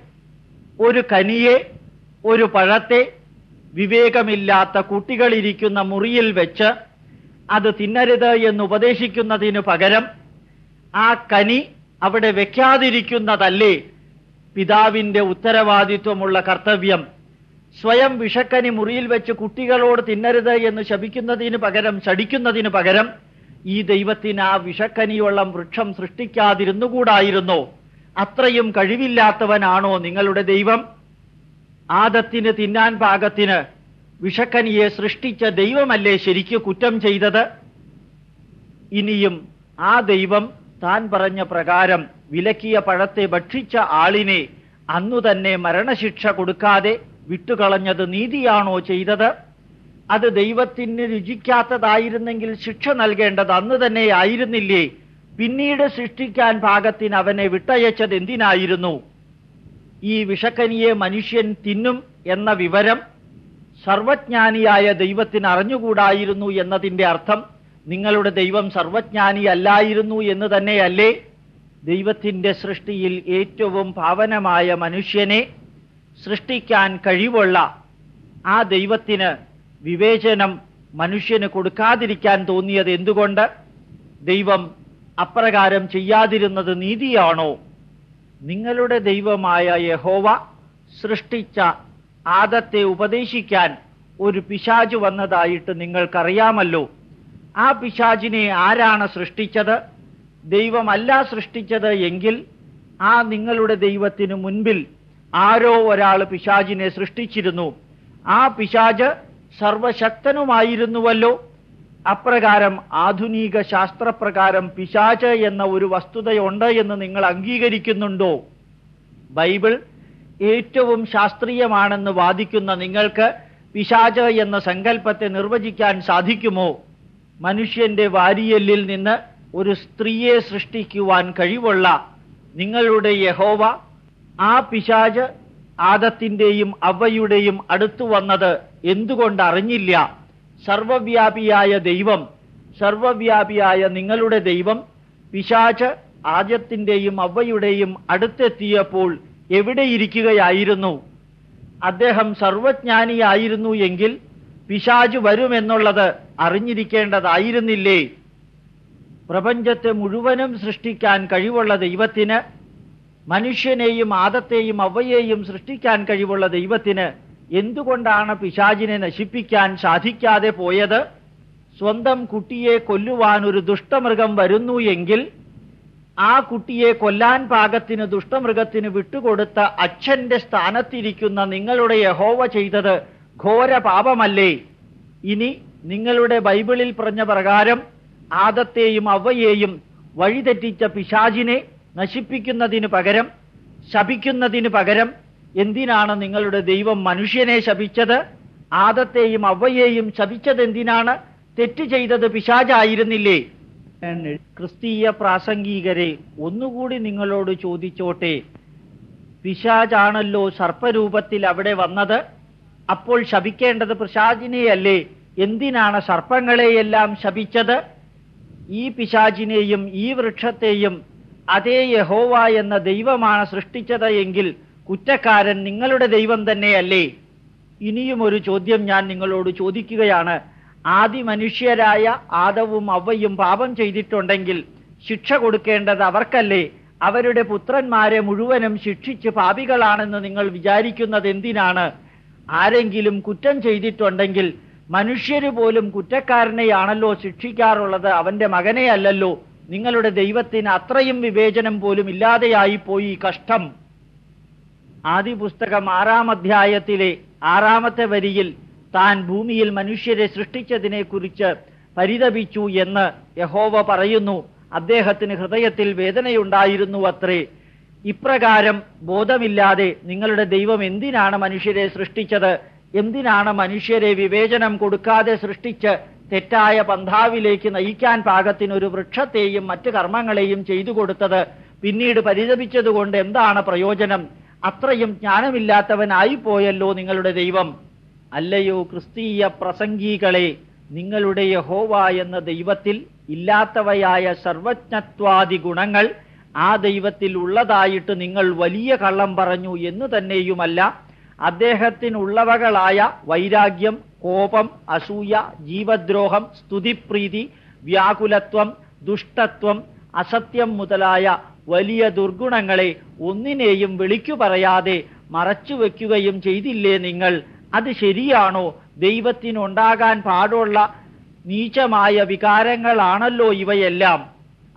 ഒരു കനിയെ ഒരു പഴത്തെ വിവേകമില്ലാത്ത കുട്ടികളിരിക്കുന്ന മുറിയിൽ വെച്ച് അത് തിന്നരുത് എന്ന് ഉപദേശിക്കുന്നതിന് പകരം ആ കനി അവിടെ വെക്കാതിരിക്കുന്നതല്ലേ? പിതാവിന്റെ ഉത്തരവാദിത്വമുള്ള കർത്തവ്യം. സ്വയം വിഷക്കനി മുറിയിൽ വെച്ച് കുട്ടികളോട് തിന്നരുത് എന്ന് ശപിക്കുന്നതിന് പകരം ശടിക്കുന്നതിന് പകരം ഈ ദൈവത്തിന് ആ വിഷക്കനിയുള്ള വൃക്ഷം സൃഷ്ടിക്കാതിരുന്നുകൂടായിരുന്നോ? അത്രയും കഴിവില്ലാത്തവനാണോ നിങ്ങളുടെ ദൈവം? ആദത്തിന് തിന്നാൻ പാകത്തിന് വിഷക്കനിയെ സൃഷ്ടിച്ച ദൈവമല്ലേ ശരിക്ക് കുറ്റം ചെയ്തത്? ഇനിയും ആ ദൈവം താൻ പറഞ്ഞ പ്രകാരം വിലക്കിയ പഴത്തെ ഭക്ഷിച്ച ആളിനെ അന്നു തന്നെ മരണശിക്ഷ കൊടുക്കാതെ വിട്ടുകളഞ്ഞത് നീതിയാണോ ചെയ്തത്? അത് ദൈവത്തിന് രുചിക്കാത്തതായിരുന്നെങ്കിൽ ശിക്ഷ നൽകേണ്ടത് അന്ന് തന്നെ ആയിരുന്നില്ലേ? പിന്നീട് സൃഷ്ടിക്കാൻ ഭാഗത്തിന് അവനെ വിട്ടയച്ചത് എന്തിനായിരുന്നു? ഈ വിഷക്കനിയെ മനുഷ്യൻ തിന്നും എന്ന വിവരം സർവജ്ഞാനിയായ ദൈവത്തിന് അറിഞ്ഞുകൂടായിരുന്നു എന്നതിന്റെ അർത്ഥം നിങ്ങളുടെ ദൈവം സർവജ്ഞാനി അല്ലായിരുന്നു എന്ന് തന്നെയല്ലേ? ദൈവത്തിന്റെ സൃഷ്ടിയിൽ ഏറ്റവും പാവനമായ മനുഷ്യനെ സൃഷ്ടിക്കാൻ കഴിവുള്ള ആ ദൈവത്തിന് വിവേചനം മനുഷ്യന് കൊടുക്കാതിരിക്കാൻ തോന്നിയത് എന്തുകൊണ്ട്? ദൈവം അപ്രകാരം ചെയ്യാതിരുന്നത് നീതിയാണോ? നിങ്ങളുടെ ദൈവമായ യഹോവ സൃഷ്ടിച്ച ആദത്തെ ഉപദേശിക്കാൻ ഒരു പിശാജ് വന്നതായിട്ട് നിങ്ങൾക്കറിയാമല്ലോ. ആ പിശാജിനെ ആരാണ് സൃഷ്ടിച്ചത്? ദൈവമല്ല സൃഷ്ടിച്ചത് എങ്കിൽ ആ നിങ്ങളുടെ ദൈവത്തിനു മുൻപിൽ ആരോ ഒരാൾ പിശാജിനെ സൃഷ്ടിച്ചിരുന്നു. ആ പിശാജ് സർവശക്തനുമായിരുന്നുവല്ലോ. അപ്രകാരം ആധുനിക ശാസ്ത്രപ്രകാരം പിശാച് എന്ന ഒരു വസ്തുതയുണ്ട് എന്ന് നിങ്ങൾ അംഗീകരിക്കുന്നുണ്ടോ? ബൈബിൾ ഏറ്റവും ശാസ്ത്രീയമാണെന്ന് വാദിക്കുന്ന നിങ്ങൾക്ക് പിശാച് എന്ന സങ്കല്പത്തെ നിർവചിക്കാൻ സാധിക്കുമോ? മനുഷ്യന്റെ വാരിയെല്ലിൽ നിന്ന് ഒരു സ്ത്രീയെ സൃഷ്ടിക്കുവാൻ കഴിവുള്ള നിങ്ങളുടെ യഹോവ ആ പിശാജ് ആദത്തിന്റെയും അവയുടെയും അടുത്തു വന്നത് എന്തുകൊണ്ട് അറിഞ്ഞില്ല സർവവ്യാപിയായ ദൈവം സർവവ്യാപിയായ നിങ്ങളുടെ ദൈവം പിശാച് ആദ്യത്തിന്റെയും അവയുടെയും അടുത്തെത്തിയപ്പോൾ എവിടെയിരിക്കുകയായിരുന്നു അദ്ദേഹം സർവജ്ഞാനിയായിരുന്നു എങ്കിൽ പിശാജ് വരുമെന്നുള്ളത് അറിഞ്ഞിരിക്കേണ്ടതായിരുന്നില്ലേ? പ്രപഞ്ചത്തെ മുഴുവനും സൃഷ്ടിക്കാൻ കഴിവുള്ള ദൈവത്തിന് മനുഷ്യനെയും ആദത്തെയും അവയെയും സൃഷ്ടിക്കാൻ കഴിവുള്ള ദൈവത്തിന് എന്തുകൊണ്ടാണ് പിശാജിനെ നശിപ്പിക്കാൻ സാധിക്കാതെ പോയത്? സ്വന്തം കുട്ടിയെ കൊല്ലുവാൻ ഒരു ദുഷ്ടമൃഗം വരുന്നു എങ്കിൽ ആ കുട്ടിയെ കൊല്ലാൻ പാകത്തിന് ദുഷ്ടമൃഗത്തിന് വിട്ടുകൊടുത്ത അച്ഛന്റെ സ്ഥാനത്തിരിക്കുന്ന നിങ്ങളുടെ യഹോവ ചെയ്തത് ഘോര പാപമല്ലേ? ഇനി നിങ്ങളുടെ ബൈബിളിൽ പറഞ്ഞ പ്രകാരം ആദത്തെയും അവയെയും വഴിതെറ്റിച്ച പിശാചിനെ നശിപ്പിക്കുന്നതിന് പകരം ശപിക്കുന്നതിന് പകരം എന്തിനാണ് നിങ്ങളുടെ ദൈവം മനുഷ്യനെ ശപിച്ചത്? ആദത്തെയും അവയെയും ശപിച്ചത് എന്തിനാണ് തെറ്റ് ചെയ്തത്? പിശാചായിരുന്നില്ലേ? ക്രിസ്തീയ പ്രാസംഗികരെ ഒന്നുകൂടി നിങ്ങളോട് ചോദിച്ചോട്ടെ. പിശാചാണല്ലോ സർപ്പരൂപത്തിൽ അവിടെ വന്നത്? അപ്പോൾ ശപിക്കേണ്ടത് പിശാചിനെയല്ലേ? എന്തിനാണ് സർപ്പങ്ങളെയെല്ലാം ശപിച്ചത്? ഈ പിശാജിനെയും ഈ വൃക്ഷത്തെയും അതേ യഹോവ എന്ന ദൈവമാണ് സൃഷ്ടിച്ചത് എങ്കിൽ കുറ്റക്കാരൻ നിങ്ങളുടെ ദൈവം തന്നെയല്ലേ? ഇനിയും ഒരു ചോദ്യം ഞാൻ നിങ്ങളോട് ചോദിക്കുകയാണ്. ആദി മനുഷ്യരായ ആദവും അവയും പാപം ചെയ്തിട്ടുണ്ടെങ്കിൽ ശിക്ഷ കൊടുക്കേണ്ടത് അവർക്കല്ലേ? അവരുടെ പുത്രന്മാരെ മുഴുവനും ശിക്ഷിച്ച് പാപികളാണെന്ന് നിങ്ങൾ വിചാരിക്കുന്നത് എന്തിനാണ്? ആരെങ്കിലും കുറ്റം ചെയ്തിട്ടുണ്ടെങ്കിൽ മനുഷ്യര് പോലും കുറ്റക്കാരനെയാണല്ലോ ശിക്ഷിക്കാറുള്ളത് അവന്റെ മകനെ അല്ലല്ലോ. നിങ്ങളുടെ ദൈവത്തിന് അത്രയും വിവേചനം പോലും ഇല്ലാതെയായി പോയി കഷ്ടം. ആദി പുസ്തകം ആറാം അധ്യായത്തിലെ ആറാമത്തെ വരിയിൽ താൻ ഭൂമിയിൽ മനുഷ്യരെ സൃഷ്ടിച്ചതിനെ കുറിച്ച് പരിതപിച്ചു എന്ന് യഹോവ പറയുന്നു. അദ്ദേഹത്തിന് ഹൃദയത്തിൽ വേദനയുണ്ടായിരുന്നു അത്രേ. ഇപ്രകാരം ബോധമില്ലാതെ നിങ്ങളുടെ ദൈവം എന്തിനാണ് മനുഷ്യരെ സൃഷ്ടിച്ചത്? എന്തിനാണ് മനുഷ്യരെ വിവേചനം കൊടുക്കാതെ സൃഷ്ടിച്ച് തെറ്റായ പന്ഥാവിലേക്ക് നയിക്കാൻ പാകത്തിന് ഒരു വൃക്ഷത്തെയും മറ്റു കർമ്മങ്ങളെയും ചെയ്തു കൊടുത്തത്? പിന്നീട് പരിതപിച്ചതുകൊണ്ട് എന്താണ് പ്രയോജനം? അത്രയും ജ്ഞാനമില്ലാത്തവനായിപ്പോയല്ലോ നിങ്ങളുടെ ദൈവം. അല്ലയോ ക്രിസ്തീയ പ്രസംഗികളെ നിങ്ങളുടെ യഹോവ എന്ന ദൈവത്തിൽ ഇല്ലാത്തവയായ സർവജ്ഞത്വാദി ഗുണങ്ങൾ ആ ദൈവത്തിൽ ഉള്ളതായിട്ട് നിങ്ങൾ വലിയ കള്ളം പറഞ്ഞു എന്ന് തന്നെയുമല്ല അദ്ദേഹത്തിനുള്ളവകളായ വൈരാഗ്യം കോപം അസൂയ ജീവദ്രോഹം സ്തുതിപ്രീതി വ്യാകുലത്വം ദുഷ്ടത്വം അസത്യം മുതലായ വലിയ ദുർഗുണങ്ങളെ ഒന്നിനെയും വിളിക്കു പറയാതെ മറച്ചു വെക്കുകയും ചെയ്തില്ലേ നിങ്ങൾ? അത് ശരിയാണോ? ദൈവത്തിനുണ്ടാകാൻ പാടുള്ള നീചമായ വികാരങ്ങളാണല്ലോ ഇവയെല്ലാം.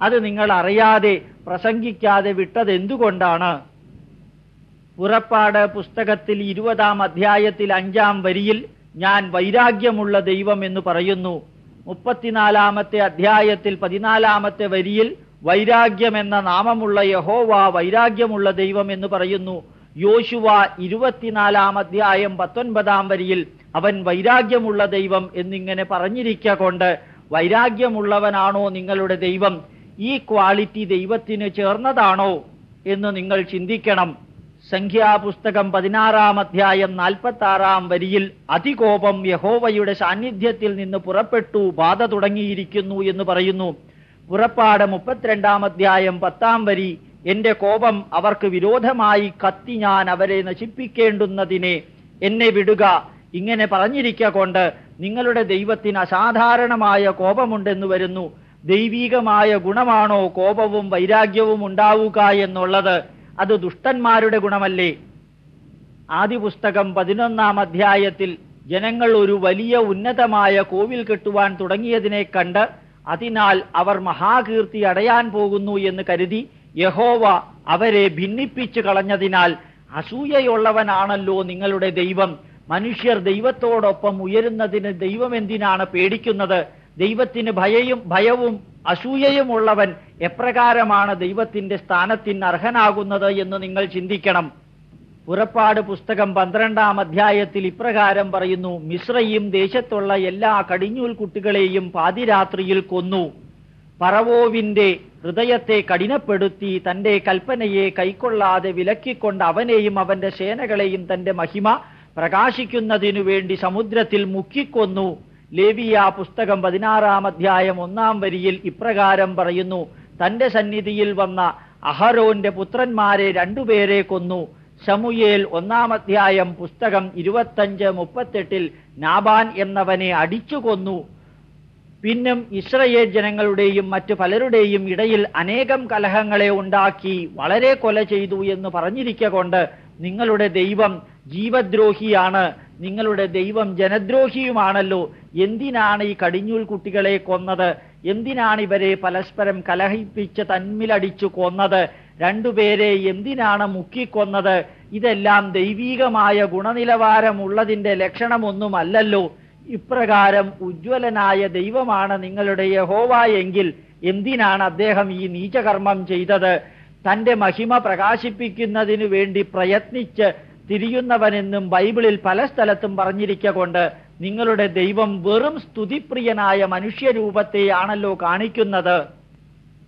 അത് നിങ്ങൾ അറിയാതെ പ്രസംഗിക്കാതെ വിട്ടത് എന്തുകൊണ്ടാണ് പുറപ്പാട് പുസ്തകത്തിൽ ഇരുപതാം അധ്യായത്തിൽ അഞ്ചാം വരിയിൽ ഞാൻ വൈരാഗ്യമുള്ള ദൈവം എന്ന് പറയുന്നു. മുപ്പത്തിനാലാമത്തെ അധ്യായത്തിൽ പതിനാലാമത്തെ വരിയിൽ വൈരാഗ്യം എന്ന നാമമുള്ള യഹോവ വൈരാഗ്യമുള്ള ദൈവം എന്ന് പറയുന്നു. യോശുവ ഇരുപത്തിനാലാം അധ്യായം പത്തൊൻപതാം വരിയിൽ അവൻ വൈരാഗ്യമുള്ള ദൈവം എന്നിങ്ങനെ പറഞ്ഞിരിക്ക കൊണ്ട് വൈരാഗ്യമുള്ളവനാണോ നിങ്ങളുടെ ദൈവം? ഈ ക്വാളിറ്റി ദൈവത്തിന് ചേർന്നതാണോ എന്ന് നിങ്ങൾ ചിന്തിക്കണം. സംഖ്യാപുസ്തകം പതിനാറാം അധ്യായം നാൽപ്പത്തി ആറാം വരിയിൽ അതികോപം യഹോവയുടെ സാന്നിധ്യത്തിൽ നിന്ന് പുറപ്പെട്ടു ബാധ തുടങ്ങിയിരിക്കുന്നു എന്ന് പറയുന്നു. പുറപ്പാട് മുപ്പത്തിരണ്ടാം അധ്യായം പത്താം വരി എന്റെ കോപം അവർക്ക് വിരോധമായി കത്തി ഞാൻ അവരെ നശിപ്പിക്കേണ്ടുന്നതിനെ എന്നെ വിടുക. ഇങ്ങനെ പറഞ്ഞിരിക്ക കൊണ്ട് നിങ്ങളുടെ ദൈവത്തിന് അസാധാരണമായ കോപമുണ്ടെന്ന് വരുന്നു. ദൈവീകമായ ഗുണമാണോ കോപവും വൈരാഗ്യവും ഉണ്ടാവുക എന്നുള്ളത്? അത് ദുഷ്ടന്മാരുടെ ഗുണമല്ലേ? ആദ്യ പുസ്തകം പതിനൊന്നാം അധ്യായത്തിൽ ജനങ്ങൾ ഒരു വലിയ ഉന്നതമായ കോവിൽ കെട്ടുവാൻ തുടങ്ങിയതിനെ കണ്ട് അതിനാൽ അവർ മഹാകീർത്തി അടയാൻ പോകുന്നു എന്ന് കരുതി യഹോവ അവരെ ഭിന്നിപ്പിച്ചു കളഞ്ഞതിനാൽ അസൂയയുള്ളവനാണല്ലോ നിങ്ങളുടെ ദൈവം. മനുഷ്യർ ദൈവത്തോടൊപ്പം ഉയരുന്നതിന് ദൈവം എന്തിനാണ് പേടിക്കുന്നത്? ദൈവത്തിന് ഭയയും ഭയവും അസൂയയുമുള്ളവൻ എപ്രകാരമാണ് ദൈവത്തിന്റെ സ്ഥാനത്തിന് അർഹനാകുന്നത് എന്ന് നിങ്ങൾ ചിന്തിക്കണം. പുറപ്പാട് പുസ്തകം പന്ത്രണ്ടാം അധ്യായത്തിൽ ഇപ്രകാരം പറയുന്നു മിശ്രയും ദേശത്തുള്ള എല്ലാ കടിഞ്ഞൂൽ കുട്ടികളെയും പാതിരാത്രിയിൽ കൊന്നു. പറവോവിന്റെ ഹൃദയത്തെ കഠിനപ്പെടുത്തി തന്റെ കൽപ്പനയെ കൈക്കൊള്ളാതെ വിലക്കിക്കൊണ്ട് അവനെയും അവന്റെ സേനകളെയും തന്റെ മഹിമ പ്രകാശിക്കുന്നതിനു വേണ്ടി സമുദ്രത്തിൽ മുക്കിക്കൊന്നു. ലേവിയ പുസ്തകം പതിനാറാം അധ്യായം ഒന്നാം വരിയിൽ ഇപ്രകാരം പറയുന്നു തന്റെ സന്നിധിയിൽ വന്ന അഹരോന്റെ പുത്രന്മാരെ രണ്ടുപേരെ കൊന്നു. ഷമുയേൽ ഒന്നാം അധ്യായം പുസ്തകം ഇരുപത്തഞ്ച് മുപ്പത്തെട്ടിൽ നാബാൻ എന്നവനെ അടിച്ചു കൊന്നു പിന്നും ഇസ്രയേൽ ജനങ്ങളുടെയും മറ്റു പലരുടെയും ഇടയിൽ അനേകം കലഹങ്ങളെ ഉണ്ടാക്കി വളരെ കൊല ചെയ്തു എന്ന് പറഞ്ഞിരിക്ക കൊണ്ട് നിങ്ങളുടെ ദൈവം ജീവദ്രോഹിയാണ് നിങ്ങളുടെ ദൈവം ജനദ്രോഹിയുമാണല്ലോ. എന്തിനാണ് ഈ കടിഞ്ഞൂൽ കുട്ടികളെ കൊന്നത്? എന്തിനാണ് ഇവരെ പരസ്പരം കലഹിപ്പിച്ച് തന്മിലടിച്ചു കൊന്നത്? രണ്ടുപേരെ എന്തിനാണ് മുക്കിക്കൊന്നത്? ഇതെല്ലാം ദൈവീകമായ ഗുണനിലവാരമുള്ളതിന്റെ ലക്ഷണമൊന്നുമല്ലല്ലോ. ഇപ്രകാരം ഉജ്ജ്വലനായ ദൈവമാണ് നിങ്ങളുടെ യഹോവ എങ്കിൽ എന്തിനാണ് അദ്ദേഹം ഈ നീചകർമ്മം ചെയ്തത്? തന്റെ മഹിമ പ്രകാശിപ്പിക്കുന്നതിനു വേണ്ടി പ്രയത്നിച്ച് തിരിയുന്നവനെന്നും ബൈബിളിൽ പല സ്ഥലത്തും പറഞ്ഞിരിക്ക കൊണ്ട് നിങ്ങളുടെ ദൈവം വെറും സ്തുതിപ്രിയനായ മനുഷ്യരൂപത്തെയാണല്ലോ കാണിക്കുന്നത്.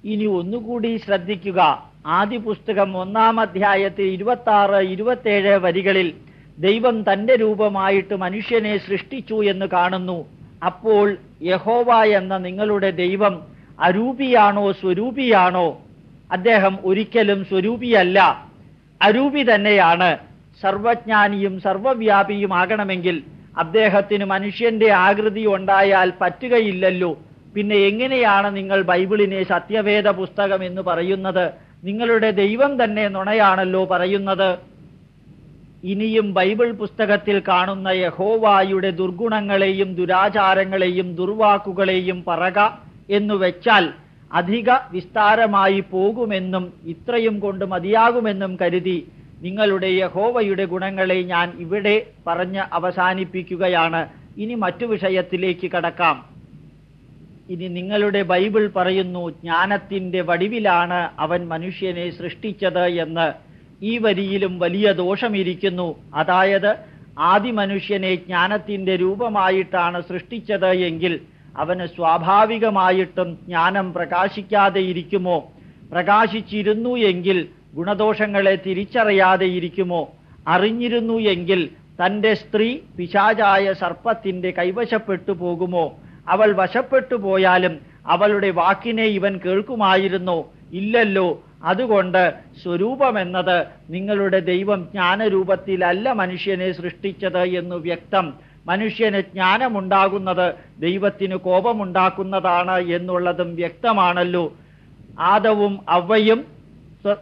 ഇനി ഒന്നുകൂടി ശ്രദ്ധിക്കുക. ആദ്യ പുസ്തകം ഒന്നാം അധ്യായത്തിൽ ഇരുപത്തി ആറ് വരികളിൽ ദൈവം തന്റെ രൂപമായിട്ട് മനുഷ്യനെ സൃഷ്ടിച്ചു എന്ന് കാണുന്നു. അപ്പോൾ യഹോവ എന്ന നിങ്ങളുടെ ദൈവം അരൂപിയാണോ സ്വരൂപിയാണോ? അദ്ദേഹം ഒരിക്കലും സ്വരൂപിയല്ല. അരൂപി തന്നെയാണ്. സർവജ്ഞാനിയും സർവവ്യാപിയുമാകണമെങ്കിൽ അദ്ദേഹത്തിന് മനുഷ്യന്റെ ആകൃതി ഉണ്ടായാൽ പറ്റുകയില്ലല്ലോ. പിന്നെ എങ്ങനെയാണ് നിങ്ങൾ ബൈബിളിനെ സത്യവേദ പുസ്തകം എന്ന് പറയുന്നത്? നിങ്ങളുടെ ദൈവം തന്നെ നുണയാണല്ലോ പറയുന്നത്. ഇനിയും ബൈബിൾ പുസ്തകത്തിൽ കാണുന്ന യഹോവായുടെ ദുർഗുണങ്ങളെയും ദുരാചാരങ്ങളെയും ദുർവാക്കുകളെയും പറക എന്നു വെച്ചാൽ അധിക വിസ്താരമായി പോകുമെന്നും ഇത്രയും കൊണ്ട് മതിയാകുമെന്നും കരുതി നിങ്ങളുടെ യഹോവയുടെ ഗുണങ്ങളെ ഞാൻ ഇവിടെ പറഞ്ഞ് അവസാനിപ്പിക്കുകയാണ്. ഇനി മറ്റു വിഷയത്തിലേക്ക് കടക്കാം. ഇനി നിങ്ങളുടെ ബൈബിൾ പറയുന്നു ജ്ഞാനത്തിന്റെ വടിവിലാണ് അവൻ മനുഷ്യനെ സൃഷ്ടിച്ചത് എന്ന്. ഈ വരിയിലും വലിയ ദോഷമിരിക്കുന്നു. അതായത് ആദി മനുഷ്യനെ ജ്ഞാനത്തിന്റെ രൂപമായിട്ടാണ് സൃഷ്ടിച്ചത് എങ്കിൽ അവന് സ്വാഭാവികമായിട്ടും ജ്ഞാനം പ്രകാശിക്കാതെ ഇരിക്കുമോ? പ്രകാശിച്ചിരുന്നു എങ്കിൽ ഗുണദോഷങ്ങളെ തിരിച്ചറിയാതെ ഇരിക്കുമോ? അറിഞ്ഞിരുന്നു എങ്കിൽ തന്റെ സ്ത്രീ പിശാചായ സർപ്പത്തിന്റെ കൈവശപ്പെട്ടു പോകുമോ? അവൾ വശപ്പെട്ടു പോയാലും അവളുടെ വാക്കിനെ ഇവൻ കേൾക്കുമായിരുന്നോ? ഇല്ലല്ലോ. അതുകൊണ്ട് സ്വരൂപമെന്നത് നിങ്ങളുടെ ദൈവം ജ്ഞാനരൂപത്തിലല്ല മനുഷ്യനെ സൃഷ്ടിച്ചത് എന്ന് വ്യക്തം. മനുഷ്യന് ജ്ഞാനമുണ്ടാകുന്നത് ദൈവത്തിന് കോപമുണ്ടാക്കുന്നതാണ് എന്നുള്ളതും വ്യക്തമാണല്ലോ. ആദവും അവയും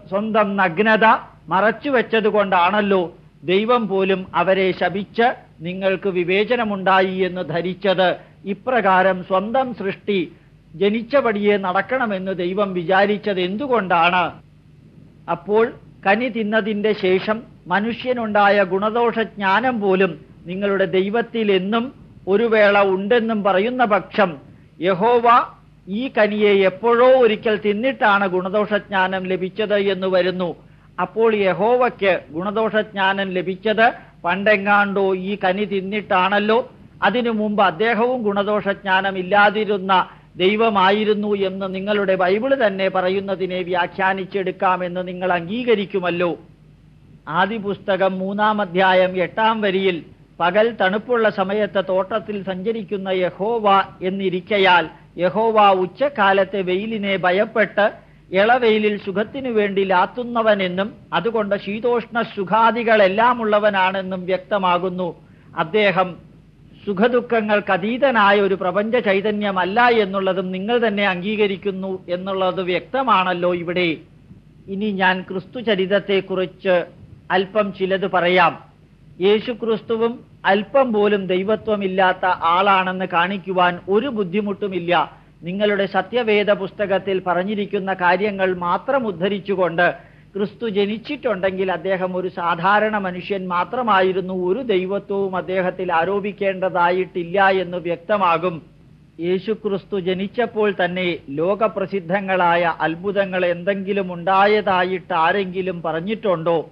സ്വന്തം നഗ്നത മറച്ചു വെച്ചതുകൊണ്ടാണല്ലോ ദൈവം പോലും അവരെ ശപിച്ച് നിങ്ങൾക്ക് വിവേചനമുണ്ടായി എന്ന് ധരിച്ചത്. ഇപ്രകാരം സ്വന്തം സൃഷ്ടി ജനിച്ചപടിയെ നടക്കണമെന്ന് ദൈവം വിചാരിച്ചത് എന്തുകൊണ്ടാണ്? അപ്പോൾ കനി തിന്നതിന്റെ ശേഷം മനുഷ്യനുണ്ടായ ഗുണദോഷജ്ഞാനം പോലും നിങ്ങളുടെ ദൈവത്തിൽ എന്നും ഒരു വേള ഉണ്ടെന്നും പറയുന്ന പക്ഷം യഹോവ ഈ കനിയെ എപ്പോഴോ ഒരിക്കൽ തിന്നിട്ടാണ് ഗുണദോഷജ്ഞാനം ലഭിച്ചത് എന്ന് വരുന്നു. അപ്പോൾ യഹോവയ്ക്ക് ഗുണദോഷജ്ഞാനം ലഭിച്ചത് പണ്ടെങ്ങാണ്ടോ ഈ കനി തിന്നിട്ടാണല്ലോ. അതിനു മുമ്പ് അദ്ദേഹവും ഗുണദോഷജ്ഞാനം ഇല്ലാതിരുന്ന ദൈവമായിരുന്നു എന്ന് നിങ്ങളുടെ ബൈബിൾ തന്നെ പറയുന്നതിനെ വ്യാഖ്യാനിച്ചെടുക്കാമെന്ന് നിങ്ങൾ അംഗീകരിക്കുമല്ലോ. ആദി പുസ്തകം മൂന്നാം അധ്യായം എട്ടാം വരിയിൽ പകൽ തണുപ്പുള്ള സമയത്ത് തോട്ടത്തിൽ സഞ്ചരിക്കുന്ന യഹോവ എന്നിരിക്കയാൽ യഹോവ ഉച്ചക്കാലത്തെ വെയിലിനെ ഭയപ്പെട്ട് ഇളവെയിലിൽ സുഖത്തിനു വേണ്ടി ലാത്തുന്നവനെന്നും അതുകൊണ്ട് ശീതോഷ്ണ സുഖാദികളെല്ലാം ഉള്ളവനാണെന്നും വ്യക്തമാകുന്നു. അദ്ദേഹം സുഖദുഃഖങ്ങൾക്ക് അതീതനായ ഒരു പ്രപഞ്ച ചൈതന്യമല്ല എന്നുള്ളതും നിങ്ങൾ തന്നെ അംഗീകരിക്കുന്നു എന്നുള്ളത് വ്യക്തമാണല്ലോ ഇവിടെ. ഇനി ഞാൻ ക്രിസ്തു ചരിതത്തെക്കുറിച്ച് അല്പം ചിലത് പറയാം. യേശു ക്രിസ്തുവും അല്പം പോലും ദൈവത്വമില്ലാത്ത ആളാണെന്ന് കാണിക്കുവാൻ ഒരു ബുദ്ധിമുട്ടുമില്ല. നിങ്ങളുടെ സത്യവേദ പുസ്തകത്തിൽ പറഞ്ഞിരിക്കുന്ന കാര്യങ്ങൾ മാത്രം ഉദ്ധരിച്ചുകൊണ്ട് ക്രിസ്തു ജനിച്ചിട്ടുണ്ടെങ്കിൽ അദ്ദേഹം ഒരു സാധാരണ മനുഷ്യൻ മാത്രമായിരുന്നു. ഒരു ദൈവത്വവും അദ്ദേഹത്തിൽ ആരോപിക്കേണ്ടതായിട്ടില്ല എന്ന് വ്യക്തമാകും. യേശുക്രിസ്തു ജനിച്ചപ്പോൾ തന്നെ ലോകപ്രസിദ്ധങ്ങളായ അത്ഭുതങ്ങൾ എന്തെങ്കിലും ഉണ്ടായതായിട്ട് ആരെങ്കിലും പറഞ്ഞിട്ടുണ്ടോ?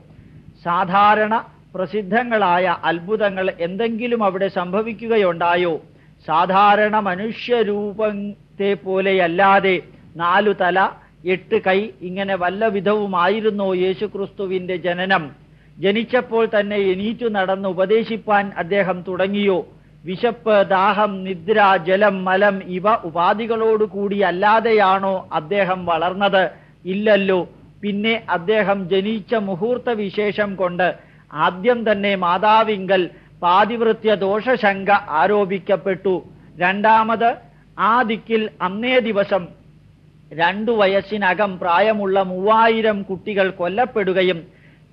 സാധാരണ പ്രസിദ്ധങ്ങളായ അത്ഭുതങ്ങൾ എന്തെങ്കിലും അവിടെ സംഭവിക്കുകയുണ്ടായോ? സാധാരണ മനുഷ്യരൂപത്തെ പോലെയല്ലാതെ നാലു തല എട്ട് കൈ ഇങ്ങനെ വല്ല വിധവുമായിരുന്നോ യേശുക്രിസ്തുവിന്റെ ജനനം? ജനിച്ചപ്പോൾ തന്നെ എണീറ്റു നടന്ന് ഉപദേശിപ്പാൻ അദ്ദേഹം തുടങ്ങിയോ? വിശപ്പ് ദാഹം നിദ്ര ജലം മലം ഇവ ഉപാധികളോട് കൂടി അല്ലാതെയാണോ അദ്ദേഹം വളർന്നത്? ഇല്ലല്ലോ. പിന്നെ അദ്ദേഹം ജനിച്ച മുഹൂർത്ത വിശേഷം കൊണ്ട് ആദ്യം തന്നെ മാതാവിങ്കൽ പാതിവൃത്യ ദോഷശങ്ക ആരോപിക്കപ്പെട്ടു. രണ്ടാമത് ആ ദിക്കിൽ അന്നേ ദിവസം രണ്ടു വയസ്സിനകം പ്രായമുള്ള മൂവായിരം കുട്ടികൾ കൊല്ലപ്പെടുകയും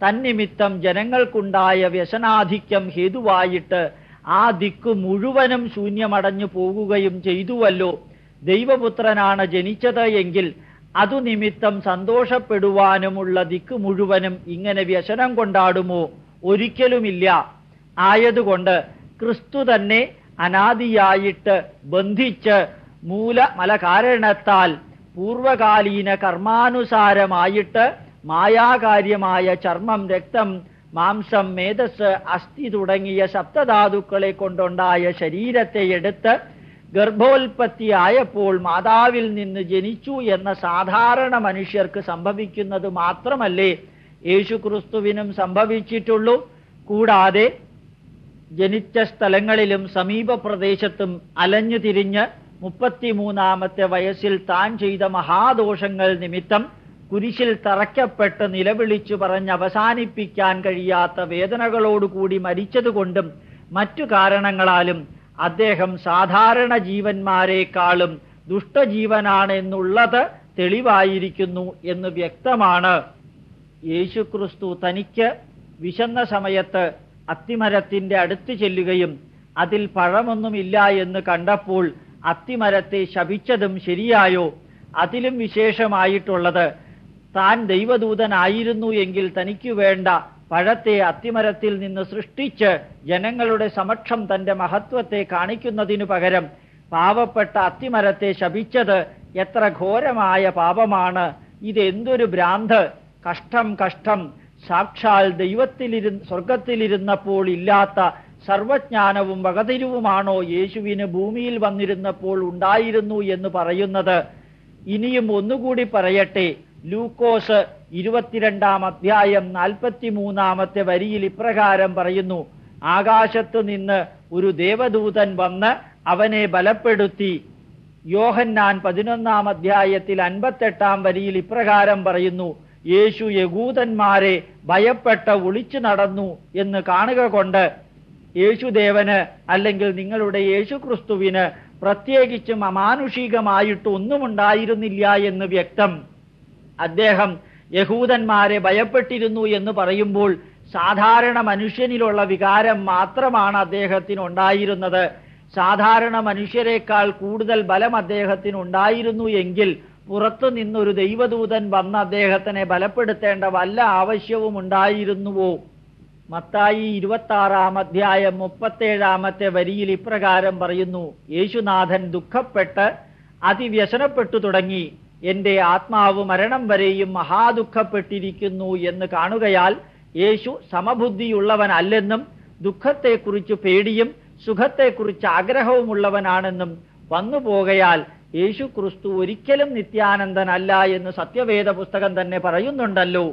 തന്നിമിത്തം ജനങ്ങൾക്കുണ്ടായ വ്യസനാധിക്യം ഹേതുവായിട്ട് ആ ദിക്ക് മുഴുവനും ശൂന്യമടഞ്ഞു പോകുകയും ചെയ്തുവല്ലോ. ദൈവപുത്രനാണ് ജനിച്ചത് എങ്കിൽ അതു നിമിത്തം സന്തോഷപ്പെടുവാനുമുള്ള ദിക്ക് മുഴുവനും ഇങ്ങനെ വ്യസനം കൊണ്ടാടുമോ? ഒരിക്കലുമില്ല. ആയതുകൊണ്ട് ക്രിസ്തു തന്നെ അനാദിയായിട്ട് ബന്ധിച്ച് മൂലമല കാരണത്താൽ പൂർവകാലീന കർമാനുസാരമായിട്ട് മായാകാര്യമായ ചർമ്മം രക്തം മാംസം മേധസ് അസ്ഥി തുടങ്ങിയ സപ്തധാതുക്കളെ കൊണ്ടുണ്ടായ ശരീരത്തെ എടുത്ത് ഗർഭോൽപത്തി ആയപ്പോൾ മാതാവിൽ നിന്ന് ജനിച്ചു എന്ന സാധാരണ മനുഷ്യർക്ക് സംഭവിക്കുന്നത് മാത്രമല്ലേ? യേശുക്രിസ്തുവിനും സംഭവിച്ചിട്ടുള്ളൂ. കൂടാതെ ജനിച്ച സ്ഥലങ്ങളിലും സമീപ പ്രദേശത്തും അലഞ്ഞു തിരിഞ്ഞ് മുപ്പത്തിമൂന്നാമത്തെ വയസ്സിൽ താൻ ചെയ്ത മഹാദോഷങ്ങൾ നിമിത്തം കുരിശിൽ തറയ്ക്കപ്പെട്ട് നിലവിളിച്ചു പറഞ്ഞ് അവസാനിപ്പിക്കാൻ കഴിയാത്ത വേദനകളോടുകൂടി മരിച്ചതുകൊണ്ടും മറ്റു കാരണങ്ങളാലും അദ്ദേഹം സാധാരണ ജീവന്മാരെക്കാളും ദുഷ്ടജീവനാണ് എന്നുള്ളത് തെളിവായിരിക്കുന്നു എന്ന് വ്യക്തമാണ്. യേശുക്രിസ്തു തനിക്ക് വിശന്ന സമയത്ത് അത്തിമരത്തിന്റെ അടുത്ത് ചെല്ലുകയും അതിൽ പഴമൊന്നുമില്ല എന്ന് കണ്ടപ്പോൾ അത്തിമരത്തെ ശപിച്ചതും ശരിയായോ? അതിലും വിശേഷമായിട്ടുള്ളത് താൻ ദൈവദൂതനായിരുന്നു എങ്കിൽ തനിക്ക് വേണ്ട പഴത്തെ അത്തിമരത്തിൽ നിന്ന് സൃഷ്ടിച്ച് ജനങ്ങളുടെ സമക്ഷം തന്റെ മഹത്വത്തെ കാണിക്കുന്നതിനു പകരം പാവപ്പെട്ട അത്തിമരത്തെ ശപിച്ചത് എത്ര ഘോരമായ പാപമാണ്. ഇതെന്തൊരു ഭ്രാന്ത്. കഷ്ടം കഷ്ടം. സാക്ഷാൽ ദൈവത്തിലിരു സ്വർഗത്തിലിരുന്നപ്പോൾ ഇല്ലാത്ത സർവജ്ഞാനവും വകതിരിവുമാണോ യേശുവിന് ഭൂമിയിൽ വന്നിരുന്നപ്പോൾ ഉണ്ടായിരുന്നു എന്ന് പറയുന്നത്. ഇനിയും ഒന്നുകൂടി പറയട്ടെ. ലൂക്കോസ് ഇരുപത്തിരണ്ടാം അധ്യായം നാൽപ്പത്തിമൂന്നാമത്തെ വരിയിൽ ഇപ്രകാരം പറയുന്നു. ആകാശത്ത് നിന്ന് ഒരു ദേവദൂതൻ വന്ന് അവനെ ബലപ്പെടുത്തി. യോഹന്നാൻ പതിനൊന്നാം അധ്യായത്തിൽ അൻപത്തെട്ടാം വരിയിൽ ഇപ്രകാരം പറയുന്നു. യേശു യകൂതന്മാരെ ഭയപ്പെട്ട ഒളിച്ചു നടന്നു എന്ന് കാണുക കൊണ്ട് യേശുദേവന് അല്ലെങ്കിൽ നിങ്ങളുടെ യേശുക്രിസ്തുവിന് പ്രത്യേകിച്ചും അമാനുഷികമായിട്ട് ഒന്നും ഉണ്ടായിരുന്നില്ല എന്ന് വ്യക്തം. അദ്ദേഹം യഹൂദന്മാരെ ഭയപ്പെട്ടിരുന്നു എന്ന് പറയുമ്പോൾ സാധാരണ മനുഷ്യനിലുള്ള വികാരം മാത്രമാണ് അദ്ദേഹത്തിന് ഉണ്ടായിരുന്നത്. സാധാരണ മനുഷ്യരെക്കാൾ കൂടുതൽ ബലം അദ്ദേഹത്തിന് ഉണ്ടായിരുന്നു എങ്കിൽ പുറത്തു നിന്നൊരു ദൈവദൂതൻ വന്ന് അദ്ദേഹത്തിനെ ബലപ്പെടുത്തേണ്ട വല്ല ആവശ്യവും ഉണ്ടായിരുന്നുവോ? മത്തായി ഇരുപത്തി ആറാം അധ്യായം മുപ്പത്തേഴാമത്തെ വരിയിൽ ഇപ്രകാരം പറയുന്നു യേശുനാഥൻ ദുഃഖപ്പെട്ട് അതിവ്യസനപ്പെട്ടു തുടങ്ങി. എന്റെ ആത്മാവ് മരണം വരെയും മഹാദുഃഖപ്പെട്ടിരിക്കുന്നു എന്ന് കാണുകയാൽ യേശു സമബുദ്ധിയുള്ളവനല്ലെന്നും ദുഃഖത്തെക്കുറിച്ച് പേടിയും സുഖത്തെക്കുറിച്ച് ആഗ്രഹവുമുള്ളവനാണെന്നും വന്നു പോകയാൽ യേശു ക്രിസ്തു ഒരിക്കലും നിത്യാനന്ദനല്ല എന്ന് സത്യവേദ പുസ്തകം തന്നെ പറയുന്നുണ്ടല്ലോ.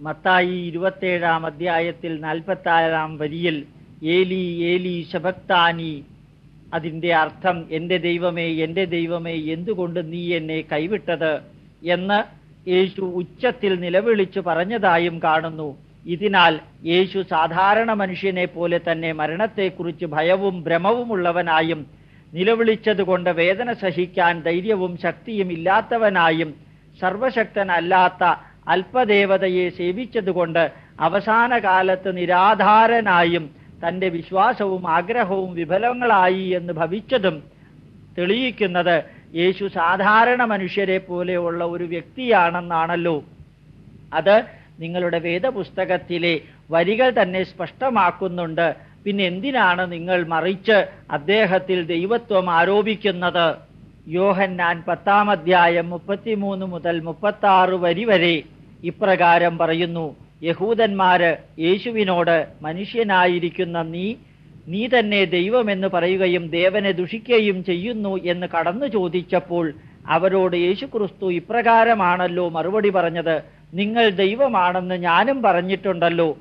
മത്തായി ഇരുപത്തേഴാം അധ്യായത്തിൽ നാൽപ്പത്താറാം വരിയിൽ ഏലി ഏലി ശബക്താനി അതിന്റെ അർത്ഥം എന്റെ ദൈവമേ എന്റെ ദൈവമേ എന്തുകൊണ്ട് നീ എന്നെ കൈവിട്ടത്? എന്ന് യേശു ഉച്ചത്തിൽ നിലവിളിച്ചു പറഞ്ഞതായും കാണുന്നു. ഇതിനാൽ യേശു സാധാരണ മനുഷ്യനെ പോലെ തന്നെ മരണത്തെക്കുറിച്ച് ഭയവും ഭ്രമവുമുള്ളവനായും നിലവിളിച്ചതുകൊണ്ട് വേദന സഹിക്കാൻ ധൈര്യവും ശക്തിയും ഇല്ലാത്തവനായും സർവശക്തനല്ലാത്ത അല്പദേവതയെ സേവിച്ചതുകൊണ്ട് അവസാന കാലത്ത് നിരാധാരനായും തന്റെ വിശ്വാസവും ആഗ്രഹവും വിഫലങ്ങളായി എന്ന് ഭവിച്ചതും തെളിയിക്കുന്നത് യേശു സാധാരണ മനുഷ്യരെ പോലെയുള്ള ഒരു വ്യക്തിയാണെന്നാണല്ലോ. അത് നിങ്ങളുടെ വേദപുസ്തകത്തിലെ വരികൾ തന്നെ സ്പഷ്ടമാക്കുന്നുണ്ട്. പിന്നെ എന്തിനാണ് നിങ്ങൾ മറിച്ച് അദ്ദേഹത്തിൽ ദൈവത്വം ആരോപിക്കുന്നത്? യോഹന്നാൻ പത്താം അധ്യായം മുപ്പത്തിമൂന്ന് മുതൽ മുപ്പത്തി വരി വരെ ഇപ്രകാരം പറയുന്നു യഹൂദന്മാര് യേശുവിനോട് മനുഷ്യനായിരിക്കുന്ന നീ നീ തന്നെ ദൈവമെന്ന് പറയുകയും ദേവനെ ദുഷിക്കുകയും ചെയ്യുന്നു എന്ന് കടന്നു ചോദിച്ചപ്പോൾ അവരോട് യേശുക്രിസ്തു ഇപ്രകാരമാണല്ലോ മറുപടി പറഞ്ഞത് നിങ്ങൾ ദൈവമാണെന്ന് ഞാനും പറഞ്ഞിട്ടുണ്ടല്ലോ.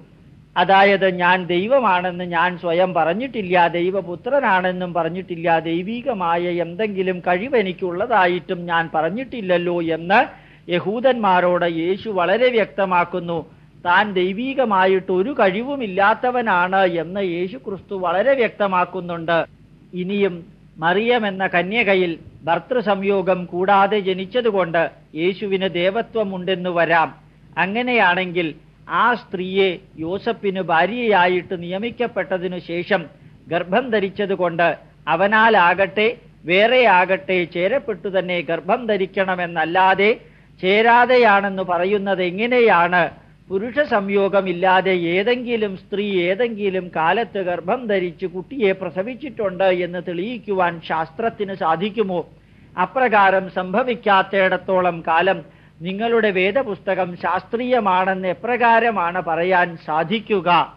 അതായത് ഞാൻ ദൈവമാണെന്ന് ഞാൻ സ്വയം പറഞ്ഞിട്ടില്ല ദൈവപുത്രനാണെന്നും പറഞ്ഞിട്ടില്ല ദൈവികമായ എന്തെങ്കിലും കഴിവെനിക്കുള്ളതായിട്ടും ഞാൻ പറഞ്ഞിട്ടില്ലല്ലോ എന്ന് യഹൂദന്മാരോട് യേശു വളരെ വ്യക്തമാക്കുന്നു താൻ ദൈവീകമായിട്ട് ഒരു കഴിവുമില്ലാത്തവനാണ് എന്ന് യേശു ക്രിസ്തു വളരെ വ്യക്തമാക്കുന്നുണ്ട്. ഇനിയും മറിയം എന്ന കന്യകയിൽ ഭർത്തൃസംയോഗം കൂടാതെ ജനിച്ചതുകൊണ്ട് യേശുവിന് ദേവത്വമുണ്ടെന്ന് വരാം. അങ്ങനെയാണെങ്കിൽ ആ സ്ത്രീയെ യോസപ്പിന് ഭാര്യയായിട്ട് നിയമിക്കപ്പെട്ടതിനു ശേഷം ഗർഭം ധരിച്ചതുകൊണ്ട് അവനാലാകട്ടെ വേറെ ആകട്ടെ ചേരപ്പെട്ടു തന്നെ ഗർഭം ധരിക്കണമെന്നല്ലാതെ ചേരാതെയാണെന്ന് പറയുന്നത് എങ്ങനെയാണ്? പുരുഷ സംയോഗമില്ലാതെ ഏതെങ്കിലും സ്ത്രീ ഏതെങ്കിലും കാലത്ത് ഗർഭം ധരിച്ച് കുട്ടിയെ പ്രസവിച്ചിട്ടുണ്ട് എന്ന് തെളിയിക്കുവാൻ ശാസ്ത്രത്തിന് സാധിക്കുമോ? അപ്രകാരം സംഭവിക്കാത്തയിടത്തോളം കാലം നിങ്ങളുടെ വേദപുസ്തകം ശാസ്ത്രീയമാണെന്ന് എപ്രകാരമാണ് പറയാൻ സാധിക്കുക?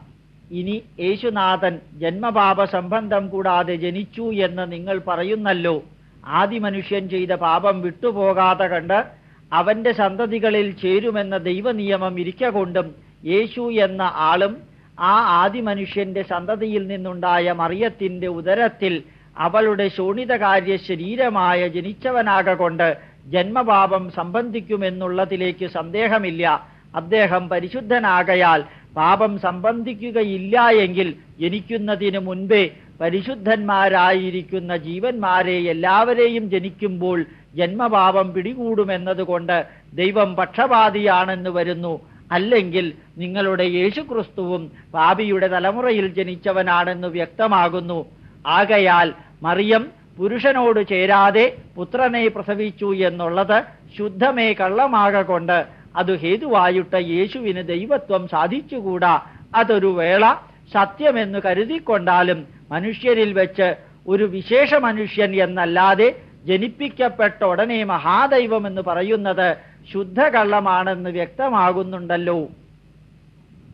ഇനി യേശുനാഥൻ ജന്മപാപ സംബന്ധം കൂടാതെ ജനിച്ചു എന്ന് നിങ്ങൾ പറയുന്നല്ലോ. ആദിമനുഷ്യൻ ചെയ്ത പാപം വിട്ടുപോകാതെ കണ്ട് അവന്റെ സന്തതികളിൽ ചേരുമെന്ന ദൈവനിയമം ഇരിക്ക കൊണ്ടും യേശു എന്ന ആളും ആ ആദി മനുഷ്യന്റെ സന്തതിയിൽ നിന്നുണ്ടായ മറിയത്തിന്റെ ഉദരത്തിൽ അവളുടെ ശോണിതകാര്യ ശരീരമായ ജനിച്ചവനാകൊണ്ട് ജന്മപാപം സംബന്ധിക്കുമെന്നുള്ളതിലേക്ക് സന്ദേഹമില്ല. അദ്ദേഹം പരിശുദ്ധനാകയാൽ പാപം സംബന്ധിക്കുകയില്ല എങ്കിൽ ജനിക്കുന്നതിന് മുൻപേ പരിശുദ്ധന്മാരായിരിക്കുന്ന ജീവന്മാരെ എല്ലാവരെയും ജനിക്കുമ്പോൾ ജന്മപാപം പിടികൂടുമെന്നതുകൊണ്ട് ദൈവം പക്ഷപാതിയാണെന്ന് വരുന്നു. അല്ലെങ്കിൽ നിങ്ങളുടെ യേശുക്രിസ്തുവും പാപിയുടെ തലമുറയിൽ ജനിച്ചവനാണെന്ന് വ്യക്തമാകുന്നു. ആകയാൽ മറിയം പുരുഷനോട് ചേരാതെ പുത്രനെ പ്രസവിച്ചു എന്നുള്ളത് ശുദ്ധമേ കള്ളമാകൊണ്ട് അത് ഹേതുവായിട്ട് യേശുവിന് ദൈവത്വം സാധിച്ചുകൂടാ. അതൊരു വേള സത്യമെന്ന് കരുതിക്കൊണ്ടാലും മനുഷ്യരിൽ വെച്ച് ഒരു വിശേഷ മനുഷ്യൻ എന്നല്ലാതെ ജനിപ്പിക്കപ്പെട്ട ഉടനെ മഹാദൈവം എന്ന് പറയുന്നത് ശുദ്ധകള്ളമാണെന്ന് വ്യക്തമാകുന്നുണ്ടല്ലോ.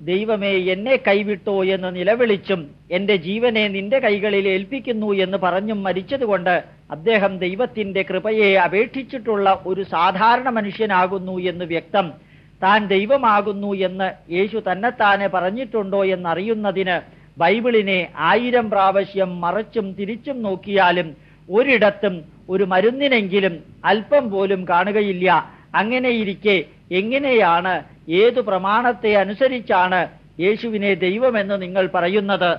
ദൈവമേ എന്നെ കൈവിട്ടോ എന്ന് നിലവിളിച്ചും എന്റെ ജീവനെ നിന്റെ കൈകളിൽ ഏൽപ്പിക്കുന്നു എന്ന് പറഞ്ഞും മരിച്ചതുകൊണ്ട് അദ്ദേഹം ദൈവത്തിന്റെ കൃപയെ അപേക്ഷിച്ചിട്ടുള്ള ഒരു സാധാരണ മനുഷ്യനാകുന്നു എന്ന് വ്യക്തം. താൻ ദൈവമാകുന്നു എന്ന് യേശു തന്നെത്താനെ പറഞ്ഞിട്ടുണ്ടോ എന്നറിയുന്നതിന് ബൈബിളിനെ ആയിരം പ്രാവശ്യം മറച്ചും തിരിച്ചും നോക്കിയാലും ഒരിടത്തും ഒരു മരുന്നിനെങ്കിലും അല്പം പോലും കാണുകയില്ല. അങ്ങനെയിരിക്കെ എങ്ങനെയാണ് ഏതു പ്രമാണത്തെ അനുസരിച്ചാണ് യേശുവിനെ ദൈവമെന്ന് നിങ്ങൾ പറയുന്നത്?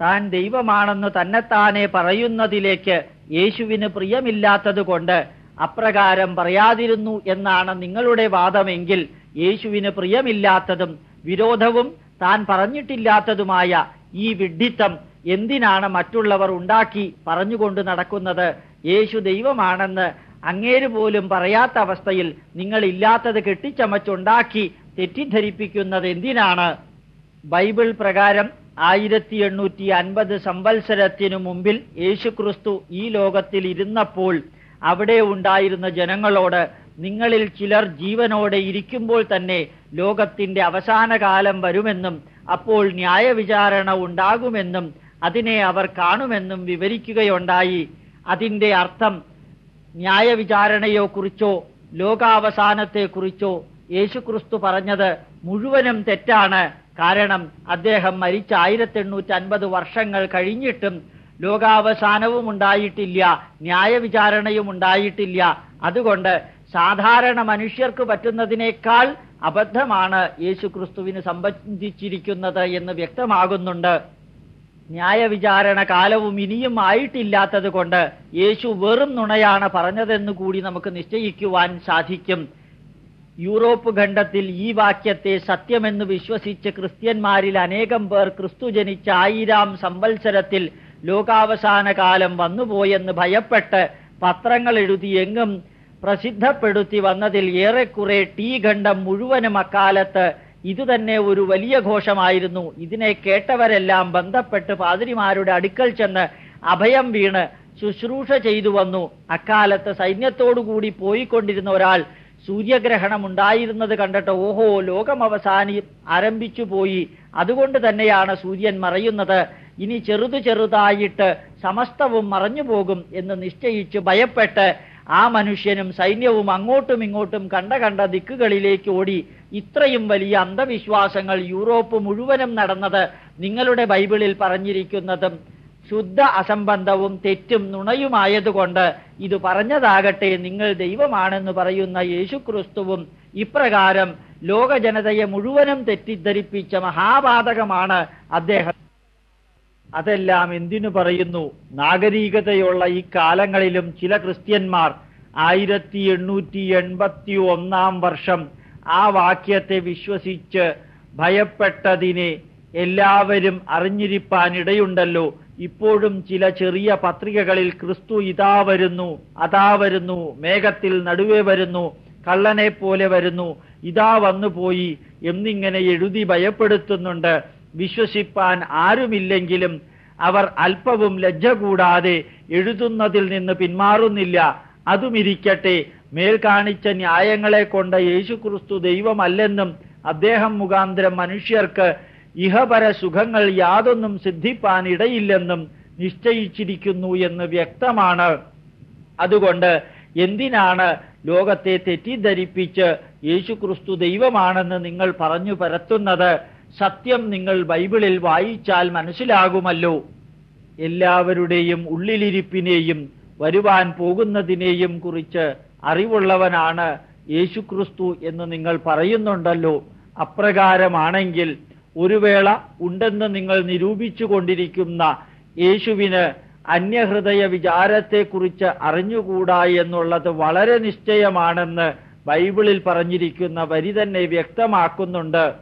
താൻ ദൈവമാണെന്ന് തന്നെത്താനെ പറയുന്നതിലേക്ക് യേശുവിന് പ്രിയമില്ലാത്തത് കൊണ്ട് അപ്രകാരം പറയാതിരുന്നു എന്നാണ് നിങ്ങളുടെ വാദമെങ്കിൽ യേശുവിന് പ്രിയമില്ലാത്തതും വിരോധവും താൻ പറഞ്ഞിട്ടില്ലാത്തതുമായ ഈ വിഡ്ഢിത്തം എന്തിനാണ് മറ്റുള്ളവർ ഉണ്ടാക്കി പറഞ്ഞുകൊണ്ട് നടക്കുന്നത്? യേശു ദൈവമാണെന്ന് അങ്ങേര് പോലും പറയാത്ത അവസ്ഥയിൽ നിങ്ങൾ ഇല്ലാത്തത് കെട്ടിച്ചമച്ചുണ്ടാക്കി തെറ്റിദ്ധരിപ്പിക്കുന്നത് എന്തിനാണ്? ബൈബിൾ പ്രകാരം ആയിരത്തി എണ്ണൂറ്റി അൻപത് സംവത്സരത്തിനു മുമ്പിൽ യേശുക്രിസ്തു ഈ ലോകത്തിൽ ഇരുന്നപ്പോൾ അവിടെ ഉണ്ടായിരുന്ന ജനങ്ങളോട് നിങ്ങളിൽ ചിലർ ജീവനോടെ ഇരിക്കുമ്പോൾ തന്നെ ലോകത്തിന്റെ അവസാന കാലം വരുമെന്നും അപ്പോൾ ന്യായവിചാരണ ഉണ്ടാകുമെന്നും അതിനെ അവർ കാണുമെന്നും വിവരിക്കുകയുണ്ടായി. അതിന്റെ അർത്ഥം ന്യായവിചാരണയോ കുറിച്ചോ ലോകാവസാനത്തെക്കുറിച്ചോ യേശുക്രിസ്തു പറഞ്ഞത് മുഴുവനും തെറ്റാണ്. കാരണം അദ്ദേഹം മരിച്ച ആയിരത്തി അൻപത് വർഷങ്ങൾ കഴിഞ്ഞിട്ടും ലോകാവസാനവും ഉണ്ടായിട്ടില്ല ന്യായവിചാരണയും ഉണ്ടായിട്ടില്ല അതുകൊണ്ട് സാധാരണ മനുഷ്യർക്ക് പറ്റുന്നതിനേക്കാൾ അബദ്ധമാണ് യേശുക്രിസ്തുവിന് സംബന്ധിച്ചിരിക്കുന്നത് എന്ന് വ്യക്തമാകുന്നുണ്ട്. ന്യായവിചാരണ കാലവും ഇനിയും ആയിട്ടില്ലാത്തത് കൊണ്ട് യേശു വെറും നുണയാണ് പറഞ്ഞതെന്ന് കൂടി നമുക്ക് നിശ്ചയിക്കുവാൻ സാധിക്കും. യൂറോപ്പ് ഖണ്ഡത്തിൽ ഈ വാക്യത്തെ സത്യമെന്ന് വിശ്വസിച്ച് ക്രിസ്ത്യന്മാരിൽ അനേകം പേർ ക്രിസ്തു ജനിച്ച ആയിരം സംവത്സരത്തിൽ ലോകാവസാന കാലം വന്നുപോയെന്ന് ഭയപ്പെട്ട് പത്രങ്ങൾ എഴുതി എങ്ങും പ്രസിദ്ധപ്പെടുത്തി വന്നതിൽ ഏറെക്കുറെ ടീ ഖണ്ഡം മുഴുവനും അക്കാലത്ത് ഇതുതന്നെ ഒരു വലിയ ഘോഷമായിരുന്നു. ഇതിനെ കേട്ടവരെല്ലാം ബന്ധപ്പെട്ട് പാതിരിമാരുടെ അടുക്കൽ ചെന്ന് അഭയം വീണ് ശുശ്രൂഷ ചെയ്തു വന്നു. അക്കാലത്ത് സൈന്യത്തോടുകൂടി പോയിക്കൊണ്ടിരുന്ന ഒരാൾ സൂര്യഗ്രഹണം ഉണ്ടായിരുന്നത് കണ്ടിട്ട് ഓഹോ ലോകം അവസാനി ആരംഭിച്ചു പോയി. അതുകൊണ്ട് തന്നെയാണ് സൂര്യൻ മറയുന്നത്. ഇനി ചെറുതു ചെറുതായിട്ട് സമസ്തവും മറഞ്ഞു പോകും എന്ന് നിശ്ചയിച്ച് ഭയപ്പെട്ട് ആ മനുഷ്യനും സൈന്യവും അങ്ങോട്ടും ഇങ്ങോട്ടും കണ്ട കണ്ട ദിക്കുകളിലേക്ക് ഓടി. ഇത്രയും വലിയ അന്ധവിശ്വാസങ്ങൾ യൂറോപ്പ് മുഴുവനും നടന്നത് നിങ്ങളുടെ ബൈബിളിൽ പറഞ്ഞിരിക്കുന്നതും ശുദ്ധ അസംബന്ധവും തെറ്റും നുണയുമായതുകൊണ്ട് ഇത് പറഞ്ഞതാകട്ടെ നിങ്ങൾ ദൈവമാണെന്ന് പറയുന്ന യേശുക്രിസ്തുവും ഇപ്രകാരം ലോക ജനതയെ മുഴുവനും തെറ്റിദ്ധരിപ്പിച്ച മഹാപാതകമാണ് അദ്ദേഹം. അതെല്ലാം എന്തിനു പറയുന്നു? നാഗരികതയുള്ള ഈ കാലങ്ങളിലും ചില ക്രിസ്ത്യന്മാർ ആയിരത്തി എണ്ണൂറ്റി എൺപത്തി ഒന്നാം വർഷം ആ വാക്യത്തെ വിശ്വസിച്ച് ഭയപ്പെട്ടതിനെ എല്ലാവരും അറിഞ്ഞിരിപ്പാനിടയുണ്ടല്ലോ. ഇപ്പോഴും ചില ചെറിയ പത്രികകളിൽ ക്രിസ്തു ഇതാ വരുന്നു അതാ വരുന്നു മേഘത്തിൽ നടുവേ വരുന്നു കള്ളനെ പോലെ വരുന്നു ഇതാ വന്നു പോയി എന്നിങ്ങനെ എഴുതി ഭയപ്പെടുത്തുന്നുണ്ട്. വിശ്വസിപ്പാൻ ആരുമില്ലെങ്കിലും അവർ അല്പവും ലജ്ജ കൂടാതെ എഴുതുന്നതിൽ നിന്ന് പിന്മാറുന്നില്ല. അതുമിരിക്കട്ടെ മേൽ കാണിച്ച ന്യായങ്ങളെ കൊണ്ട് യേശുക്രിസ്തു ദൈവമല്ലെന്നും അദ്ദേഹം മുഖാന്തരം മനുഷ്യർക്ക് ഇഹപര സുഖങ്ങൾ യാതൊന്നും സിദ്ധിപ്പാൻ ഇടയില്ലെന്നും നിശ്ചയിച്ചിരിക്കുന്നു എന്ന് വ്യക്തമാണ്. അതുകൊണ്ട് എന്തിനാണ് ലോകത്തെ തെറ്റിദ്ധരിപ്പിച്ച് യേശുക്രിസ്തു ദൈവമാണെന്ന് നിങ്ങൾ പറഞ്ഞു പരത്തുന്നത്? സത്യം നിങ്ങൾ ബൈബിളിൽ വായിച്ചാൽ മനസ്സിലാകുമല്ലോ. എല്ലാവരുടെയും ഉള്ളിലിരിപ്പിനെയും വരുവാൻ പോകുന്നതിനെയും കുറിച്ച് അറിവുള്ളവനാണ് യേശുക്രിസ്തു എന്ന് നിങ്ങൾ പറയുന്നുണ്ടല്ലോ. അപ്രകാരമാണെങ്കിൽ ഒരു വേള ഉണ്ടെന്ന് നിങ്ങൾ നിരൂപിച്ചു കൊണ്ടിരിക്കുന്ന യേശുവിന് അന്യഹൃദയ വിചാരത്തെക്കുറിച്ച് അറിഞ്ഞുകൂടാ എന്നുള്ളത് വളരെ നിശ്ചയമാണെന്ന് ബൈബിളിൽ പറഞ്ഞിരിക്കുന്ന വരി തന്നെ വ്യക്തമാക്കുന്നുണ്ട്.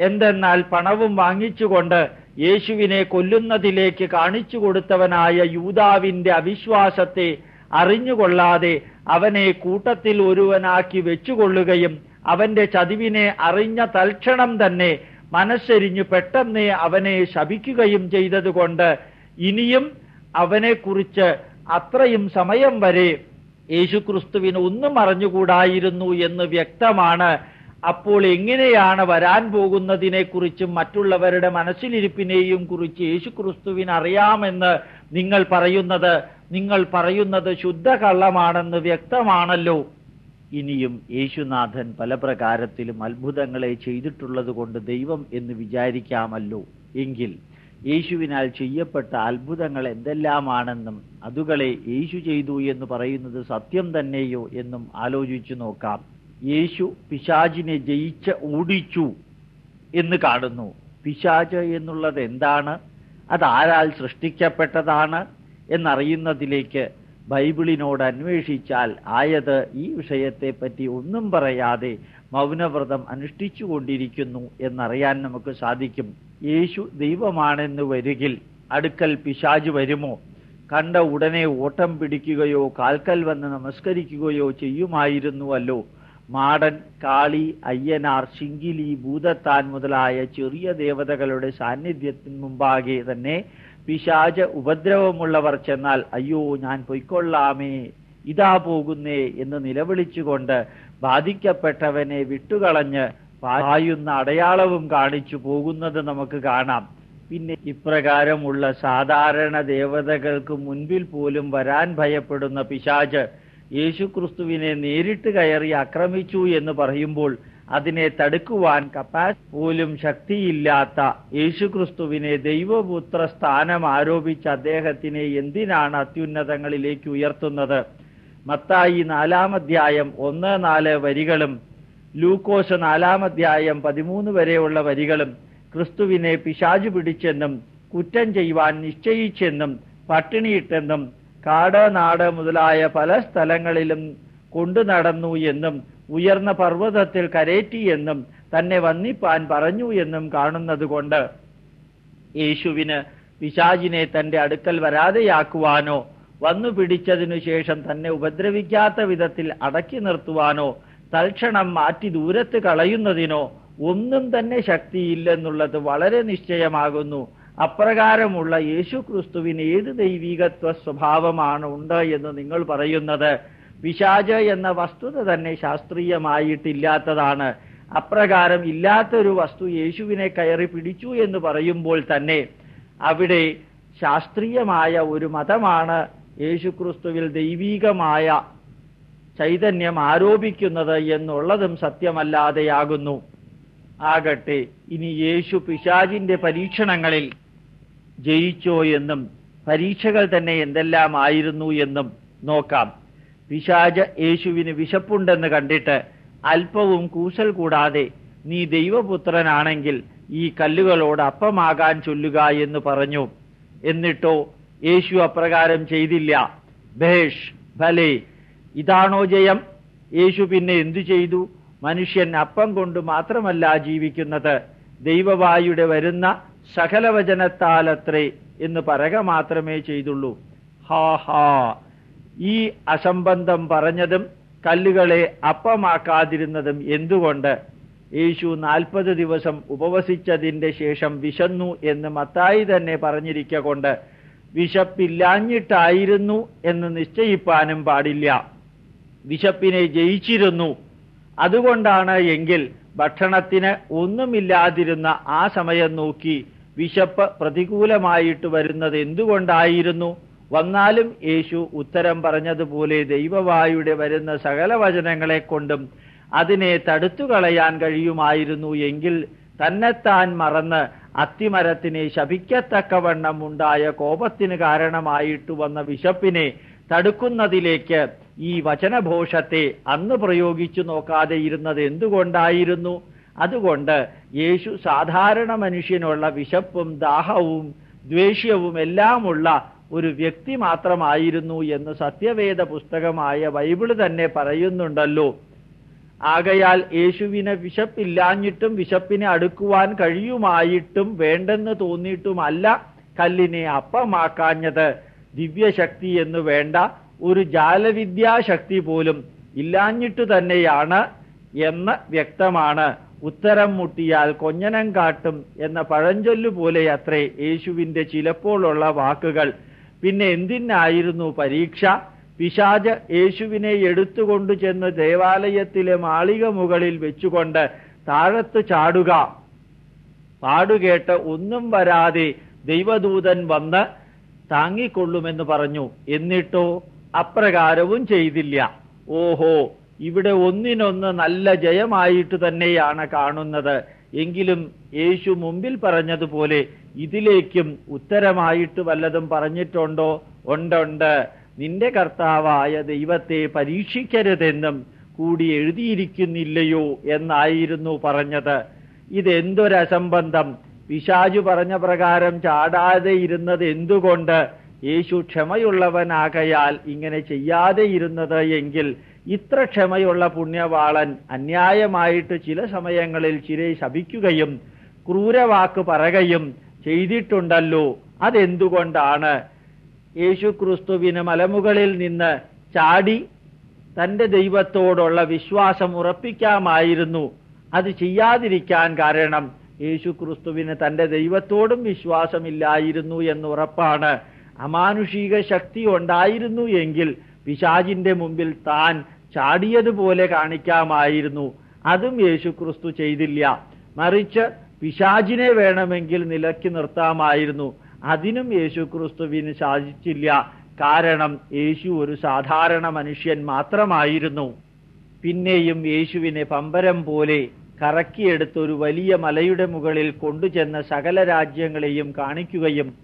എന്തെന്നാൽ പണവും വാങ്ങിച്ചുകൊണ്ട് യേശുവിനെ കൊല്ലുന്നതിലേക്ക് കാണിച്ചു കൊടുത്തവനായ യൂതാവിന്റെ അവിശ്വാസത്തെ അറിഞ്ഞുകൊള്ളാതെ അവനെ കൂട്ടത്തിൽ ഒരുവനാക്കി വെച്ചുകൊള്ളുകയും അവന്റെ ചതിവിനെ അറിഞ്ഞ തൽക്ഷണം തന്നെ മനസ്സെരിഞ്ഞു പെട്ടെന്ന് അവനെ ശപിക്കുകയും ചെയ്തതുകൊണ്ട് ഇനിയും അവനെക്കുറിച്ച് അത്രയും സമയം വരെ യേശുക്രിസ്തുവിന് ഒന്നും അറിഞ്ഞുകൂടായിരുന്നു എന്ന് വ്യക്തമാണ്. അപ്പോൾ എങ്ങനെയാണ് വരാൻ പോകുന്നതിനെക്കുറിച്ചും മറ്റുള്ളവരുടെ മനസ്സിലിരിപ്പിനെയും കുറിച്ച് യേശുക്രിസ്തുവിന് അറിയാമെന്ന് നിങ്ങൾ പറയുന്നത് നിങ്ങൾ പറയുന്നത് ശുദ്ധ കള്ളമാണെന്ന് വ്യക്തമാണല്ലോ. ഇനിയും യേശുനാഥൻ പല പ്രകാരത്തിലും അത്ഭുതങ്ങളെ ചെയ്തിട്ടുള്ളത് കൊണ്ട് ദൈവം എന്ന് വിചാരിക്കാമല്ലോ. എങ്കിൽ യേശുവിനാൽ ചെയ്യപ്പെട്ട അത്ഭുതങ്ങൾ എന്തെല്ലാമാണെന്നും അതുകളെ യേശു ചെയ്തു എന്ന് പറയുന്നത് സത്യം തന്നെയോ എന്നും ആലോചിച്ചു നോക്കാം. യേശു പിശാചിനെ ജയിച്ച് ഓടിച്ചു എന്ന് കാണുന്നു. പിശാച് എന്നുള്ളത് എന്താണ്? അതാരാൽ സൃഷ്ടിക്കപ്പെട്ടതാണ് എന്നറിയുന്നതിലേക്ക് ബൈബിളിനോട് അന്വേഷിച്ചാൽ ആയത് ഈ വിഷയത്തെപ്പറ്റി ഒന്നും പറയാതെ മൗനവ്രതം അനുഷ്ഠിച്ചു കൊണ്ടിരിക്കുന്നു എന്നറിയാൻ നമുക്ക് സാധിക്കും. യേശു ദൈവമാണെന്ന് വരികിൽ അടുക്കൽ പിശാജ് വരുമോ? കണ്ട ഉടനെ ഓട്ടം പിടിക്കുകയോ കാൽക്കൽ വന്ന് നമസ്കരിക്കുകയോ ചെയ്യുമായിരുന്നുവല്ലോ. മാടൻ കാളി അയ്യനാർ ശിങ്കിലി ഭൂതത്താൻ മുതലായ ചെറിയ ദേവതകളുടെ സാന്നിധ്യത്തിന് മുമ്പാകെ തന്നെ പിശാച ഉപദ്രവമുള്ളവർ ചെന്നാൽ അയ്യോ ഞാൻ പൊയ്ക്കൊള്ളാമേ ഇതാ പോകുന്നേ എന്ന് നിലവിളിച്ചുകൊണ്ട് ബാധിക്കപ്പെട്ടവനെ വിട്ടുകളഞ്ഞ് പായുന്ന അടയാളവും കാണിച്ചു പോകുന്നത് നമുക്ക് കാണാം. പിന്നെ ഇപ്രകാരമുള്ള സാധാരണ ദേവതകൾക്ക് മുൻപിൽ പോലും വരാൻ ഭയപ്പെടുന്ന പിശാച് യേശുക്രിസ്തുവിനെ നേരിട്ട് കയറി ആക്രമിച്ചു എന്ന് പറയുമ്പോൾ അതിനെ തടുക്കുവാൻ കപ്പാസ് പോലും ശക്തിയില്ലാത്ത യേശുക്രിസ്തുവിനെ ദൈവപുത്ര സ്ഥാനം ആരോപിച്ച അദ്ദേഹത്തിനെ എന്തിനാണ് അത്യുന്നതങ്ങളിലേക്ക് ഉയർത്തുന്നത്? മത്തായി നാലാം അധ്യായം ഒന്ന് നാല് വരികളും ലൂക്കോസ് നാലാം അധ്യായം പതിമൂന്ന് വരെയുള്ള വരികളും ക്രിസ്തുവിനെ പിശാചു പിടിച്ചെന്നും കുറ്റം ചെയ്യുവാൻ നിശ്ചയിച്ചെന്നും പട്ടിണിയിട്ടെന്നും കാട് നാട് മുതലായ പല സ്ഥലങ്ങളിലും കൊണ്ടു നടന്നു എന്നും ഉയർന്ന പർവതത്തിൽ കരേറ്റി എന്നും തന്നെ വന്നിപ്പാൻ പറഞ്ഞു എന്നും കാണുന്നത് കൊണ്ട് യേശുവിന് പിശാചിനെ തന്റെ അടുക്കൽ വരാതെയാക്കുവാനോ വന്നു പിടിച്ചതിനു ശേഷം തന്നെ ഉപദ്രവിക്കാത്ത വിധത്തിൽ അടക്കി നിർത്തുവാനോ തൽക്ഷണം മാറ്റി ദൂരത്ത് കളയുന്നതിനോ ഒന്നും തന്നെ ശക്തിയില്ലെന്നുള്ളത് വളരെ നിശ്ചയമാകുന്നു. അപ്രകാരമുള്ള യേശു ക്രിസ്തുവിന് ഏത് ദൈവികത്വ സ്വഭാവമാണ് ഉണ്ട് എന്ന് നിങ്ങൾ പറയുന്നത്? പിശാജ് എന്ന വസ്തുത തന്നെ ശാസ്ത്രീയമായിട്ടില്ലാത്തതാണ്. അപ്രകാരം ഇല്ലാത്തൊരു വസ്തു യേശുവിനെ കയറി പിടിച്ചു എന്ന് പറയുമ്പോൾ തന്നെ അവിടെ ശാസ്ത്രീയമായ ഒരു മതമാണ് യേശുക്രിസ്തുവിൽ ദൈവീകമായ ചൈതന്യം ആരോപിക്കുന്നത് എന്നുള്ളതും സത്യമല്ലാതെയാകുന്നു. ആകട്ടെ ഇനി യേശു പിശാജിന്റെ പരീക്ഷണങ്ങളിൽ ജയിച്ചോ എന്നും പരീക്ഷകൾ തന്നെ എന്തെല്ലാം ആയിരുന്നു എന്നും നോക്കാം. പിശാജ യേശുവിന് വിശപ്പുണ്ടെന്ന് കണ്ടിട്ട് അല്പവും കൂസൽ കൂടാതെ നീ ദൈവപുത്രനാണെങ്കിൽ ഈ കല്ലുകളോട് അപ്പമാകാൻ ചൊല്ലുക എന്ന് പറഞ്ഞു. എന്നിട്ടോ യേശു അപ്രകാരം ചെയ്തില്ല. ഭേഷ് ഭലേ ഇതാണോ ജയം? യേശു പിന്നെ എന്തു ചെയ്തു? മനുഷ്യൻ അപ്പം കൊണ്ട് മാത്രമല്ല ജീവിക്കുന്നത്. ദൈവവായുടെ വരുന്ന സകലവചനത്താലത്രേ എന്ന് പറക മാത്രമേ ചെയ്തുള്ളൂ. ഹാ ഹാ. ഈ അസംബന്ധം പറഞ്ഞതും കല്ലുകളെ അപ്പമാക്കാതിരുന്നതും എന്തുകൊണ്ട്? യേശു നാൽപ്പത് ദിവസം ഉപവസിച്ചതിന്റെ ശേഷം വിശന്നു എന്ന് മത്തായി തന്നെ പറഞ്ഞിരിക്ക കൊണ്ട് വിശപ്പില്ലാഞ്ഞിട്ടായിരുന്നു എന്ന് നിശ്ചയിപ്പാനും പാടില്ല. വിശപ്പിനെ ജയിച്ചിരുന്നു. അതുകൊണ്ടാണ് എങ്കിൽ ഭക്ഷണത്തിന് ഒന്നുമില്ലാതിരുന്ന ആ സമയം നോക്കി വിശപ്പ് പ്രതികൂലമായിട്ട് വരുന്നത് എന്തുകൊണ്ടായിരുന്നു? വന്നാലും യേശു ഉത്തരം പറഞ്ഞതുപോലെ ദൈവവായുടെ വരുന്ന സകല വചനങ്ങളെ കൊണ്ടും അതിനെ തടുത്തു കളയാൻ കഴിയുമായിരുന്നു എങ്കിൽ തന്നെത്താൻ മറന്ന് അത്തിമരത്തിനെ ശപിക്കത്തക്കവണ്ണം ഉണ്ടായ കോപത്തിന് കാരണമായിട്ട് വന്ന വിശപ്പിനെ തടുക്കുന്നതിലേക്ക് ഈ വചനഘോഷത്തെ അന്ന് പ്രയോഗിച്ചു നോക്കാതെ ഇരുന്നത് എന്തുകൊണ്ടായിരുന്നു? അതുകൊണ്ട് യേശു സാധാരണ മനുഷ്യനുള്ള വിശപ്പും ദാഹവും ദ്വേഷ്യവും എല്ലാമുള്ള ഒരു വ്യക്തി മാത്രമായിരുന്നു എന്ന് സത്യവേദ പുസ്തകമായ ബൈബിൾ തന്നെ പറയുന്നുണ്ടല്ലോ. ആകയാൽ യേശുവിനെ വിശപ്പില്ലാഞ്ഞിട്ടും വിശപ്പിനെ അടുക്കുവാൻ കഴിയുമായിട്ടും വേണ്ടെന്ന് തോന്നിയിട്ടുമല്ല കല്ലിനെ അപ്പമാക്കാഞ്ഞത്. ദിവ്യശക്തി എന്ന് വേണ്ട ഒരു ജാലവിദ്യാശക്തി പോലും ഇല്ലാഞ്ഞിട്ടു തന്നെയാണ് എന്ന് വ്യക്തമാണ്. ഉത്തരം മുട്ടിയാൽ കൊഞ്ഞനം കാട്ടും എന്ന പഴഞ്ചൊല്ലു പോലെ അത്രേ യേശുവിന്റെ ചിലപ്പോഴുള്ള വാക്കുകൾ. പിന്നെ എന്തിനായിരുന്നു പരീക്ഷ? പിശാജ് യേശുവിനെ എടുത്തുകൊണ്ടു ചെന്ന് ദേവാലയത്തിലെ മാളിക മുകളിൽ വെച്ചുകൊണ്ട് താഴത്ത് ചാടുക. പാടുകേട്ട് ഒന്നും വരാതെ ദൈവദൂതൻ വന്ന് താങ്ങിക്കൊള്ളുമെന്ന് പറഞ്ഞു. എന്നിട്ടോ? അപ്രകാരവും ചെയ്തില്ല. ഓഹോ! ഇവിടെ ഒന്നിനൊന്ന് നല്ല ജയമായിട്ട് തന്നെയാണ് കാണുന്നത്. എങ്കിലും യേശു മുമ്പിൽ പറഞ്ഞതുപോലെ ഇതിലേക്കും ഉത്തരമായിട്ട് വല്ലതും പറഞ്ഞിട്ടുണ്ടോ? ഉണ്ടുണ്ട്. നിന്റെ കർത്താവായ ദൈവത്തെ പരീക്ഷിക്കരുതെന്നും കൂടി എഴുതിയിരിക്കുന്നില്ലയോ എന്നായിരുന്നു പറഞ്ഞത്. ഇതെന്തൊരസംബന്ധം പിശാജു പറഞ്ഞ പ്രകാരം ചാടാതെ ഇരുന്നത് എന്തുകൊണ്ട്? യേശു ക്ഷമയുള്ളവനാകയാൽ ഇങ്ങനെ ചെയ്യാതെ ഇരുന്നത് എങ്കിൽ ഇത്ര ക്ഷമയുള്ള പുണ്യവാളൻ അന്യായമായിട്ട് ചില സമയങ്ങളിൽ ചിരെ ശപിക്കുകയും ക്രൂരവാക്ക് പറയുകയും ചെയ്തിട്ടുണ്ടല്ലോ. അതെന്തുകൊണ്ടാണ്? യേശു ക്രിസ്തുവിന് മലമുകളിൽ നിന്ന് ചാടി തന്റെ ദൈവത്തോടുള്ള വിശ്വാസം ഉറപ്പിക്കാമായിരുന്നു. അത് ചെയ്യാതിരിക്കാൻ കാരണം യേശു ക്രിസ്തുവിന് തന്റെ ദൈവത്തോടും വിശ്വാസമില്ലായിരുന്നു എന്നുറപ്പാണ് അമാനുഷിക ശക്തി ഉണ്ടായിരുന്നു എങ്കിൽ പിശാജിന്റെ മുമ്പിൽ താൻ ചാടിയതുപോലെ കാണിക്കാമായിരുന്നു. അതും യേശുക്രിസ്തു ചെയ്തില്ല. മറിച്ച് പിശാജിനെ വേണമെങ്കിൽ നിലക്കി നിർത്താമായിരുന്നു. അതിനും യേശുക്രിസ്തുവിന് സാധിച്ചില്ല. കാരണം യേശു ഒരു സാധാരണ മനുഷ്യൻ മാത്രമായിരുന്നു. പിന്നെയും യേശുവിനെ പമ്പരം പോലെ കറക്കിയെടുത്ത് ഒരു വലിയ മലയുടെ മുകളിൽ കൊണ്ടുചെന്ന സകല രാജ്യങ്ങളെയും കാണിക്കുകയും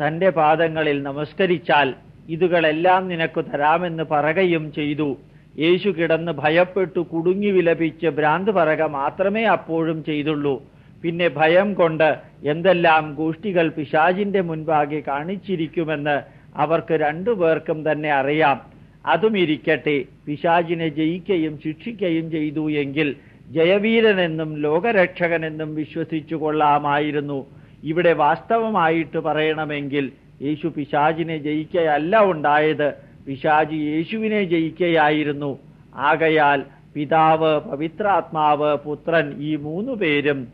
തന്റെ പാദങ്ങളിൽ നമസ്കരിച്ചാൽ ഇതുകളെല്ലാം നിനക്ക് തരാമെന്ന് പറയുകയും ചെയ്തു. യേശു കിടന്ന് ഭയപ്പെട്ടു കുടുങ്ങി വിലപിച്ച് ഭ്രാന്ത് പറക മാത്രമേ അപ്പോഴും ചെയ്തുള്ളൂ. പിന്നെ ഭയം കൊണ്ട് എന്തെല്ലാം ഗോഷ്ഠികൾ പിശാജിന്റെ മുൻപാകെ കാണിച്ചിരിക്കുമെന്ന് അവർക്ക് രണ്ടുപേർക്കും തന്നെ അറിയാം. അതും ഇരിക്കട്ടെ. പിശാജിനെ ജയിക്കുകയും ശിക്ഷിക്കുകയും ചെയ്തു എങ്കിൽ ജയവീരനെന്നും ലോകരക്ഷകനെന്നും വിശ്വസിച്ചു കൊള്ളാമായിരുന്നു. ഇവിടെ വാസ്തവമായിട്ട് പറയണമെങ്കിൽ യേശു പിശാജിനെ ജയിക്കുകയല്ല ഉണ്ടായത്. പിശാജി യേശുവിനെ ജയിക്കുകയായിരുന്നു ആകയാൽ പിതാവ് പവിത്രാത്മാവ് പുത്രൻ ഈ മൂന്നു പേരും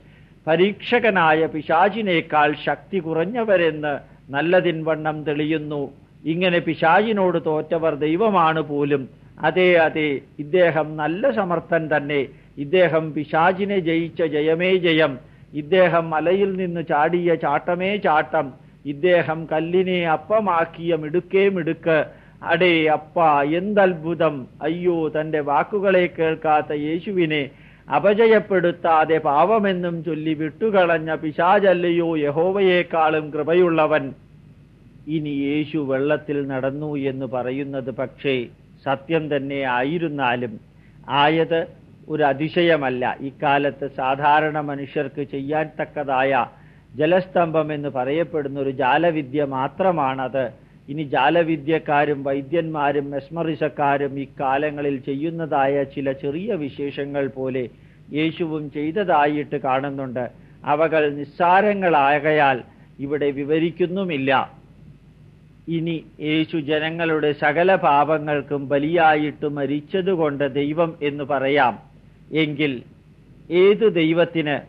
പരീക്ഷകനായ പിശാചിനേക്കാൾ ശക്തി കുറഞ്ഞവരെന്ന് നല്ലതിൻവണ്ണം തെളിയുന്നു. ഇങ്ങനെ പിശാചിനോട് തോറ്റവർ ദൈവമാണ് പോലും. അതെ അതെ ഇദ്ദേഹം നല്ല സമർത്ഥൻ തന്നെ. ഇദ്ദേഹം പിശാചിനെ ജയിച്ച ജയമേ ജയം. ഇദ്ദേഹം മലയിൽ നിന്ന് ചാടിയ ചാട്ടമേ ചാട്ടം. ഇദ്ദേഹം കല്ലിനെ അപ്പമാക്കിയ മിടുക്കേ മിടുക്ക്. അടേ അപ്പ എന്തത്ഭുതം. അയ്യോ തന്റെ വാക്കുകളെ കേൾക്കാത്ത യേശുവിനെ അപജയപ്പെടുത്താതെ പാവമെന്നും ചൊല്ലി വിട്ടുകളഞ്ഞ പിശാചല്ലയോ യഹോവയേക്കാളും കൃപയുള്ളവൻ. ഇനി യേശു വെള്ളത്തിൽ നടന്നു എന്ന് പറയുന്നത് പക്ഷേ സത്യം തന്നെ ആയിരുന്നാലും ആയത് ഒരു അതിശയമല്ല. ഇക്കാലത്ത് സാധാരണ മനുഷ്യർക്ക് ചെയ്യാൻ തക്കതായ ജലസ്തംഭം എന്ന് പറയപ്പെടുന്ന ഒരു ജാലവിദ്യ മാത്രമാണത്. ഇനി ജാലവിദ്യക്കാരും വൈദ്യന്മാരും മെസ്മറിസക്കാരും ഇക്കാലങ്ങളിൽ ചെയ്യുന്നതായ ചില ചെറിയ വിശേഷങ്ങൾ പോലെ യേശുവും ചെയ്തതായിട്ട് കാണുന്നുണ്ട്. അവകൾ നിസ്സാരങ്ങളാകയാൽ ഇവിടെ വിവരിക്കുന്നുമില്ല. ഇനി യേശു ജനങ്ങളുടെ സകല പാപങ്ങൾക്കും ബലിയായിട്ട് മരിച്ചതുകൊണ്ട് ദൈവം എന്ന് പറയാം. എങ്കിൽ ഏത് ദൈവത്തിന്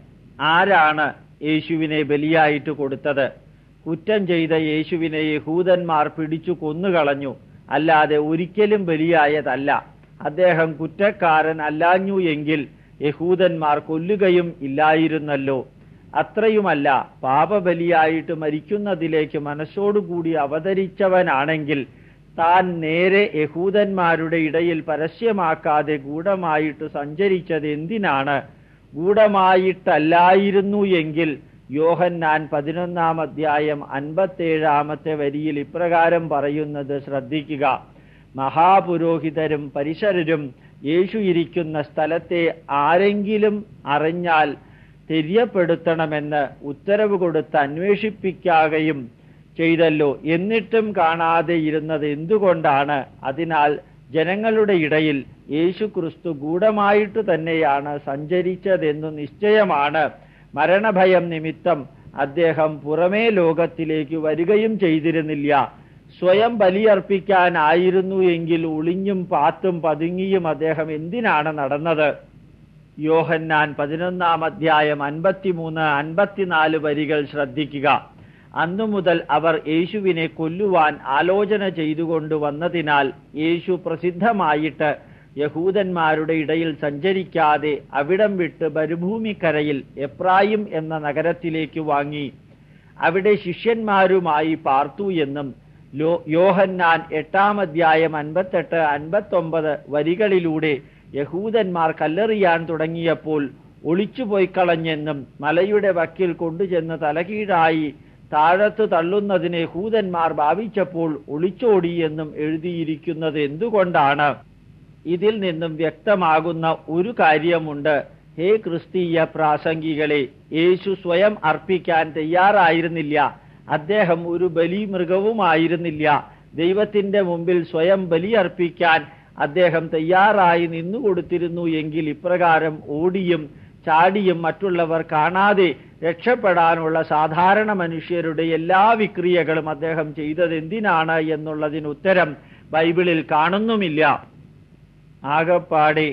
ആരാണ് യേശുവിനെ ബലിയായിട്ട് കൊടുത്തത്. കുറ്റം ചെയ്ത യേശുവിനെ യഹൂദന്മാർ പിടിച്ചു കൊന്നുകളഞ്ഞു. അല്ലാതെ ഒരിക്കലും ബലിയായതല്ല. അദ്ദേഹം കുറ്റക്കാരൻ അല്ലാഞ്ഞു എങ്കിൽ യഹൂദന്മാർ കൊല്ലുകയും ഇല്ലായിരുന്നല്ലോ. അത്രയുമല്ല പാപബലിയായിട്ട് മരിക്കുന്നതിലേക്ക് മനസ്സോടുകൂടി അവതരിച്ചവനാണെങ്കിൽ താൻ നേരെ യഹൂദന്മാരുടെ ഇടയിൽ പരസ്യമാക്കാതെ ഗൂഢമായിട്ട് സഞ്ചരിച്ചത് എന്തിനാണ് ഗൂഢമായിട്ടല്ലായിരുന്നു എങ്കിൽ യോഹന്നാൻ പതിനൊന്നാം അധ്യായം അൻപത്തേഴാമത്തെ വരിയിൽ ഇപ്രകാരം പറയുന്നത് ശ്രദ്ധിക്കുക. മഹാപുരോഹിതരും പരിസരരും യേശു ഇരിക്കുന്ന സ്ഥലത്തെ ആരെങ്കിലും അറിഞ്ഞാൽ തെര്യപ്പെടുത്തണമെന്ന് ഉത്തരവ് കൊടുത്ത് അന്വേഷിപ്പിക്കാകയും ചെയ്തല്ലോ. എന്നിട്ടും കാണാതെ ഇരുന്നത് എന്തുകൊണ്ടാണ്? അതിനാൽ ജനങ്ങളുടെ ഇടയിൽ യേശു ക്രിസ്തു ഗൂഢമായിട്ട് തന്നെയാണ് സഞ്ചരിച്ചതെന്നു നിശ്ചയമാണ്. മരണഭയം നിമിത്തം അദ്ദേഹം പുറമേ ലോകത്തിലേക്ക് വരികയും ചെയ്തിരുന്നില്ല. സ്വയം ബലിയർപ്പിക്കാനായിരുന്നു എങ്കിൽ ഒളിഞ്ഞും പാത്തും പതുങ്ങിയും അദ്ദേഹം എന്തിനാണ് നടന്നത്? യോഹന്നാൻ പതിനൊന്നാം അധ്യായം അൻപത്തിമൂന്ന് അൻപത്തിനാല് വരികൾ ശ്രദ്ധിക്കുക. അന്നു മുതൽ അവർ യേശുവിനെ കൊല്ലുവാൻ ആലോചന ചെയ്തുകൊണ്ട് വന്നതിനാൽ യേശു പ്രസിദ്ധമായിട്ട് യഹൂദന്മാരുടെ ഇടയിൽ സഞ്ചരിക്കാതെ അവിടം വിട്ട് മരുഭൂമിക്കരയിൽ എപ്രായും എന്ന നഗരത്തിലേക്ക് വാങ്ങി. അവിടെ ശിഷ്യന്മാരുമായി പാർത്തു എന്നും യോഹന്നാൻ എട്ടാം അധ്യായം അൻപത്തെട്ട് അൻപത്തൊമ്പത് വരികളിലൂടെ യഹൂദന്മാർ കല്ലെറിയാൻ തുടങ്ങിയപ്പോൾ ഒളിച്ചുപോയി കളഞ്ഞെന്നും മലയുടെ വക്കിൽ കൊണ്ടുചെന്ന് തലകീഴായി താഴത്ത് തള്ളുന്നതിന് ഹൂതന്മാർ ഭാവിച്ചപ്പോൾ ഒളിച്ചോടി എന്നും എഴുതിയിരിക്കുന്നത് എന്തുകൊണ്ടാണ്? ഇതിൽ നിന്നും വ്യക്തമാകുന്ന ഒരു കാര്യമുണ്ട്. ഹേ ക്രിസ്തീയ പ്രാസംഗികളെ യേശു സ്വയം അർപ്പിക്കാൻ തയ്യാറായിരുന്നില്ല. അദ്ദേഹം ഒരു ബലിമൃഗവുമായിരുന്നില്ല. ദൈവത്തിന്റെ മുമ്പിൽ സ്വയം ബലി അർപ്പിക്കാൻ അദ്ദേഹം തയ്യാറായി നിന്നുകൊടുത്തിരുന്നു എങ്കിൽ ഇപ്രകാരം ഓടിയും ചാടിയും മറ്റുള്ളവർ കാണാതെ രക്ഷപ്പെടാനുള്ള സാധാരണ മനുഷ്യരുടെ എല്ലാ വിക്രിയകളും അദ്ദേഹം ചെയ്തത് എന്തിനാണ് എന്നുള്ളതിന് ഉത്തരം ബൈബിളിൽ കാണുന്നുമില്ല. ആകപ്പാടെ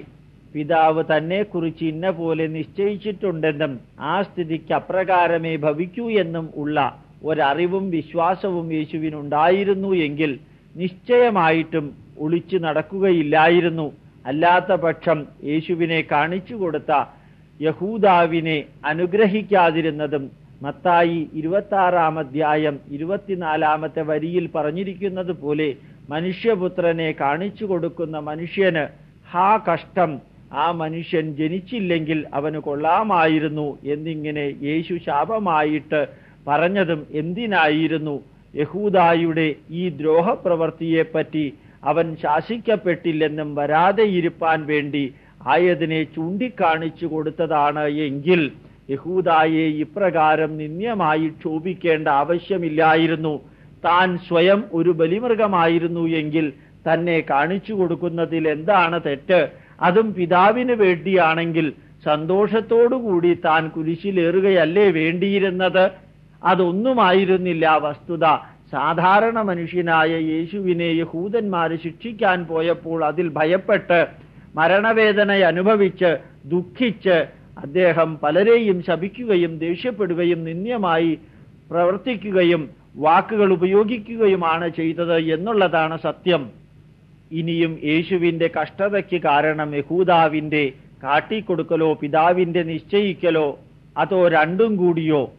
പിതാവ് തന്നെക്കുറിച്ച് ഇന്ന പോലെ നിശ്ചയിച്ചിട്ടുണ്ടെന്നും ആ സ്ഥിതിക്ക് അപ്രകാരമേ ഭവിക്കൂ എന്നും ഉള്ള ഒരറിവും വിശ്വാസവും യേശുവിനുണ്ടായിരുന്നു എങ്കിൽ നിശ്ചയമായിട്ടും ഒളിച്ചു നടക്കുകയില്ലായിരുന്നു. അല്ലാത്ത പക്ഷം യേശുവിനെ കാണിച്ചു കൊടുത്ത യഹൂദാവിനെ അനുഗ്രഹിക്കാതിരുന്നതും മത്തായി ഇരുപത്താറാം അധ്യായം ഇരുപത്തിനാലാമത്തെ വരിയിൽ പറഞ്ഞിരിക്കുന്നത് പോലെ മനുഷ്യപുത്രനെ കാണിച്ചു കൊടുക്കുന്ന മനുഷ്യന് ഹാ കഷ്ടം ആ മനുഷ്യൻ ജനിച്ചില്ലെങ്കിൽ അവന് കൊള്ളാമായിരുന്നു എന്നിങ്ങനെ യേശു ശാപമായിട്ട് പറഞ്ഞതും എന്തിനായിരുന്നു? യഹൂദായുടെ ഈ ദ്രോഹപ്രവൃത്തിയെപ്പറ്റി അവൻ ശാസിക്കപ്പെട്ടില്ലെന്നും വരാതെ ഇരുപ്പാൻ വേണ്ടി ആയതിനെ ചൂണ്ടിക്കാണിച്ചു കൊടുത്തതാണ് എങ്കിൽ യഹൂദായെ ഇപ്രകാരം നിന്ദ്യമായി ക്ഷോഭിക്കേണ്ട ആവശ്യമില്ലായിരുന്നു. താൻ സ്വയം ഒരു ബലിമൃഗമായിരുന്നു എങ്കിൽ തന്നെ കാണിച്ചു കൊടുക്കുന്നതിൽ എന്താണ് തെറ്റ്? അതും പിതാവിന് വേണ്ടിയാണെങ്കിൽ സന്തോഷത്തോടുകൂടി താൻ കുരിശിലേറുകയല്ലേ വേണ്ടിയിരുന്നത്? അതൊന്നുമായിരുന്നില്ല വസ്തുത. സാധാരണ മനുഷ്യനായ യേശുവിനെ യഹൂദന്മാര് ശിക്ഷിക്കാൻ പോയപ്പോൾ അതിൽ ഭയപ്പെട്ട് മരണവേദന അനുഭവിച്ച് ദുഃഖിച്ച് അദ്ദേഹം പലരെയും ശപിക്കുകയും ദേഷ്യപ്പെടുകയും നിന്ദ്യമായി പ്രവർത്തിക്കുകയും വാക്കുകൾ ഉപയോഗിക്കുകയുമാണ് ചെയ്തത് എന്നുള്ളതാണ് സത്യം. ഇനിയും യേശുവിന്റെ കഷ്ടതയ്ക്ക് കാരണം യഹൂദാവിന്റെ കാട്ടിക്കൊടുക്കലോ പിതാവിന്റെ നിശ്ചയിക്കലോ അതോ രണ്ടും കൂടിയോ?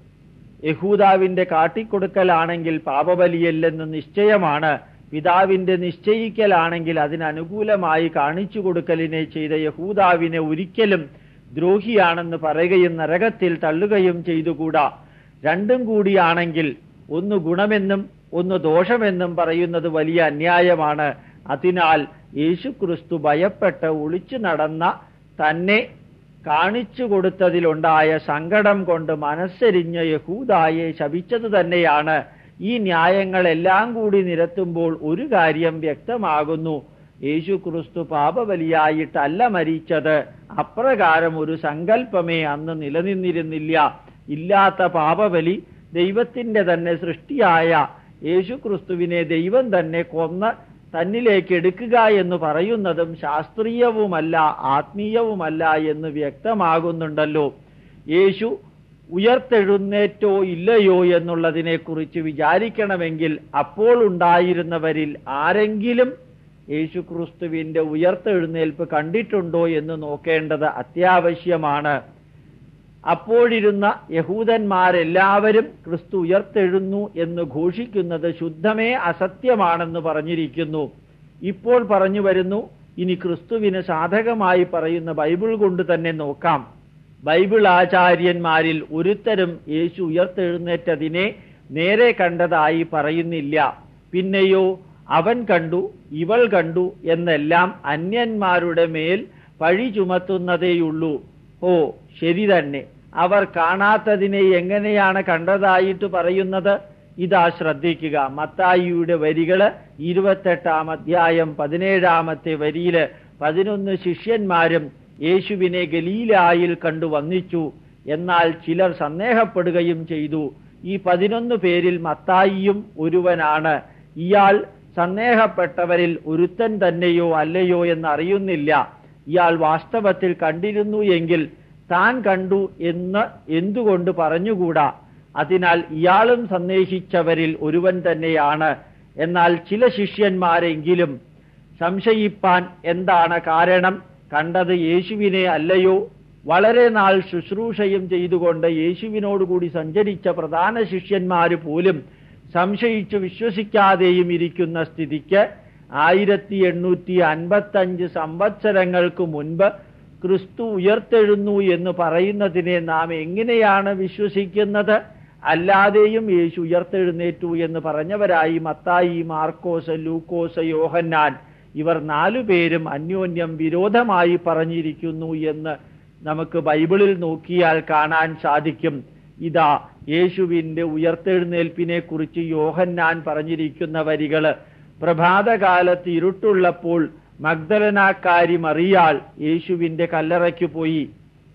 യഹൂദാവിന്റെ കാട്ടിക്കൊടുക്കലാണെങ്കിൽ പാപബലിയല്ലെന്ന് നിശ്ചയമാണ്. പിതാവിന്റെ നിശ്ചയിക്കലാണെങ്കിൽ അതിനനുകൂലമായി കാണിച്ചു കൊടുക്കലിനെ ചെയ്ത യഹൂദാവിനെ ഒരിക്കലും ദ്രോഹിയാണെന്ന് പറയുകയും നരകത്തിൽ തള്ളുകയും ചെയ്തുകൂടാ. രണ്ടും കൂടിയാണെങ്കിൽ ഒന്ന് ഗുണമെന്നും ഒന്ന് ദോഷമെന്നും പറയുന്നത് വലിയ അന്യായമാണ്. അതിനാൽ യേശുക്രിസ്തു ഭയപ്പെട്ട് ഒളിച്ചു നടന്ന തന്നെ കാണിച്ചു കൊടുത്തതിലുണ്ടായ സങ്കടം കൊണ്ട് മനസ്സരിഞ്ഞ് യഹൂദായെ ശപിച്ചത് തന്നെയാണ്. ഈ ന്യായങ്ങളെല്ലാം കൂടി നിരത്തുമ്പോൾ ഒരു കാര്യം വ്യക്തമാകുന്നു. യേശു ക്രിസ്തു പാപബലിയായിട്ടല്ല മരിച്ചത്. അപ്രകാരം ഒരു സങ്കല്പമേ അന്ന് നിലനിന്നിരുന്നില്ല. ഇല്ലാത്ത പാപബലി ദൈവത്തിന്റെ തന്നെ സൃഷ്ടിയായ യേശു ക്രിസ്തുവിനെ ദൈവം തന്നെ കൊന്ന് തന്നിലേക്ക് എടുക്കുക എന്ന് പറയുന്നതും ശാസ്ത്രീയവുമല്ല ആത്മീയവുമല്ല എന്ന് വ്യക്തമാകുന്നുണ്ടല്ലോ. യേശു ഉയർത്തെഴുന്നേറ്റോ ഇല്ലയോ എന്നുള്ളതിനെ കുറിച്ച് വിചാരിക്കണമെങ്കിൽ അപ്പോൾ ഉണ്ടായിരുന്നവരിൽ ആരെങ്കിലും യേശുക്രിസ്തുവിന്റെ ഉയർത്തെഴുന്നേൽപ്പ് കണ്ടിട്ടുണ്ടോ എന്ന് നോക്കേണ്ടത് അത്യാവശ്യമാണ്. അപ്പോഴിരുന്ന യഹൂദന്മാരെല്ലാവരും ക്രിസ്തു ഉയർത്തെഴുന്നു എന്ന് ഘോഷിക്കുന്നത് ശുദ്ധമേ അസത്യമാണെന്ന് പറഞ്ഞിരിക്കുന്നു. ഇപ്പോൾ പറഞ്ഞു വരുന്നു ഇനി ക്രിസ്തുവിന് സാധകമായി പറയുന്ന ബൈബിൾ കൊണ്ട് തന്നെ നോക്കാം. ബൈബിൾ ആചാര്യന്മാരിൽ ഒരുത്തരും യേശു ഉയർത്തെഴുന്നേറ്റതിനെ നേരെ കണ്ടതായി പറയുന്നില്ല. പിന്നെയോ അവൻ കണ്ടു ഇവൾ കണ്ടു എന്നെല്ലാം അന്യന്മാരുടെ മേൽ പഴി ചുമത്തുന്നതേയുള്ളൂ. ഓ ശരി തന്നെ. അവർ കാണാത്തതിനെ എങ്ങനെയാണ് കണ്ടതായിട്ട് പറയുന്നത്? ഇതാ ശ്രദ്ധിക്കുക. മത്തായിയുടെ വരികൾ ഇരുപത്തെട്ടാം അധ്യായം പതിനേഴാമത്തെ വരിയിൽ പതിനൊന്ന് ശിഷ്യന്മാരും യേശുവിനെ ഗലീലായിൽ കണ്ടു വന്നിച്ചു എന്നാൽ ചിലർ സന്ദേഹപ്പെടുകയും ചെയ്തു. ഈ പതിനൊന്ന് പേരിൽ മത്തായിയും ഒരുവനാണ്. ഇയാൾ സന്ദേഹപ്പെട്ടവരിൽ ഒരുത്തൻ തന്നെയോ അല്ലയോ എന്ന് അറിയുന്നില്ല ഇയാൾ വാസ്തവത്തിൽ കണ്ടിരുന്നു എങ്കിൽ താൻ കണ്ടു എന്ന് എന്തുകൊണ്ട് പറഞ്ഞുകൂടാ? അതിനാൽ ഇയാളും സന്ദേശിച്ചവരിൽ ഒരുവൻ തന്നെയാണ്. എന്നാൽ ചില ശിഷ്യന്മാരെങ്കിലും സംശയിപ്പാൻ എന്താണ് കാരണം? കണ്ടത് യേശുവിനെ അല്ലയോ? വളരെ നാൾ ശുശ്രൂഷയും ചെയ്തുകൊണ്ട് യേശുവിനോടുകൂടി സഞ്ചരിച്ച പ്രധാന ശിഷ്യന്മാര് പോലും സംശയിച്ചു വിശ്വസിക്കാതെയും ഇരിക്കുന്ന സ്ഥിതിക്ക് ആയിരത്തി എണ്ണൂറ്റി അൻപത്തഞ്ച് സംവത്സരങ്ങൾക്ക് മുൻപ് ക്രിസ്തു ഉയർത്തെഴുന്നു എന്ന് പറയുന്നതിനെ നാം എങ്ങനെയാണ് വിശ്വസിക്കുന്നത്? അല്ലാതെയും യേശു ഉയർത്തെഴുന്നേറ്റു എന്ന് പറഞ്ഞവരായി മത്തായി മാർക്കോസ് ലൂക്കോസ് യോഹന്നാൻ ഇവർ നാലു പേരും അന്യോന്യം വിരോധമായി പറഞ്ഞിരിക്കുന്നു എന്ന് നമുക്ക് ബൈബിളിൽ നോക്കിയാൽ കാണാൻ സാധിക്കും. ഇതാ യേശുവിന്റെ ഉയർത്തെഴുന്നേൽപ്പിനെ കുറിച്ച് യോഹന്നാൻ പറഞ്ഞിരിക്കുന്ന വരികൾ. പ്രഭാതകാലത്ത് ഇരുട്ടുള്ളപ്പോൾ മഗ്ദലനാക്കാരി മറിയാൾ യേശുവിന്റെ കല്ലറയ്ക്ക് പോയി.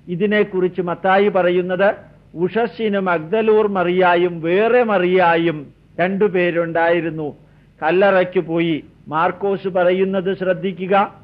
ഇതിനെക്കുറിച്ച് മത്തായി പറയുന്നത് ഉഷസ്സിന് മഗ്ദലൂർ മറിയായും വേറെ മറിയായും രണ്ടുപേരുണ്ടായിരുന്നു. കല്ലറയ്ക്ക് പോയി. മാർക്കോസ് പറയുന്നത് ശ്രദ്ധിക്കുക.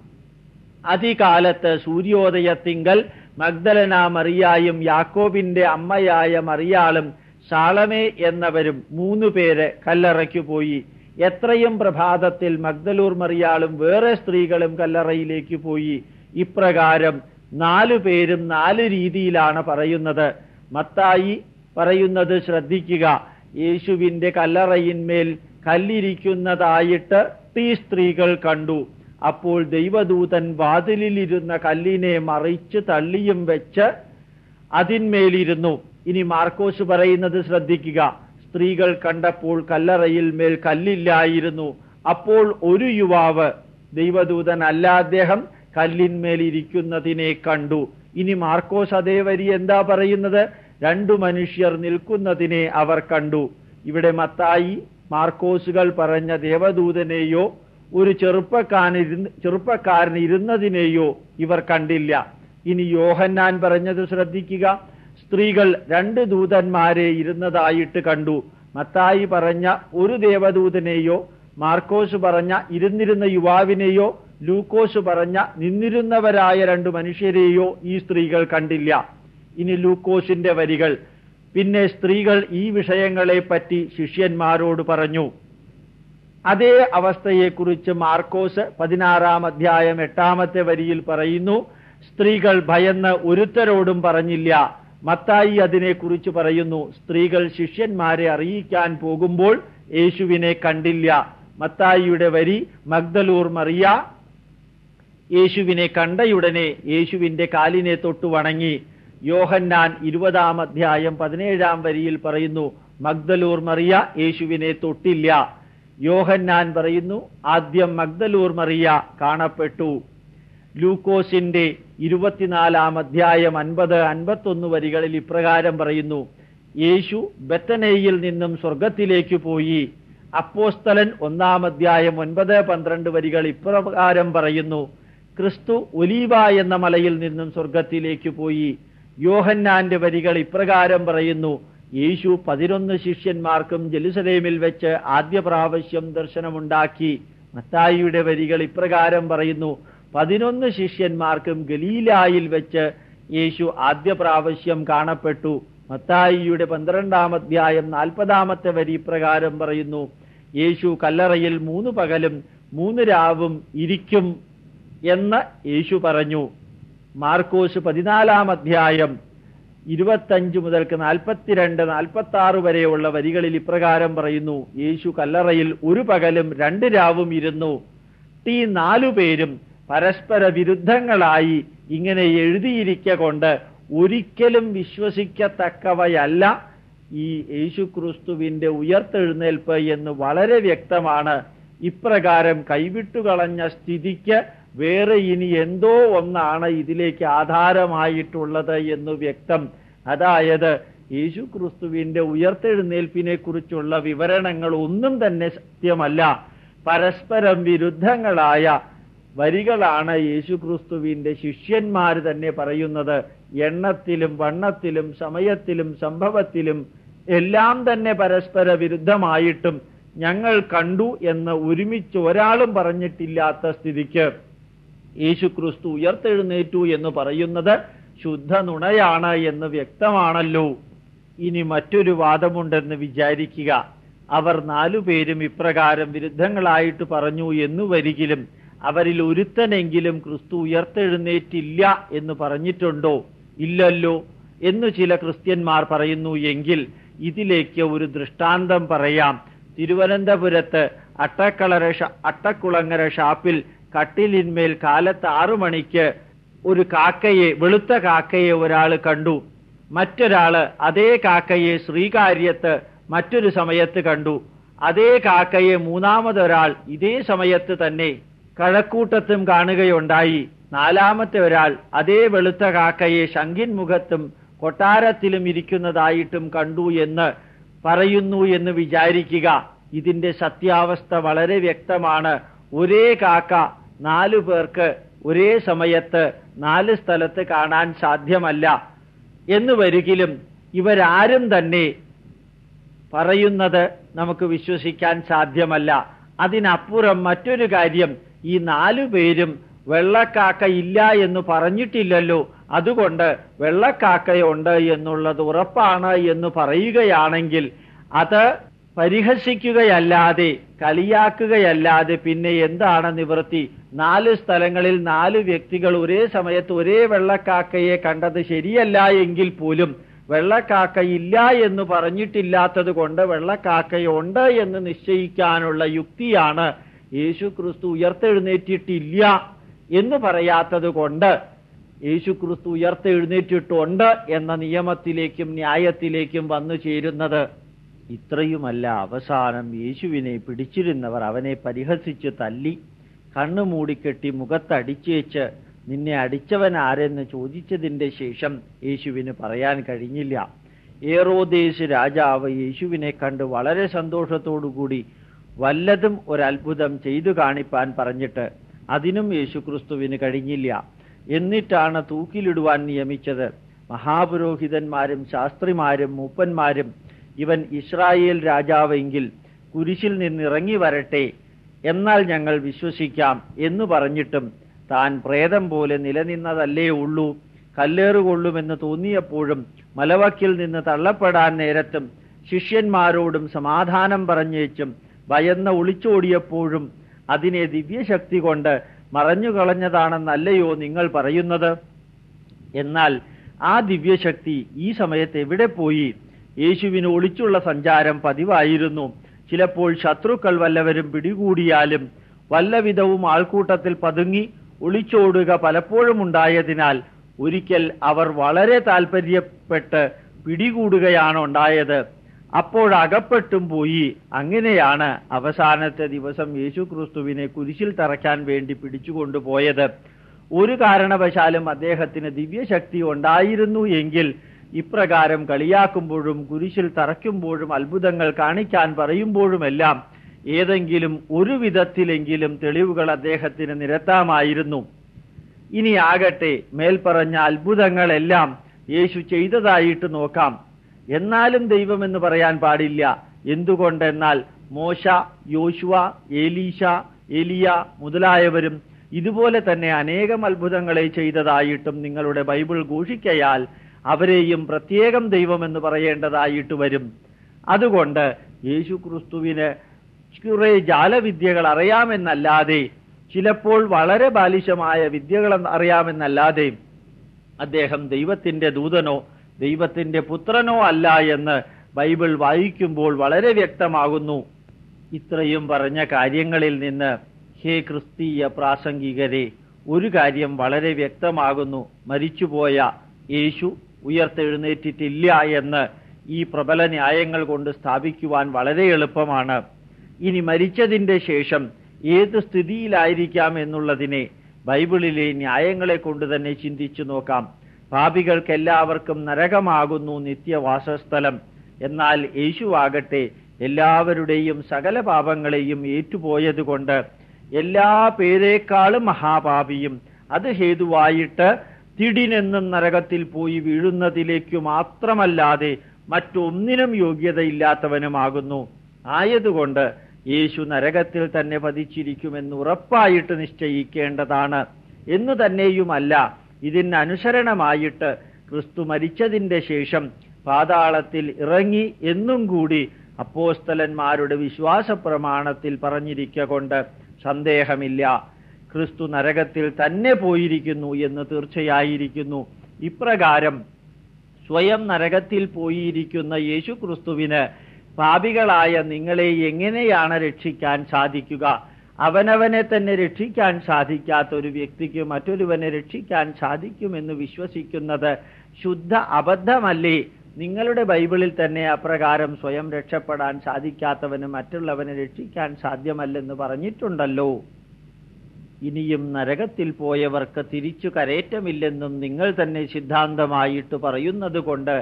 അതികാലത്ത് സൂര്യോദയത്തിങ്കൽ മഗ്ദലന മറിയായും യാക്കോബിന്റെ അമ്മയായ മറിയാളും സാളമേ എന്നവരും മൂന്നു പേര് കല്ലറയ്ക്കു പോയി. എത്രയും പ്രഭാതത്തിൽ മഗ്ദലൂർ മറിയാളും വേറെ സ്ത്രീകളും കല്ലറയിലേക്ക് പോയി. ഇപ്രകാരം നാലു പേരും നാല് രീതിയിലാണ് പറയുന്നത്. മത്തായി പറയുന്നത് ശ്രദ്ധിക്കുക. യേശുവിന്റെ കല്ലറയിന്മേൽ കല്ലിരിക്കുന്നതായിട്ട് തീ സ്ത്രീകൾ കണ്ടു. അപ്പോൾ ദൈവദൂതൻ വാതിലിലിരുന്ന കല്ലിനെ മറിച്ച് തള്ളിയും വെച്ച് അതിന്മേലിരുന്നു. ഇനി മാർക്കോസ് പറയുന്നത് ശ്രദ്ധിക്കുക. സ്ത്രീകൾ കണ്ടപ്പോൾ കല്ലറയിൽ മേൽ കല്ലില്ലായിരുന്നു. അപ്പോൾ ഒരു യുവാവ് ദൈവദൂതൻ അല്ല അദ്ദേഹം കല്ലിന്മേലിരിക്കുന്നതിനെ കണ്ടു. ഇനി മാർക്കോസ് അതേ വരി എന്താ പറയുന്നത്? രണ്ടു മനുഷ്യർ നിൽക്കുന്നതിനെ അവർ കണ്ടു. ഇവിടെ മത്തായി മാർക്കോസുകൾ പറഞ്ഞ ദേവദൂതനെയോ ഒരു ചെറുപ്പക്കാരൻ ചെറുപ്പക്കാരൻ ഇരുന്നതിനെയോ ഇവർ കണ്ടില്ല. ഇനി യോഹന്നാൻ പറഞ്ഞത് ശ്രദ്ധിക്കുക. സ്ത്രീകൾ രണ്ട് ദൂതന്മാരെ ഇരുന്നതായിട്ട് കണ്ടു. മത്തായി പറഞ്ഞ ഒരു ദേവദൂതനെയോ മാർക്കോസ് പറഞ്ഞ ഇരുന്നിരുന്ന യുവാവിനെയോ ലൂക്കോസ് പറഞ്ഞ നിന്നിരുന്നവരായ രണ്ട് മനുഷ്യരെയോ ഈ സ്ത്രീകൾ കണ്ടില്ല. ഇനി ലൂക്കോസിന്റെ വരികൾ. പിന്നെ സ്ത്രീകൾ ഈ വിഷയങ്ങളെപ്പറ്റി ശിഷ്യന്മാരോട് പറഞ്ഞു. അതേ അവസ്ഥയെക്കുറിച്ച് മാർക്കോസ് പതിനാറാം അധ്യായം എട്ടാമത്തെ വരിയിൽ പറയുന്നു സ്ത്രീകൾ ഭയന്ന് ഒരുത്തരോടും പറഞ്ഞില്ല. മത്തായി അതിനെക്കുറിച്ച് പറയുന്നു സ്ത്രീകൾ ശിഷ്യന്മാരെ അറിയിക്കാൻ പോകുമ്പോൾ യേശുവിനെ കണ്ടില്ല. മത്തായിയുടെ വരി മഗ്ദലൂർ മറിയ യേശുവിനെ കണ്ടയുടനെ യേശുവിന്റെ കാലിനെ തൊട്ടു വണങ്ങി. യോഹന്നാൻ ഇരുപതാം അധ്യായം പതിനേഴാം വരിയിൽ പറയുന്നു മഗ്ദലൂർ മറിയ യേശുവിനെ തൊട്ടില്ല. യോഹന്നാൻ പറയുന്നു ആദ്യം മഗ്ദലൂർ മറിയ കാണപ്പെട്ടു. ലൂക്കോസിന്റെ ഇരുപത്തിനാലാം അധ്യായം അൻപത് അൻപത്തൊന്ന് വരികളിൽ ഇപ്രകാരം പറയുന്നു യേശു ബത്തനയിൽ നിന്നും സ്വർഗത്തിലേക്ക് പോയി. അപ്പോസ്തലൻ ഒന്നാം അധ്യായം ഒൻപത് പന്ത്രണ്ട് വരികൾ ഇപ്രകാരം പറയുന്നു ക്രിസ്തു ഒലീവ എന്ന മലയിൽ നിന്നും സ്വർഗത്തിലേക്ക് പോയി. യോഹന്നാന്റെ വരികൾ ഇപ്രകാരം പറയുന്നു യേശു പതിനൊന്ന് ശിഷ്യന്മാർക്കും ജെറുസലേമിൽ വെച്ച് ആദ്യ പ്രാവശ്യം ദർശനമുണ്ടാക്കി. മത്തായിയുടെ വരികൾ ഇപ്രകാരം പറയുന്നു പതിനൊന്ന് ശിഷ്യന്മാർക്കും ഗലീലായിൽ വെച്ച് യേശു ആദ്യ പ്രാവശ്യം കാണപ്പെട്ടു. മത്തായിയുടെ പന്ത്രണ്ടാം അധ്യായം നാൽപ്പതാമത്തെ വരി ഇപ്രകാരം പറയുന്നു യേശു കല്ലറയിൽ മൂന്ന് പകലും മൂന്ന് രാവും ഇരിക്കും എന്ന് യേശു പറഞ്ഞു. മാർക്കോസ് പതിനാലാം അധ്യായം ഇരുപത്തഞ്ച് മുതൽക്ക് നാൽപ്പത്തിരണ്ട് നാൽപ്പത്തി ആറ് വരെയുള്ള വരികളിൽ ഇപ്രകാരം പറയുന്നു. യേശു കല്ലറയിൽ ഒരു പകലും രണ്ട് രാവും ഇരുന്നു. ഈ നാലു പേരും പരസ്പര വിരുദ്ധങ്ങളായി ഇങ്ങനെ എഴുതിയിരിക്ക കൊണ്ട് ഒരിക്കലും വിശ്വസിക്കത്തക്കവയല്ല ഈ യേശുക്രിസ്തുവിന്റെ ഉയർത്തെഴുന്നേൽപ്പ് എന്ന് വളരെ വ്യക്തമാണ്. ഇപ്രകാരം കൈവിട്ടുകളഞ്ഞ സ്ഥിതിക്ക് വേറെ ഇനി എന്തോ ഒന്നാണ് ഇതിലേക്ക് ആധാരമായിട്ടുള്ളത് എന്ന് വ്യക്തം. അതായത് യേശു ക്രിസ്തുവിന്റെ ഉയർത്തെഴുന്നേൽപ്പിനെ കുറിച്ചുള്ള വിവരണങ്ങൾ ഒന്നും തന്നെ സത്യമല്ല. പരസ്പരം വിരുദ്ധങ്ങളായ വരികളാണ് യേശു ക്രിസ്തുവിന്റെ ശിഷ്യന്മാർ തന്നെ പറയുന്നത്. എണ്ണത്തിലും വണ്ണത്തിലും സമയത്തിലും സംഭവത്തിലും എല്ലാം തന്നെ പരസ്പര വിരുദ്ധമായിട്ടും ഞങ്ങൾ കണ്ടു എന്ന് ഒരുമിച്ച് ഒരാളും പറഞ്ഞിട്ടില്ലാത്ത സ്ഥിതിക്ക് യേശുക്രിസ്തു ഉയർത്തെഴുന്നേറ്റു എന്ന് പറയുന്നത് ശുദ്ധ നുണയാണ് എന്ന് വ്യക്തമാണല്ലോ. ഇനി മറ്റൊരു വാദമുണ്ടെന്ന് വിചാരിക്കുക. അവർ നാലുപേരും ഇപ്രകാരം വിരുദ്ധങ്ങളായിട്ട് പറഞ്ഞു എന്നു വരികിലും അവരിൽ ഒരുത്തനെങ്കിലും ക്രിസ്തു ഉയർത്തെഴുന്നേറ്റില്ല എന്ന് പറഞ്ഞിട്ടുണ്ടോ? ഇല്ലല്ലോ എന്ന് ചില ക്രിസ്ത്യന്മാർ പറയുന്നു എങ്കിൽ ഇതിലേക്ക് ഒരു ദൃഷ്ടാന്തം പറയാം. തിരുവനന്തപുരത്ത് അട്ടക്കളര അട്ടക്കുളങ്ങര ഷാപ്പിൽ കട്ടിലിന്മേൽ കാലത്ത് ആറു മണിക്ക് ഒരു കാക്കയെ വെളുത്ത കാക്കയെ ഒരാൾ കണ്ടു. മറ്റൊരാൾ അതേ കാക്കയെ ശ്രീകാര്യത്ത് മറ്റൊരു സമയത്ത് കണ്ടു. അതേ കാക്കയെ മൂന്നാമതൊരാൾ ഇതേ സമയത്ത് തന്നെ കഴക്കൂട്ടത്തും കാണുകയുണ്ടായി. നാലാമത്തെ ഒരാൾ അതേ വെളുത്ത കാക്കയെ ശങ്കിൻ മുഖത്തും കൊട്ടാരത്തിലും ഇരിക്കുന്നതായിട്ടും കണ്ടു എന്ന് പറയുന്നു എന്ന് വിചാരിക്കുക. ഇതിന്റെ സത്യാവസ്ഥ വളരെ വ്യക്തമാണ്. ഒരേ കാക്ക നാലു പേർക്ക് ഒരേ സമയത്ത് നാല് സ്ഥലത്ത് കാണാൻ സാധ്യമല്ല എന്ന് വരികിലും ഇവരാരും തന്നെ പറയുന്നത് നമുക്ക് വിശ്വസിക്കാൻ സാധ്യമല്ല. അതിനപ്പുറം മറ്റൊരു കാര്യം ഈ നാലു പേരും വെള്ളക്കാക്ക ഇല്ല എന്ന് പറഞ്ഞിട്ടില്ലല്ലോ. അതുകൊണ്ട് വെള്ളക്കാക്കയുണ്ട് എന്നുള്ളത് ഉറപ്പാണ് എന്ന് പറയുകയാണെങ്കിൽ അത് പരിഹസിക്കുകയല്ലാതെ കളിയാക്കുകയല്ലാതെ പിന്നെ എന്താണ് നിവൃത്തി? നാല് സ്ഥലങ്ങളിൽ നാല് വ്യക്തികൾ ഒരേ സമയത്ത് ഒരേ വെള്ളക്കാക്കയെ കണ്ടത് ശരിയല്ല എങ്കിൽ പോലും വെള്ളക്കാക്ക ഇല്ല എന്ന് പറഞ്ഞിട്ടില്ലാത്തത് കൊണ്ട് വെള്ളക്കാക്കയുണ്ട് എന്ന് നിശ്ചയിക്കാനുള്ള യുക്തിയാണ് യേശു ക്രിസ്തു ഉയർത്തെഴുന്നേറ്റിട്ടില്ല എന്ന് പറയാത്തത് കൊണ്ട് യേശു ക്രിസ്തു ഉയർത്തെഴുന്നേറ്റിട്ടുണ്ട് എന്ന നിയമത്തിലേക്കും ന്യായത്തിലേക്കും വന്നു ചേരുന്നത് ഇത്രയുമല്ല അവസാനം യേശുവിനെ പിടിച്ചിരുന്നവർ അവനെ പരിഹസിച്ച് തല്ലി കണ്ണു മൂടിക്കെട്ടി മുഖത്തടിച്ചേച്ച് നിന്നെ അടിച്ചവൻ ആരെന്ന് ചോദിച്ചതിന്റെ ശേഷം യേശുവിന് പറയാൻ കഴിഞ്ഞില്ല. ഏറോദേശ് രാജാവ് യേശുവിനെ കണ്ട് വളരെ സന്തോഷത്തോടുകൂടി വല്ലതും ഒരത്ഭുതം ചെയ്തു കാണിപ്പാൻ പറഞ്ഞിട്ട് അതിനും യേശുക്രിസ്തുവിന് കഴിഞ്ഞില്ല. എന്നിട്ടാണ് തൂക്കിലിടുവാൻ നിയമിച്ചത്. മഹാപുരോഹിതന്മാരും ശാസ്ത്രിമാരും മൂപ്പന്മാരും ഇവൻ ഇസ്രായേൽ രാജാവെങ്കിൽ കുരിശിൽ നിന്നിറങ്ങി വരട്ടെ എന്നാൽ ഞങ്ങൾ വിശ്വസിക്കാം എന്ന് പറഞ്ഞിട്ടും താൻ പ്രേതം പോലെ നിലനിന്നതല്ലേ ഉള്ളൂ. കല്ലേറുകൊള്ളുമെന്ന് തോന്നിയപ്പോഴും മലവക്കിൽ നിന്ന് തള്ളപ്പെടാൻ നേരത്തും ശിഷ്യന്മാരോടും സമാധാനം പറഞ്ഞേച്ചും ഭയന്ന് ഒളിച്ചോടിയപ്പോഴും അതിനെ ദിവ്യശക്തി കൊണ്ട് മറഞ്ഞുകളഞ്ഞതാണെന്നല്ലയോ നിങ്ങൾ പറയുന്നത്? എന്നാൽ ആ ദിവ്യശക്തി ഈ സമയത്ത് എവിടെ പോയി? യേശുവിന് ഒളിച്ചുള്ള സഞ്ചാരം പതിവായിരുന്നു. ചിലപ്പോൾ ശത്രുക്കൾ വല്ലവരും പിടികൂടിയാലും വല്ലവിധവും ആൾക്കൂട്ടത്തിൽ പതുങ്ങി ഒളിച്ചോടുക പലപ്പോഴും ഉണ്ടായതിനാൽ ഒരിക്കൽ അവർ വളരെ താല്പര്യപ്പെട്ട് പിടികൂടുകയാണ് ഉണ്ടായത്. അപ്പോഴകപ്പെട്ടും പോയി. അങ്ങനെയാണ് അവസാനത്തെ ദിവസം യേശു ക്രിസ്തുവിനെ കുരിശിൽ തറയ്ക്കാൻ വേണ്ടി പിടിച്ചുകൊണ്ടുപോയത് ഒരു കാരണവശാലും അദ്ദേഹത്തിന് ദിവ്യശക്തി ഉണ്ടായിരുന്നു എങ്കിൽ ഇപ്രകാരം കളിയാക്കുമ്പോഴും കുരിശിൽ തറയ്ക്കുമ്പോഴും അത്ഭുതങ്ങൾ കാണിക്കാൻ പറയുമ്പോഴുമെല്ലാം ഏതെങ്കിലും ഒരു വിധത്തിലെങ്കിലും തെളിവുകൾ അദ്ദേഹത്തിന് നിരത്താമായിരുന്നു. ഇനി ആകട്ടെ മേൽപ്പറഞ്ഞ അത്ഭുതങ്ങളെല്ലാം യേശു ചെയ്തതായിട്ട് നോക്കാം. എന്നാലും ദൈവമെന്ന് പറയാൻ പാടില്ല. എന്തുകൊണ്ടെന്നാൽ മോശ യോശുവ ഏലീഷ എലിയ മുതലായവരും ഇതുപോലെ തന്നെ അനേകം അത്ഭുതങ്ങളെ ചെയ്തതായിട്ടും നിങ്ങളുടെ ബൈബിൾ ഘോഷിക്കയാൽ അവരെയും പ്രത്യേകം ദൈവമെന്ന് പറയേണ്ടതായിട്ട് വരും. അതുകൊണ്ട് യേശു ക്രിസ്തുവിന് കുറെ ജാലവിദ്യകൾ അറിയാമെന്നല്ലാതെ ചിലപ്പോൾ വളരെ ബാലിശമായ വിദ്യകൾ അറിയാമെന്നല്ലാതെ അദ്ദേഹം ദൈവത്തിന്റെ ദൂതനോ ദൈവത്തിന്റെ പുത്രനോ അല്ല എന്ന് ബൈബിൾ വായിക്കുമ്പോൾ വളരെ വ്യക്തമാകുന്നു. ഇത്രയും പറഞ്ഞ കാര്യങ്ങളിൽ നിന്ന് ഹേ ക്രിസ്തീയ പ്രാസംഗികരെ ഒരു കാര്യം വളരെ വ്യക്തമാകുന്നു. മരിച്ചുപോയ യേശു ഉയർത്തെഴുന്നേറ്റിട്ടില്ല എന്ന് ഈ പ്രബല ന്യായങ്ങൾ കൊണ്ട് സ്ഥാപിക്കുവാൻ വളരെ എളുപ്പമാണ്. ഇനി മരിച്ചതിന്റെ ശേഷം ഏത് സ്ഥിതിയിലായിരിക്കാം എന്നുള്ളതിനെ ബൈബിളിലെ ന്യായങ്ങളെ കൊണ്ട് തന്നെ ചിന്തിച്ചു നോക്കാം. പാപികൾക്കെല്ലാവർക്കും നരകമാകുന്നു നിത്യവാസസ്ഥലം. എന്നാൽ യേശുവാകട്ടെ എല്ലാവരുടെയും സകല പാപങ്ങളെയും ഏറ്റുപോയതുകൊണ്ട് എല്ലാ പേരേക്കാളും മഹാപാപിയും അത് ഹേതുവായിട്ട് തിടിനെന്നും നരകത്തിൽ പോയി വീഴുന്നതിലേക്കു മാത്രമല്ലാതെ മറ്റൊന്നിനും യോഗ്യതയില്ലാത്തവനുമാകുന്നു. ആയതുകൊണ്ട് യേശു നരകത്തിൽ തന്നെ പതിച്ചിരിക്കുമെന്ന് ഉറപ്പായിട്ട് നിശ്ചയിക്കേണ്ടതാണ്. എന്നു തന്നെയുമല്ല ഇതിന് അനുസരണമായിട്ട് ക്രിസ്തു മരിച്ചതിന്റെ ശേഷം പാതാളത്തിൽ ഇറങ്ങി എന്നും കൂടി അപ്പോസ്തലന്മാരുടെ വിശ്വാസ പ്രമാണത്തിൽ പറഞ്ഞിരിക്കൊണ്ട് സന്ദേഹമില്ല. ക്രിസ്തു നരകത്തിൽ തന്നെ പോയിരിക്കുന്നു എന്ന് തീർച്ചയായിരിക്കുന്നു. ഇപ്രകാരം സ്വയം നരകത്തിൽ പോയിരിക്കുന്ന യേശു ക്രിസ്തുവിന് പാപികളായ നിങ്ങളെ എങ്ങനെയാണ് രക്ഷിക്കാൻ സാധിക്കുക? അവനവനെ തന്നെ രക്ഷിക്കാൻ സാധിക്കാത്ത ഒരു വ്യക്തിക്ക് മറ്റൊരുവനെ രക്ഷിക്കാൻ സാധിക്കുമെന്ന് വിശ്വസിക്കുന്നത് ശുദ്ധ അബദ്ധമല്ലേ? നിങ്ങളുടെ ബൈബിളിൽ തന്നെ അപ്രകാരം സ്വയം രക്ഷപ്പെടാൻ സാധിക്കാത്തവന് മറ്റുള്ളവനെ രക്ഷിക്കാൻ സാധ്യമല്ലെന്ന് പറഞ്ഞിട്ടുണ്ടല്ലോ. ഇനിയും നരകത്തിൽ പോയവർക്ക് തിരിച്ചു കരേറ്റമില്ലെന്നും നിങ്ങൾ തന്നെ സിദ്ധാന്തമായിട്ട് പറയുന്നത് കൊണ്ട്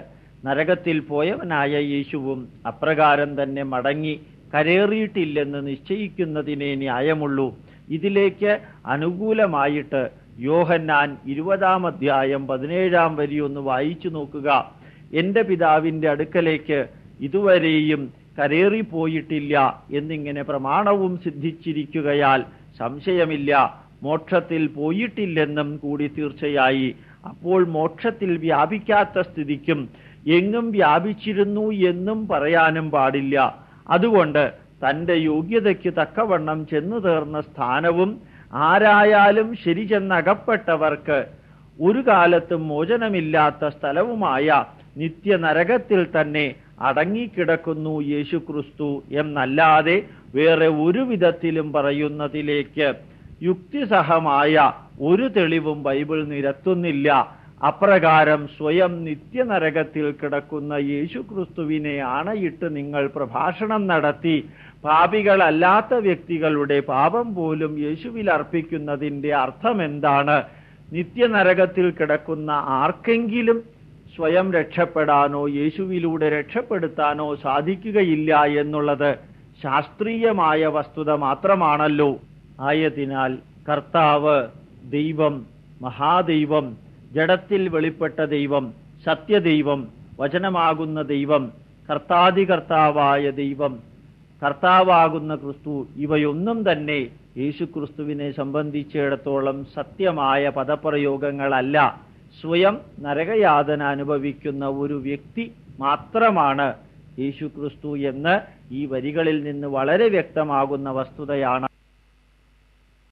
നരകത്തിൽ പോയവനായ യേശുവും അപ്രകാരം തന്നെ മടങ്ങി കരേറിയിട്ടില്ലെന്ന് നിശ്ചയിക്കുന്നതിനേ ന്യായമുള്ളൂ. ഇതിലേക്ക് അനുകൂലമായിട്ട് യോഹന്നാൻ ഇരുപതാം അധ്യായം പതിനേഴാം വരി ഒന്ന് വായിച്ചു നോക്കുക. എന്റെ പിതാവിന്റെ അടുക്കലേക്ക് ഇതുവരെയും കരേറിപ്പോയിട്ടില്ല എന്നിങ്ങനെ പ്രമാണവും സിദ്ധിച്ചിരിക്കുകയാൽ സംശയമില്ല. മോക്ഷത്തിൽ പോയിട്ടില്ലെന്നും കൂടി തീർച്ചയായി. അപ്പോൾ മോക്ഷത്തിൽ വ്യാപിക്കാത്ത സ്ഥിതിക്കും എങ്ങും വ്യാപിച്ചിരുന്നു എന്നും പറയാനും പാടില്ല. അതുകൊണ്ട് തന്റെ യോഗ്യതയ്ക്ക് തക്കവണ്ണം ചെന്നു തീർന്ന സ്ഥാനവും ആരായാലും ശരി ചെന്നകപ്പെട്ടവർക്ക് ഒരു കാലത്തും മോചനമില്ലാത്ത സ്ഥലവുമായ നിത്യനരകത്തിൽ തന്നെ അടങ്ങിക്കിടക്കുന്നു യേശുക്രിസ്തു എന്നല്ലാതെ വേറെ ഒരു വിധത്തിലും പറയുന്നതിലേക്ക് യുക്തിസഹമായ ഒരു തെളിവും ബൈബിൾ നിരത്തുന്നില്ല. അപ്രകാരം സ്വയം നിത്യനരകത്തിൽ കിടക്കുന്ന യേശുക്രിസ്തുവിനെ ആണയിട്ട് നിങ്ങൾ പ്രഭാഷണം നടത്തി. പാപികളല്ലാത്ത വ്യക്തികളുടെ പാപം പോലും യേശുവിൽ അർപ്പിക്കുന്നതിന്റെ അർത്ഥം എന്താണ് നിത്യനരകത്തിൽ കിടക്കുന്ന ആർക്കെങ്കിലും സ്വയം രക്ഷപ്പെടാനോ യേശുവിലൂടെ രക്ഷപ്പെടുത്താനോ സാധിക്കുകയില്ല എന്നുള്ളത് ശാസ്ത്രീയമായ വസ്തുത മാത്രമാണല്ലോ. ആയതിനാൽ കർത്താവ് ദൈവം മഹാദൈവം ജഡത്തിൽ വെളിപ്പെട്ട ദൈവം സത്യദൈവം വചനമാകുന്ന ദൈവം കർത്താതികർത്താവായ ദൈവം കർത്താവാകുന്ന ക്രിസ്തു ഇവയൊന്നും തന്നെ യേശുക്രിസ്തുവിനെ സംബന്ധിച്ചിടത്തോളം സത്യമായ പദപ്രയോഗങ്ങളല്ല. സ്വയം നരകയാതന അനുഭവിക്കുന്ന ഒരു വ്യക്തി മാത്രമാണ് യേശു ക്രിസ്തു എന്ന് ഈ വരികളിൽ നിന്ന് വളരെ വ്യക്തമാകുന്ന വസ്തുതയാണ്